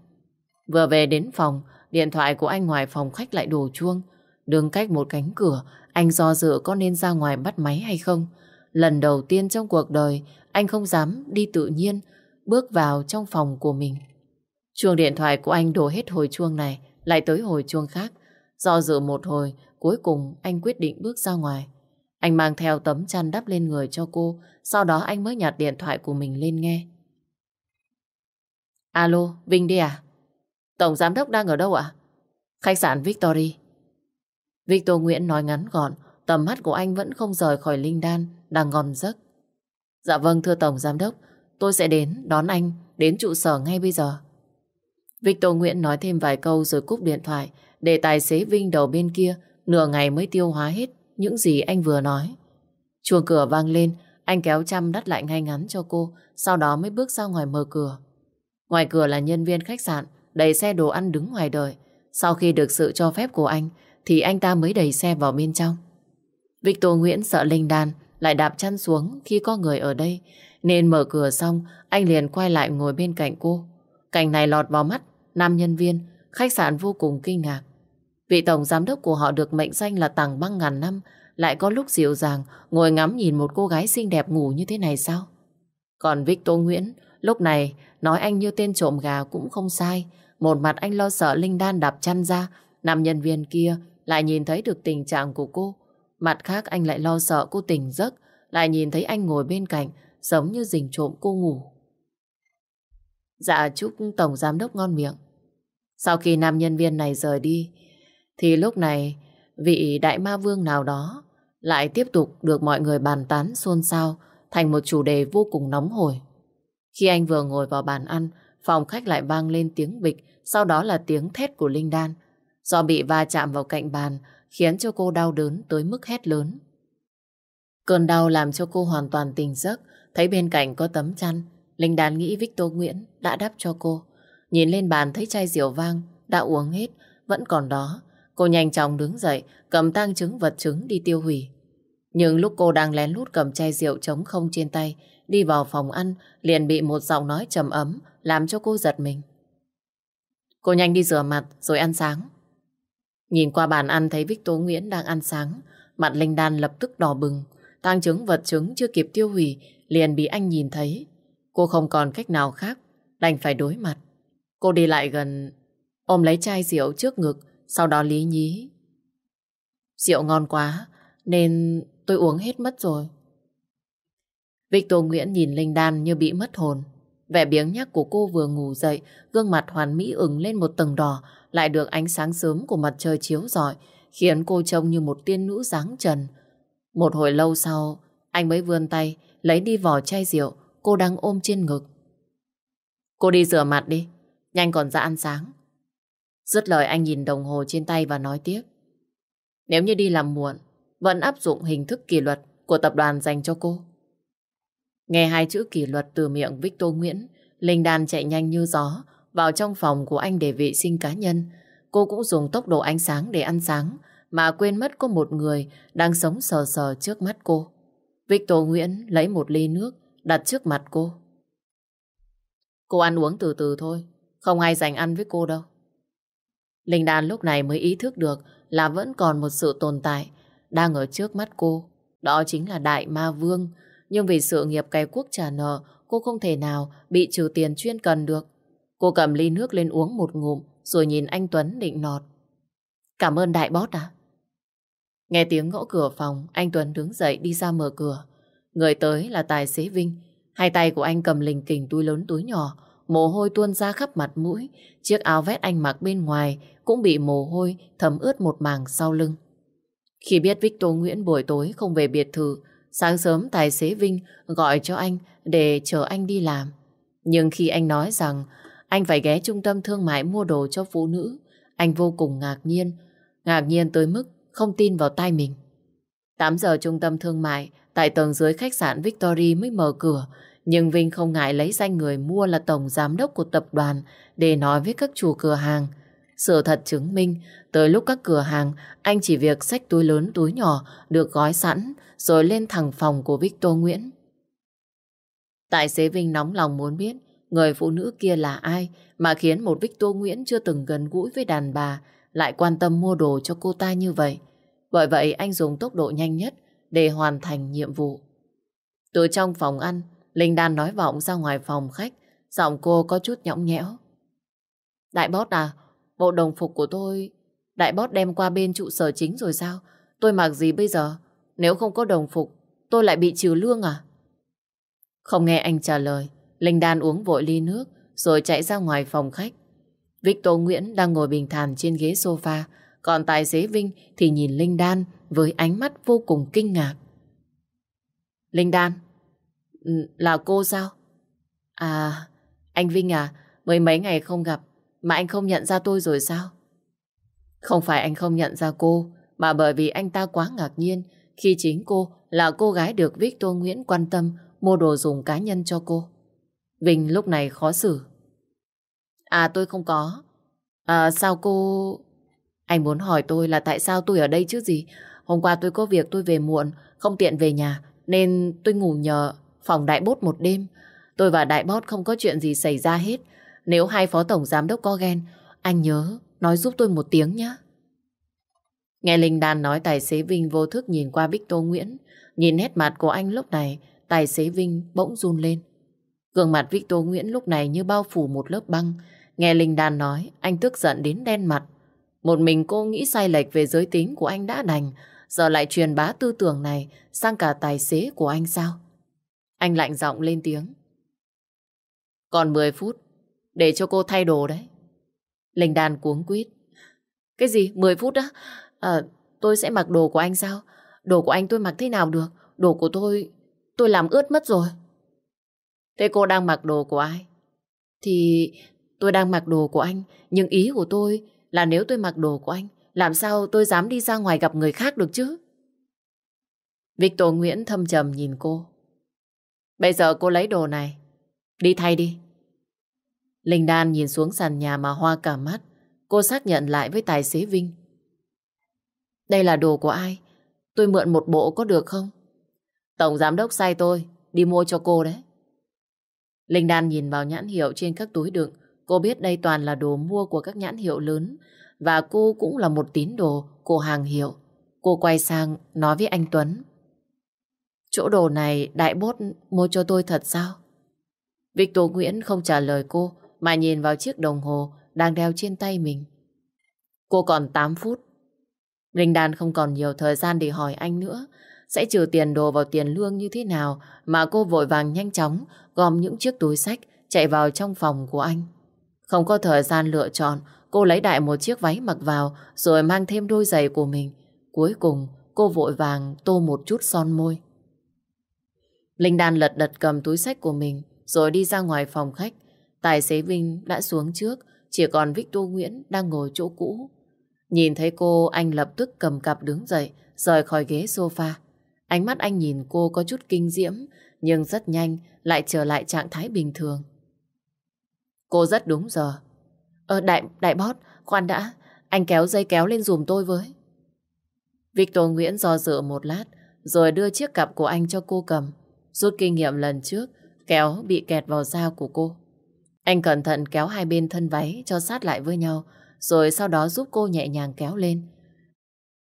Vừa về đến phòng, điện thoại của anh ngoài phòng khách lại đổ chuông. Đứng cách một cánh cửa, anh do dự có nên ra ngoài bắt máy hay không. Lần đầu tiên trong cuộc đời, anh không dám đi tự nhiên, bước vào trong phòng của mình. Chuông điện thoại của anh đổ hết hồi chuông này, lại tới hồi chuông khác. Do dự một hồi, cuối cùng anh quyết định bước ra ngoài. Anh mang theo tấm chăn đắp lên người cho cô, sau đó anh mới nhặt điện thoại của mình lên nghe. Alo, Vinh đi à? Tổng giám đốc đang ở đâu ạ? Khách sạn Victory. Victor Nguyễn nói ngắn gọn, tầm mắt của anh vẫn không rời khỏi Linh Đan, đang ngon giấc. Dạ vâng thưa Tổng Giám đốc, tôi sẽ đến đón anh đến trụ sở ngay bây giờ. Victor Nguyễn nói thêm vài câu rồi cúp điện thoại để tài xế Vinh đầu bên kia nửa ngày mới tiêu hóa hết những gì anh vừa nói. Chuông cửa vang lên, anh kéo chăm đắt lại ngay ngắn cho cô, sau đó mới bước ra ngoài mở cửa. Ngoài cửa là nhân viên khách sạn, đầy xe đồ ăn đứng ngoài đợi. Sau khi được sự cho phép của anh, thì anh ta mới đẩy xe vào bên trong. Victor Nguyễn sợ Linh Đan lại đạp chăn xuống khi có người ở đây, nên mở cửa xong, anh liền quay lại ngồi bên cạnh cô. Cảnh này lọt vào mắt, nam nhân viên, khách sạn vô cùng kinh ngạc. Vị tổng giám đốc của họ được mệnh danh là tàng băng ngàn năm, lại có lúc dịu dàng ngồi ngắm nhìn một cô gái xinh đẹp ngủ như thế này sao? Còn Victor Nguyễn, lúc này nói anh như tên trộm gà cũng không sai. Một mặt anh lo sợ Linh Đan đạp chăn ra, nam nhân viên kia lại nhìn thấy được tình trạng của cô. Mặt khác anh lại lo sợ cô tỉnh giấc, lại nhìn thấy anh ngồi bên cạnh, giống như rình trộm cô ngủ. Dạ chúc Tổng Giám Đốc ngon miệng. Sau khi nam nhân viên này rời đi, thì lúc này vị đại ma vương nào đó lại tiếp tục được mọi người bàn tán xôn xao thành một chủ đề vô cùng nóng hổi. Khi anh vừa ngồi vào bàn ăn, phòng khách lại vang lên tiếng bịch, sau đó là tiếng thét của Linh Đan. Do bị va chạm vào cạnh bàn, khiến cho cô đau đớn tới mức hét lớn. Cơn đau làm cho cô hoàn toàn tỉnh giấc, thấy bên cạnh có tấm chăn. Linh Đan nghĩ Victor Nguyễn đã đắp cho cô. Nhìn lên bàn thấy chai rượu vang, đã uống hết, vẫn còn đó. Cô nhanh chóng đứng dậy, cầm tang trứng vật chứng đi tiêu hủy. Nhưng lúc cô đang lén lút cầm chai rượu trống không trên tay, đi vào phòng ăn, liền bị một giọng nói trầm ấm, làm cho cô giật mình. Cô nhanh đi rửa mặt, rồi ăn sáng. Nhìn qua bàn ăn thấy Victor Nguyễn đang ăn sáng, mặt Linh Đan lập tức đỏ bừng, tang trứng vật chứng chưa kịp tiêu hủy, liền bị anh nhìn thấy. Cô không còn cách nào khác, đành phải đối mặt. Cô đi lại gần, ôm lấy chai rượu trước ngực, sau đó lý nhí. Rượu ngon quá, nên tôi uống hết mất rồi. Victor Nguyễn nhìn Linh Đan như bị mất hồn. Vẻ biếng nhác của cô vừa ngủ dậy, gương mặt hoàn mỹ ửng lên một tầng đỏ, lại được ánh sáng sớm của mặt trời chiếu rọi, khiến cô trông như một tiên nữ dáng trần. Một hồi lâu sau, anh mới vươn tay, lấy đi vỏ chai rượu, cô đang ôm trên ngực. Cô đi rửa mặt đi, Nhanh còn ra ăn sáng. Dứt lời anh nhìn đồng hồ trên tay và nói tiếp. Nếu như đi làm muộn, vẫn áp dụng hình thức kỷ luật của tập đoàn dành cho cô. Nghe hai chữ kỷ luật từ miệng Victor Nguyễn, Linh Đan chạy nhanh như gió vào trong phòng của anh để vệ sinh cá nhân. Cô cũng dùng tốc độ ánh sáng để ăn sáng, mà quên mất có một người đang sống sờ sờ trước mắt cô. Victor Nguyễn lấy một ly nước đặt trước mặt cô. Cô ăn uống từ từ thôi, không ai dành ăn với cô đâu. Linh Đan lúc này mới ý thức được là vẫn còn một sự tồn tại đang ở trước mắt cô. Đó chính là Đại Ma Vương. Nhưng vì sự nghiệp cái quốc trả nợ, cô không thể nào bị trừ tiền chuyên cần được. Cô cầm ly nước lên uống một ngụm, rồi nhìn anh Tuấn định nọt. Cảm ơn đại bót à? Nghe tiếng gõ cửa phòng, anh Tuấn đứng dậy đi ra mở cửa. Người tới là tài xế Vinh. Hai tay của anh cầm lình kình túi lớn túi nhỏ, mồ hôi tuôn ra khắp mặt mũi. Chiếc áo vét anh mặc bên ngoài cũng bị mồ hôi thấm ướt một màng sau lưng. Khi biết Victor Nguyễn buổi tối không về biệt thự, sáng sớm tài xế Vinh gọi cho anh để chờ anh đi làm. Nhưng khi anh nói rằng anh phải ghé trung tâm thương mại mua đồ cho phụ nữ, anh vô cùng ngạc nhiên, ngạc nhiên tới mức không tin vào tai mình. 8 giờ trung tâm thương mại, tại tầng dưới khách sạn Victory mới mở cửa, nhưng Vinh không ngại lấy danh người mua là tổng giám đốc của tập đoàn để nói với các chủ cửa hàng. Sự thật chứng minh, tới lúc các cửa hàng, anh chỉ việc xách túi lớn túi nhỏ được gói sẵn rồi lên thẳng phòng của Victor Nguyễn. Tài xế Vinh nóng lòng muốn biết người phụ nữ kia là ai mà khiến một Victor Nguyễn chưa từng gần gũi với đàn bà lại quan tâm mua đồ cho cô ta như vậy. Bởi vậy anh dùng tốc độ nhanh nhất để hoàn thành nhiệm vụ. Từ trong phòng ăn, Linh Đan nói vọng ra ngoài phòng khách, giọng cô có chút nhõng nhẽo. Đại bót à, bộ đồng phục của tôi, đại bót đem qua bên trụ sở chính rồi sao? Tôi mặc gì bây giờ? Nếu không có đồng phục, tôi lại bị trừ lương à? Không nghe anh trả lời, Linh Đan uống vội ly nước, rồi chạy ra ngoài phòng khách. Victor Nguyễn đang ngồi bình thản trên ghế sofa, còn tài xế Vinh thì nhìn Linh Đan với ánh mắt vô cùng kinh ngạc. Linh Đan, ừ, là cô sao? À, anh Vinh à, mấy mấy ngày không gặp, mà anh không nhận ra tôi rồi sao? Không phải anh không nhận ra cô, mà bởi vì anh ta quá ngạc nhiên khi chính cô là cô gái được Victor Nguyễn quan tâm mua đồ dùng cá nhân cho cô. Vinh lúc này khó xử. À tôi không có. À sao cô... Anh muốn hỏi tôi là tại sao tôi ở đây chứ gì? Hôm qua tôi có việc tôi về muộn, không tiện về nhà, nên tôi ngủ nhờ phòng đại bốt một đêm. Tôi và đại bốt không có chuyện gì xảy ra hết. Nếu hai phó tổng giám đốc có ghen, anh nhớ nói giúp tôi một tiếng nhé. Nghe Linh Đan nói tài xế Vinh vô thức nhìn qua Victor Nguyễn. Nhìn nét mặt của anh lúc này, tài xế Vinh bỗng run lên. Gương mặt Victor Nguyễn lúc này như bao phủ một lớp băng. Nghe Linh Đan nói, anh tức giận đến đen mặt. Một mình cô nghĩ sai lệch về giới tính của anh đã đành, giờ lại truyền bá tư tưởng này sang cả tài xế của anh sao? Anh lạnh giọng lên tiếng. Còn 10 phút, để cho cô thay đồ đấy. Linh Đan cuống quýt. Cái gì? 10 phút á? À, tôi sẽ mặc đồ của anh sao? Đồ của anh tôi mặc thế nào được? Đồ của tôi, tôi làm ướt mất rồi. Thế cô đang mặc đồ của ai? Thì tôi đang mặc đồ của anh, nhưng ý của tôi là nếu tôi mặc đồ của anh, làm sao tôi dám đi ra ngoài gặp người khác được chứ? Victor Nguyễn thâm trầm nhìn cô. Bây giờ cô lấy đồ này, đi thay đi. Linh Đan nhìn xuống sàn nhà mà hoa cả mắt. Cô xác nhận lại với tài xế Vinh. Đây là đồ của ai? Tôi mượn một bộ có được không? Tổng giám đốc sai tôi, đi mua cho cô đấy. Linh Đan nhìn vào nhãn hiệu trên các túi đựng. Cô biết đây toàn là đồ mua của các nhãn hiệu lớn. Và cô cũng là một tín đồ của hàng hiệu. Cô quay sang nói với anh Tuấn. Chỗ đồ này đại bốt mua cho tôi thật sao? Victor Nguyễn không trả lời cô mà nhìn vào chiếc đồng hồ đang đeo trên tay mình. Cô còn 8 phút. Linh Đan không còn nhiều thời gian để hỏi anh nữa sẽ trừ tiền đồ vào tiền lương như thế nào mà cô vội vàng nhanh chóng gom những chiếc túi sách chạy vào trong phòng của anh. Không có thời gian lựa chọn, cô lấy đại một chiếc váy mặc vào rồi mang thêm đôi giày của mình. Cuối cùng, cô vội vàng tô một chút son môi. Linh Đan lật đật cầm túi sách của mình rồi đi ra ngoài phòng khách. Tài xế Vinh đã xuống trước, chỉ còn Victor Nguyễn đang ngồi chỗ cũ. Nhìn thấy cô, anh lập tức cầm cặp đứng dậy, rời khỏi ghế sofa. Ánh mắt anh nhìn cô có chút kinh diễm, nhưng rất nhanh lại trở lại trạng thái bình thường. Cô rất đúng giờ. Ờ, đại, đại bót, khoan đã, anh kéo dây kéo lên dùm tôi với. Victor Nguyễn do dự một lát, rồi đưa chiếc cặp của anh cho cô cầm. Rút kinh nghiệm lần trước, kéo bị kẹt vào dao của cô. Anh cẩn thận kéo hai bên thân váy cho sát lại với nhau, rồi sau đó giúp cô nhẹ nhàng kéo lên.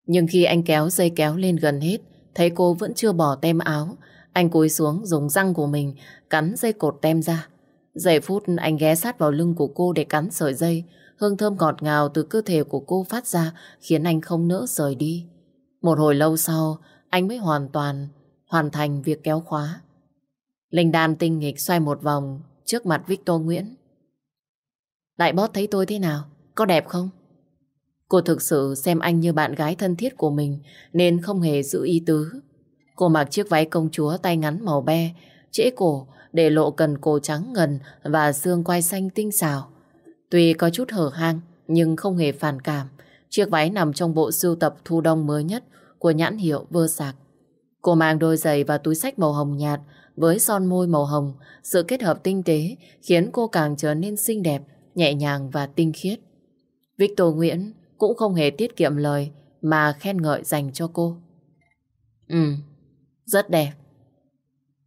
Nhưng khi anh kéo dây kéo lên gần hết, thấy cô vẫn chưa bỏ tem áo, anh cúi xuống dùng răng của mình cắn dây cột tem ra. Giây phút anh ghé sát vào lưng của cô để cắn sợi dây, hương thơm ngọt ngào từ cơ thể của cô phát ra khiến anh không nỡ rời đi. Một hồi lâu sau, anh mới hoàn toàn hoàn thành việc kéo khóa. Linh đàn tinh nghịch xoay một vòng trước mặt Victor Nguyễn. Đại bót thấy tôi thế nào? Có đẹp không? Cô thực sự xem anh như bạn gái thân thiết của mình nên không hề giữ ý tứ. Cô mặc chiếc váy công chúa tay ngắn màu be, trễ cổ để lộ cần cổ trắng ngần và xương quai xanh tinh xảo. Tuy có chút hở hang nhưng không hề phản cảm. Chiếc váy nằm trong bộ sưu tập thu đông mới nhất của nhãn hiệu vơ sạc. Cô mang đôi giày và túi sách màu hồng nhạt với son môi màu hồng. Sự kết hợp tinh tế khiến cô càng trở nên xinh đẹp, nhẹ nhàng và tinh khiết. Victor Nguyễn cũng không hề tiết kiệm lời mà khen ngợi dành cho cô. Ừ, rất đẹp.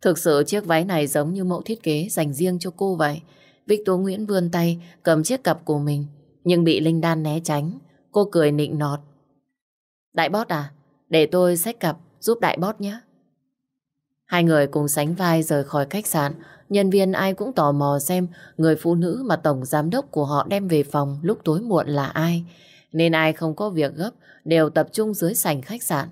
Thực sự chiếc váy này giống như mẫu thiết kế dành riêng cho cô vậy. Victor Nguyễn vươn tay cầm chiếc cặp của mình nhưng bị Linh Đan né tránh. Cô cười nịnh nọt. Đại bót à, để tôi xách cặp giúp đại bót nhé. Hai người cùng sánh vai rời khỏi khách sạn. Nhân viên ai cũng tò mò xem người phụ nữ mà tổng giám đốc của họ đem về phòng lúc tối muộn là ai. Nên ai không có việc gấp đều tập trung dưới sảnh khách sạn.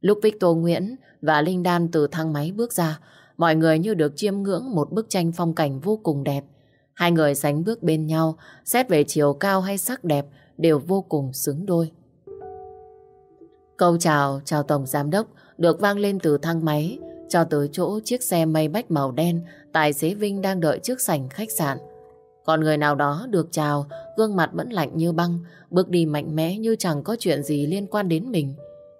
Lúc Victor Nguyễn và Linh Đan từ thang máy bước ra, mọi người như được chiêm ngưỡng một bức tranh phong cảnh vô cùng đẹp. Hai người sánh bước bên nhau, xét về chiều cao hay sắc đẹp đều vô cùng xứng đôi. Câu chào, chào Tổng Giám Đốc được vang lên từ thang máy cho tới chỗ chiếc xe mây bách màu đen tài xế Vinh đang đợi trước sảnh khách sạn. Còn người nào đó được chào, gương mặt vẫn lạnh như băng, bước đi mạnh mẽ như chẳng có chuyện gì liên quan đến mình.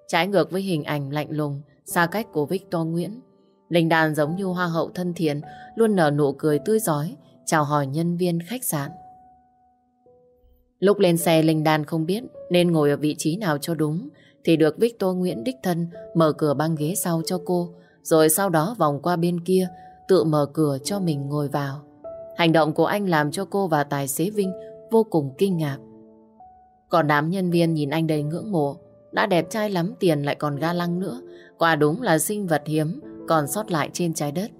Trái ngược với hình ảnh lạnh lùng, xa cách của Victor Nguyễn. Linh đàn giống như hoa hậu thân thiện, luôn nở nụ cười tươi giói, chào hỏi nhân viên khách sạn. Lúc lên xe Linh Đan không biết nên ngồi ở vị trí nào cho đúng thì được Victor Nguyễn đích thân mở cửa băng ghế sau cho cô rồi sau đó vòng qua bên kia, tự mở cửa cho mình ngồi vào. Hành động của anh làm cho cô và tài xế Vinh vô cùng kinh ngạc. Còn đám nhân viên nhìn anh đầy ngưỡng mộ, đã đẹp trai lắm tiền lại còn ga lăng nữa, quả đúng là sinh vật hiếm, còn sót lại trên trái đất.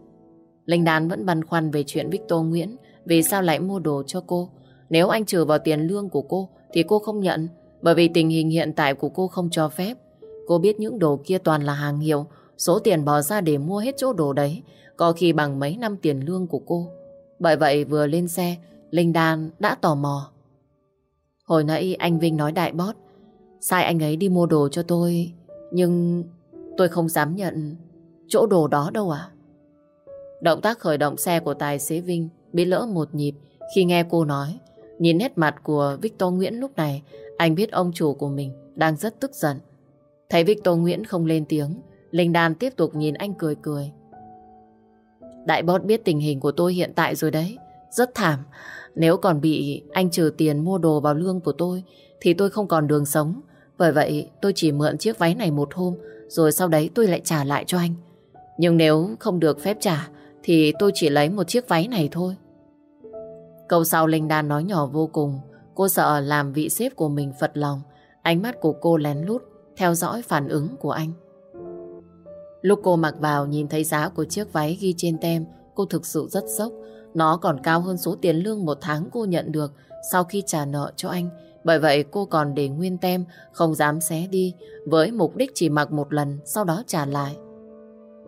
Linh Đan vẫn băn khoăn về chuyện Victor Nguyễn, vì sao lại mua đồ cho cô. Nếu anh trừ vào tiền lương của cô, thì cô không nhận, bởi vì tình hình hiện tại của cô không cho phép. Cô biết những đồ kia toàn là hàng hiệu số tiền bỏ ra để mua hết chỗ đồ đấy, có khi bằng mấy năm tiền lương của cô. Bởi vậy vừa lên xe, Linh Đan đã tò mò. Hồi nãy anh Vinh nói đại bót, Sai anh ấy đi mua đồ cho tôi, Nhưng tôi không dám nhận Chỗ đồ đó đâu à Động tác khởi động xe của tài xế Vinh Bị lỡ một nhịp Khi nghe cô nói, Nhìn nét mặt của Victor Nguyễn lúc này, Anh biết ông chủ của mình đang rất tức giận Thấy Victor Nguyễn không lên tiếng Linh Đan tiếp tục nhìn anh cười cười. Đại bót biết tình hình của tôi hiện tại rồi đấy. Rất thảm. Nếu còn bị anh trừ tiền mua đồ vào lương của tôi, Thì tôi không còn đường sống. Bởi vậy, tôi chỉ mượn chiếc váy này một hôm, Rồi sau đấy tôi lại trả lại cho anh. Nhưng nếu không được phép trả, Thì tôi chỉ lấy một chiếc váy này thôi. Câu sau Linh Đan nói nhỏ vô cùng. Cô sợ làm vị sếp của mình phật lòng. Ánh mắt của cô lén lút Theo dõi phản ứng của anh. Lúc cô mặc vào nhìn thấy giá của chiếc váy ghi trên tem, Cô thực sự rất sốc. Nó còn cao hơn số tiền lương một tháng cô nhận được Sau khi trả nợ cho anh. Bởi vậy cô còn để nguyên tem, Không dám xé đi, Với mục đích chỉ mặc một lần, Sau đó trả lại.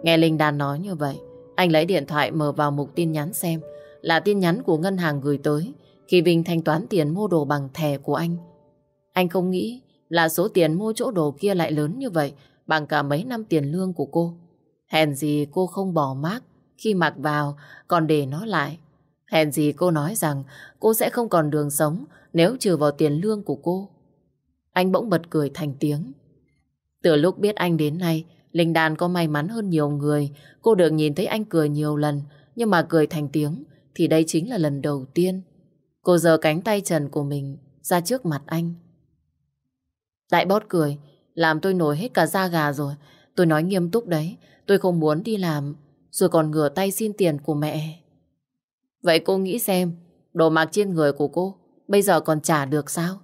Nghe Linh Đan nói như vậy, Anh lấy điện thoại mở vào mục tin nhắn xem. Là tin nhắn của ngân hàng gửi tới, Khi Vinh thanh toán tiền mua đồ bằng thẻ của anh. Anh không nghĩ Là số tiền mua chỗ đồ kia lại lớn như vậy Bằng cả mấy năm tiền lương của cô Hèn gì cô không bỏ mác Khi mặc vào còn để nó lại Hèn gì cô nói rằng cô sẽ không còn đường sống nếu trừ vào tiền lương của cô. Anh bỗng bật cười thành tiếng. Từ lúc biết anh đến nay, Linh Đan có may mắn hơn nhiều người. Cô được nhìn thấy anh cười nhiều lần, nhưng mà cười thành tiếng thì đây chính là lần đầu tiên. Cô giơ cánh tay trần của mình ra trước mặt anh. Đại bót cười, làm tôi nổi hết cả da gà rồi. Tôi nói nghiêm túc đấy, tôi không muốn đi làm, rồi còn ngửa tay xin tiền của mẹ. Vậy cô nghĩ xem, đồ mặc trên người của cô bây giờ còn trả được sao?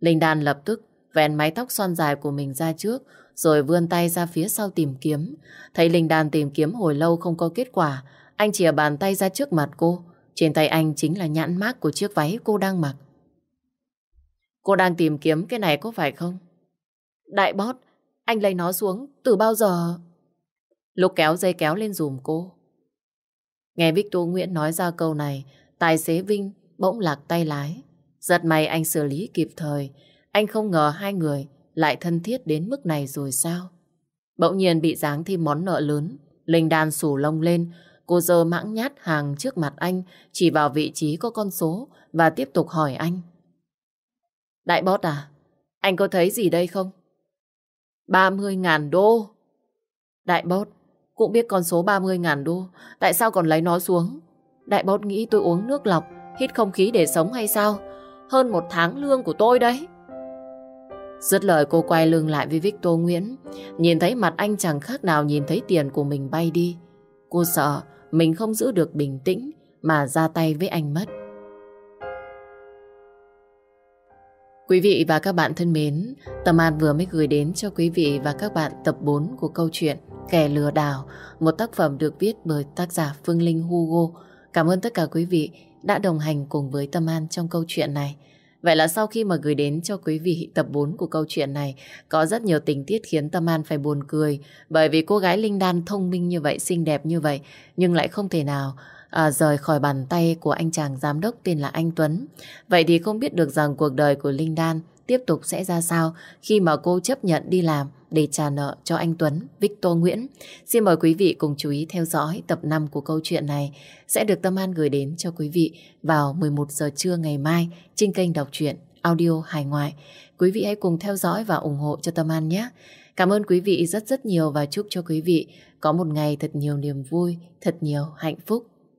Linh Đan lập tức vén mái tóc xoăn dài của mình ra trước, rồi vươn tay ra phía sau tìm kiếm. Thấy Linh Đan tìm kiếm hồi lâu không có kết quả, anh chìa bàn tay ra trước mặt cô. Trên tay anh chính là nhãn mác của chiếc váy cô đang mặc. Cô đang tìm kiếm cái này có phải không? Đại bót, anh lấy nó xuống từ bao giờ? Lúc kéo dây kéo lên dùm cô. Nghe Victor Nguyễn nói ra câu này, tài xế Vinh bỗng lạc tay lái. Giật may anh xử lý kịp thời. Anh không ngờ hai người lại thân thiết đến mức này rồi sao? Bỗng nhiên bị giáng thêm món nợ lớn. Linh đàn sủ lông lên. Cô dơ mãng nhát hàng trước mặt anh, chỉ vào vị trí có con số và tiếp tục hỏi anh. Đại bót à, anh có thấy gì đây không? 30.000 đô. Đại bốt cũng biết con số 30.000 đô, tại sao còn lấy nó xuống? Đại bốt nghĩ tôi uống nước lọc, hít không khí để sống hay sao? Hơn một tháng lương của tôi đấy. Dứt lời cô quay lưng lại với Victor Nguyễn, nhìn thấy mặt anh chẳng khác nào nhìn thấy tiền của mình bay đi. Cô sợ mình không giữ được bình tĩnh mà ra tay với anh mất. Quý vị và các bạn thân mến, Tâm An vừa mới gửi đến cho quý vị và các bạn tập 4 của câu chuyện Kẻ lừa đảo, một tác phẩm được viết bởi tác giả Phương Linh Hugo. Cảm ơn tất cả quý vị đã đồng hành cùng với Tâm An trong câu chuyện này. Vậy là sau khi mà gửi đến cho quý vị tập 4 của câu chuyện này, có rất nhiều tình tiết khiến Tâm An phải buồn cười, bởi vì cô gái Linh Đan thông minh như vậy, xinh đẹp như vậy, nhưng lại không thể nào à, rời khỏi bàn tay của anh chàng giám đốc tên là anh Tuấn. Vậy thì không biết được rằng cuộc đời của Linh Đan tiếp tục sẽ ra sao khi mà cô chấp nhận đi làm để trả nợ cho anh Tuấn, Victor Nguyễn. Xin mời quý vị cùng chú ý theo dõi tập 5 của câu chuyện này sẽ được Tâm An gửi đến cho quý vị vào 11 giờ trưa ngày mai trên kênh đọc truyện audio Hải ngoại. Quý vị hãy cùng theo dõi và ủng hộ cho Tâm An nhé. Cảm ơn quý vị rất rất nhiều và chúc cho quý vị có một ngày thật nhiều niềm vui, thật nhiều hạnh phúc.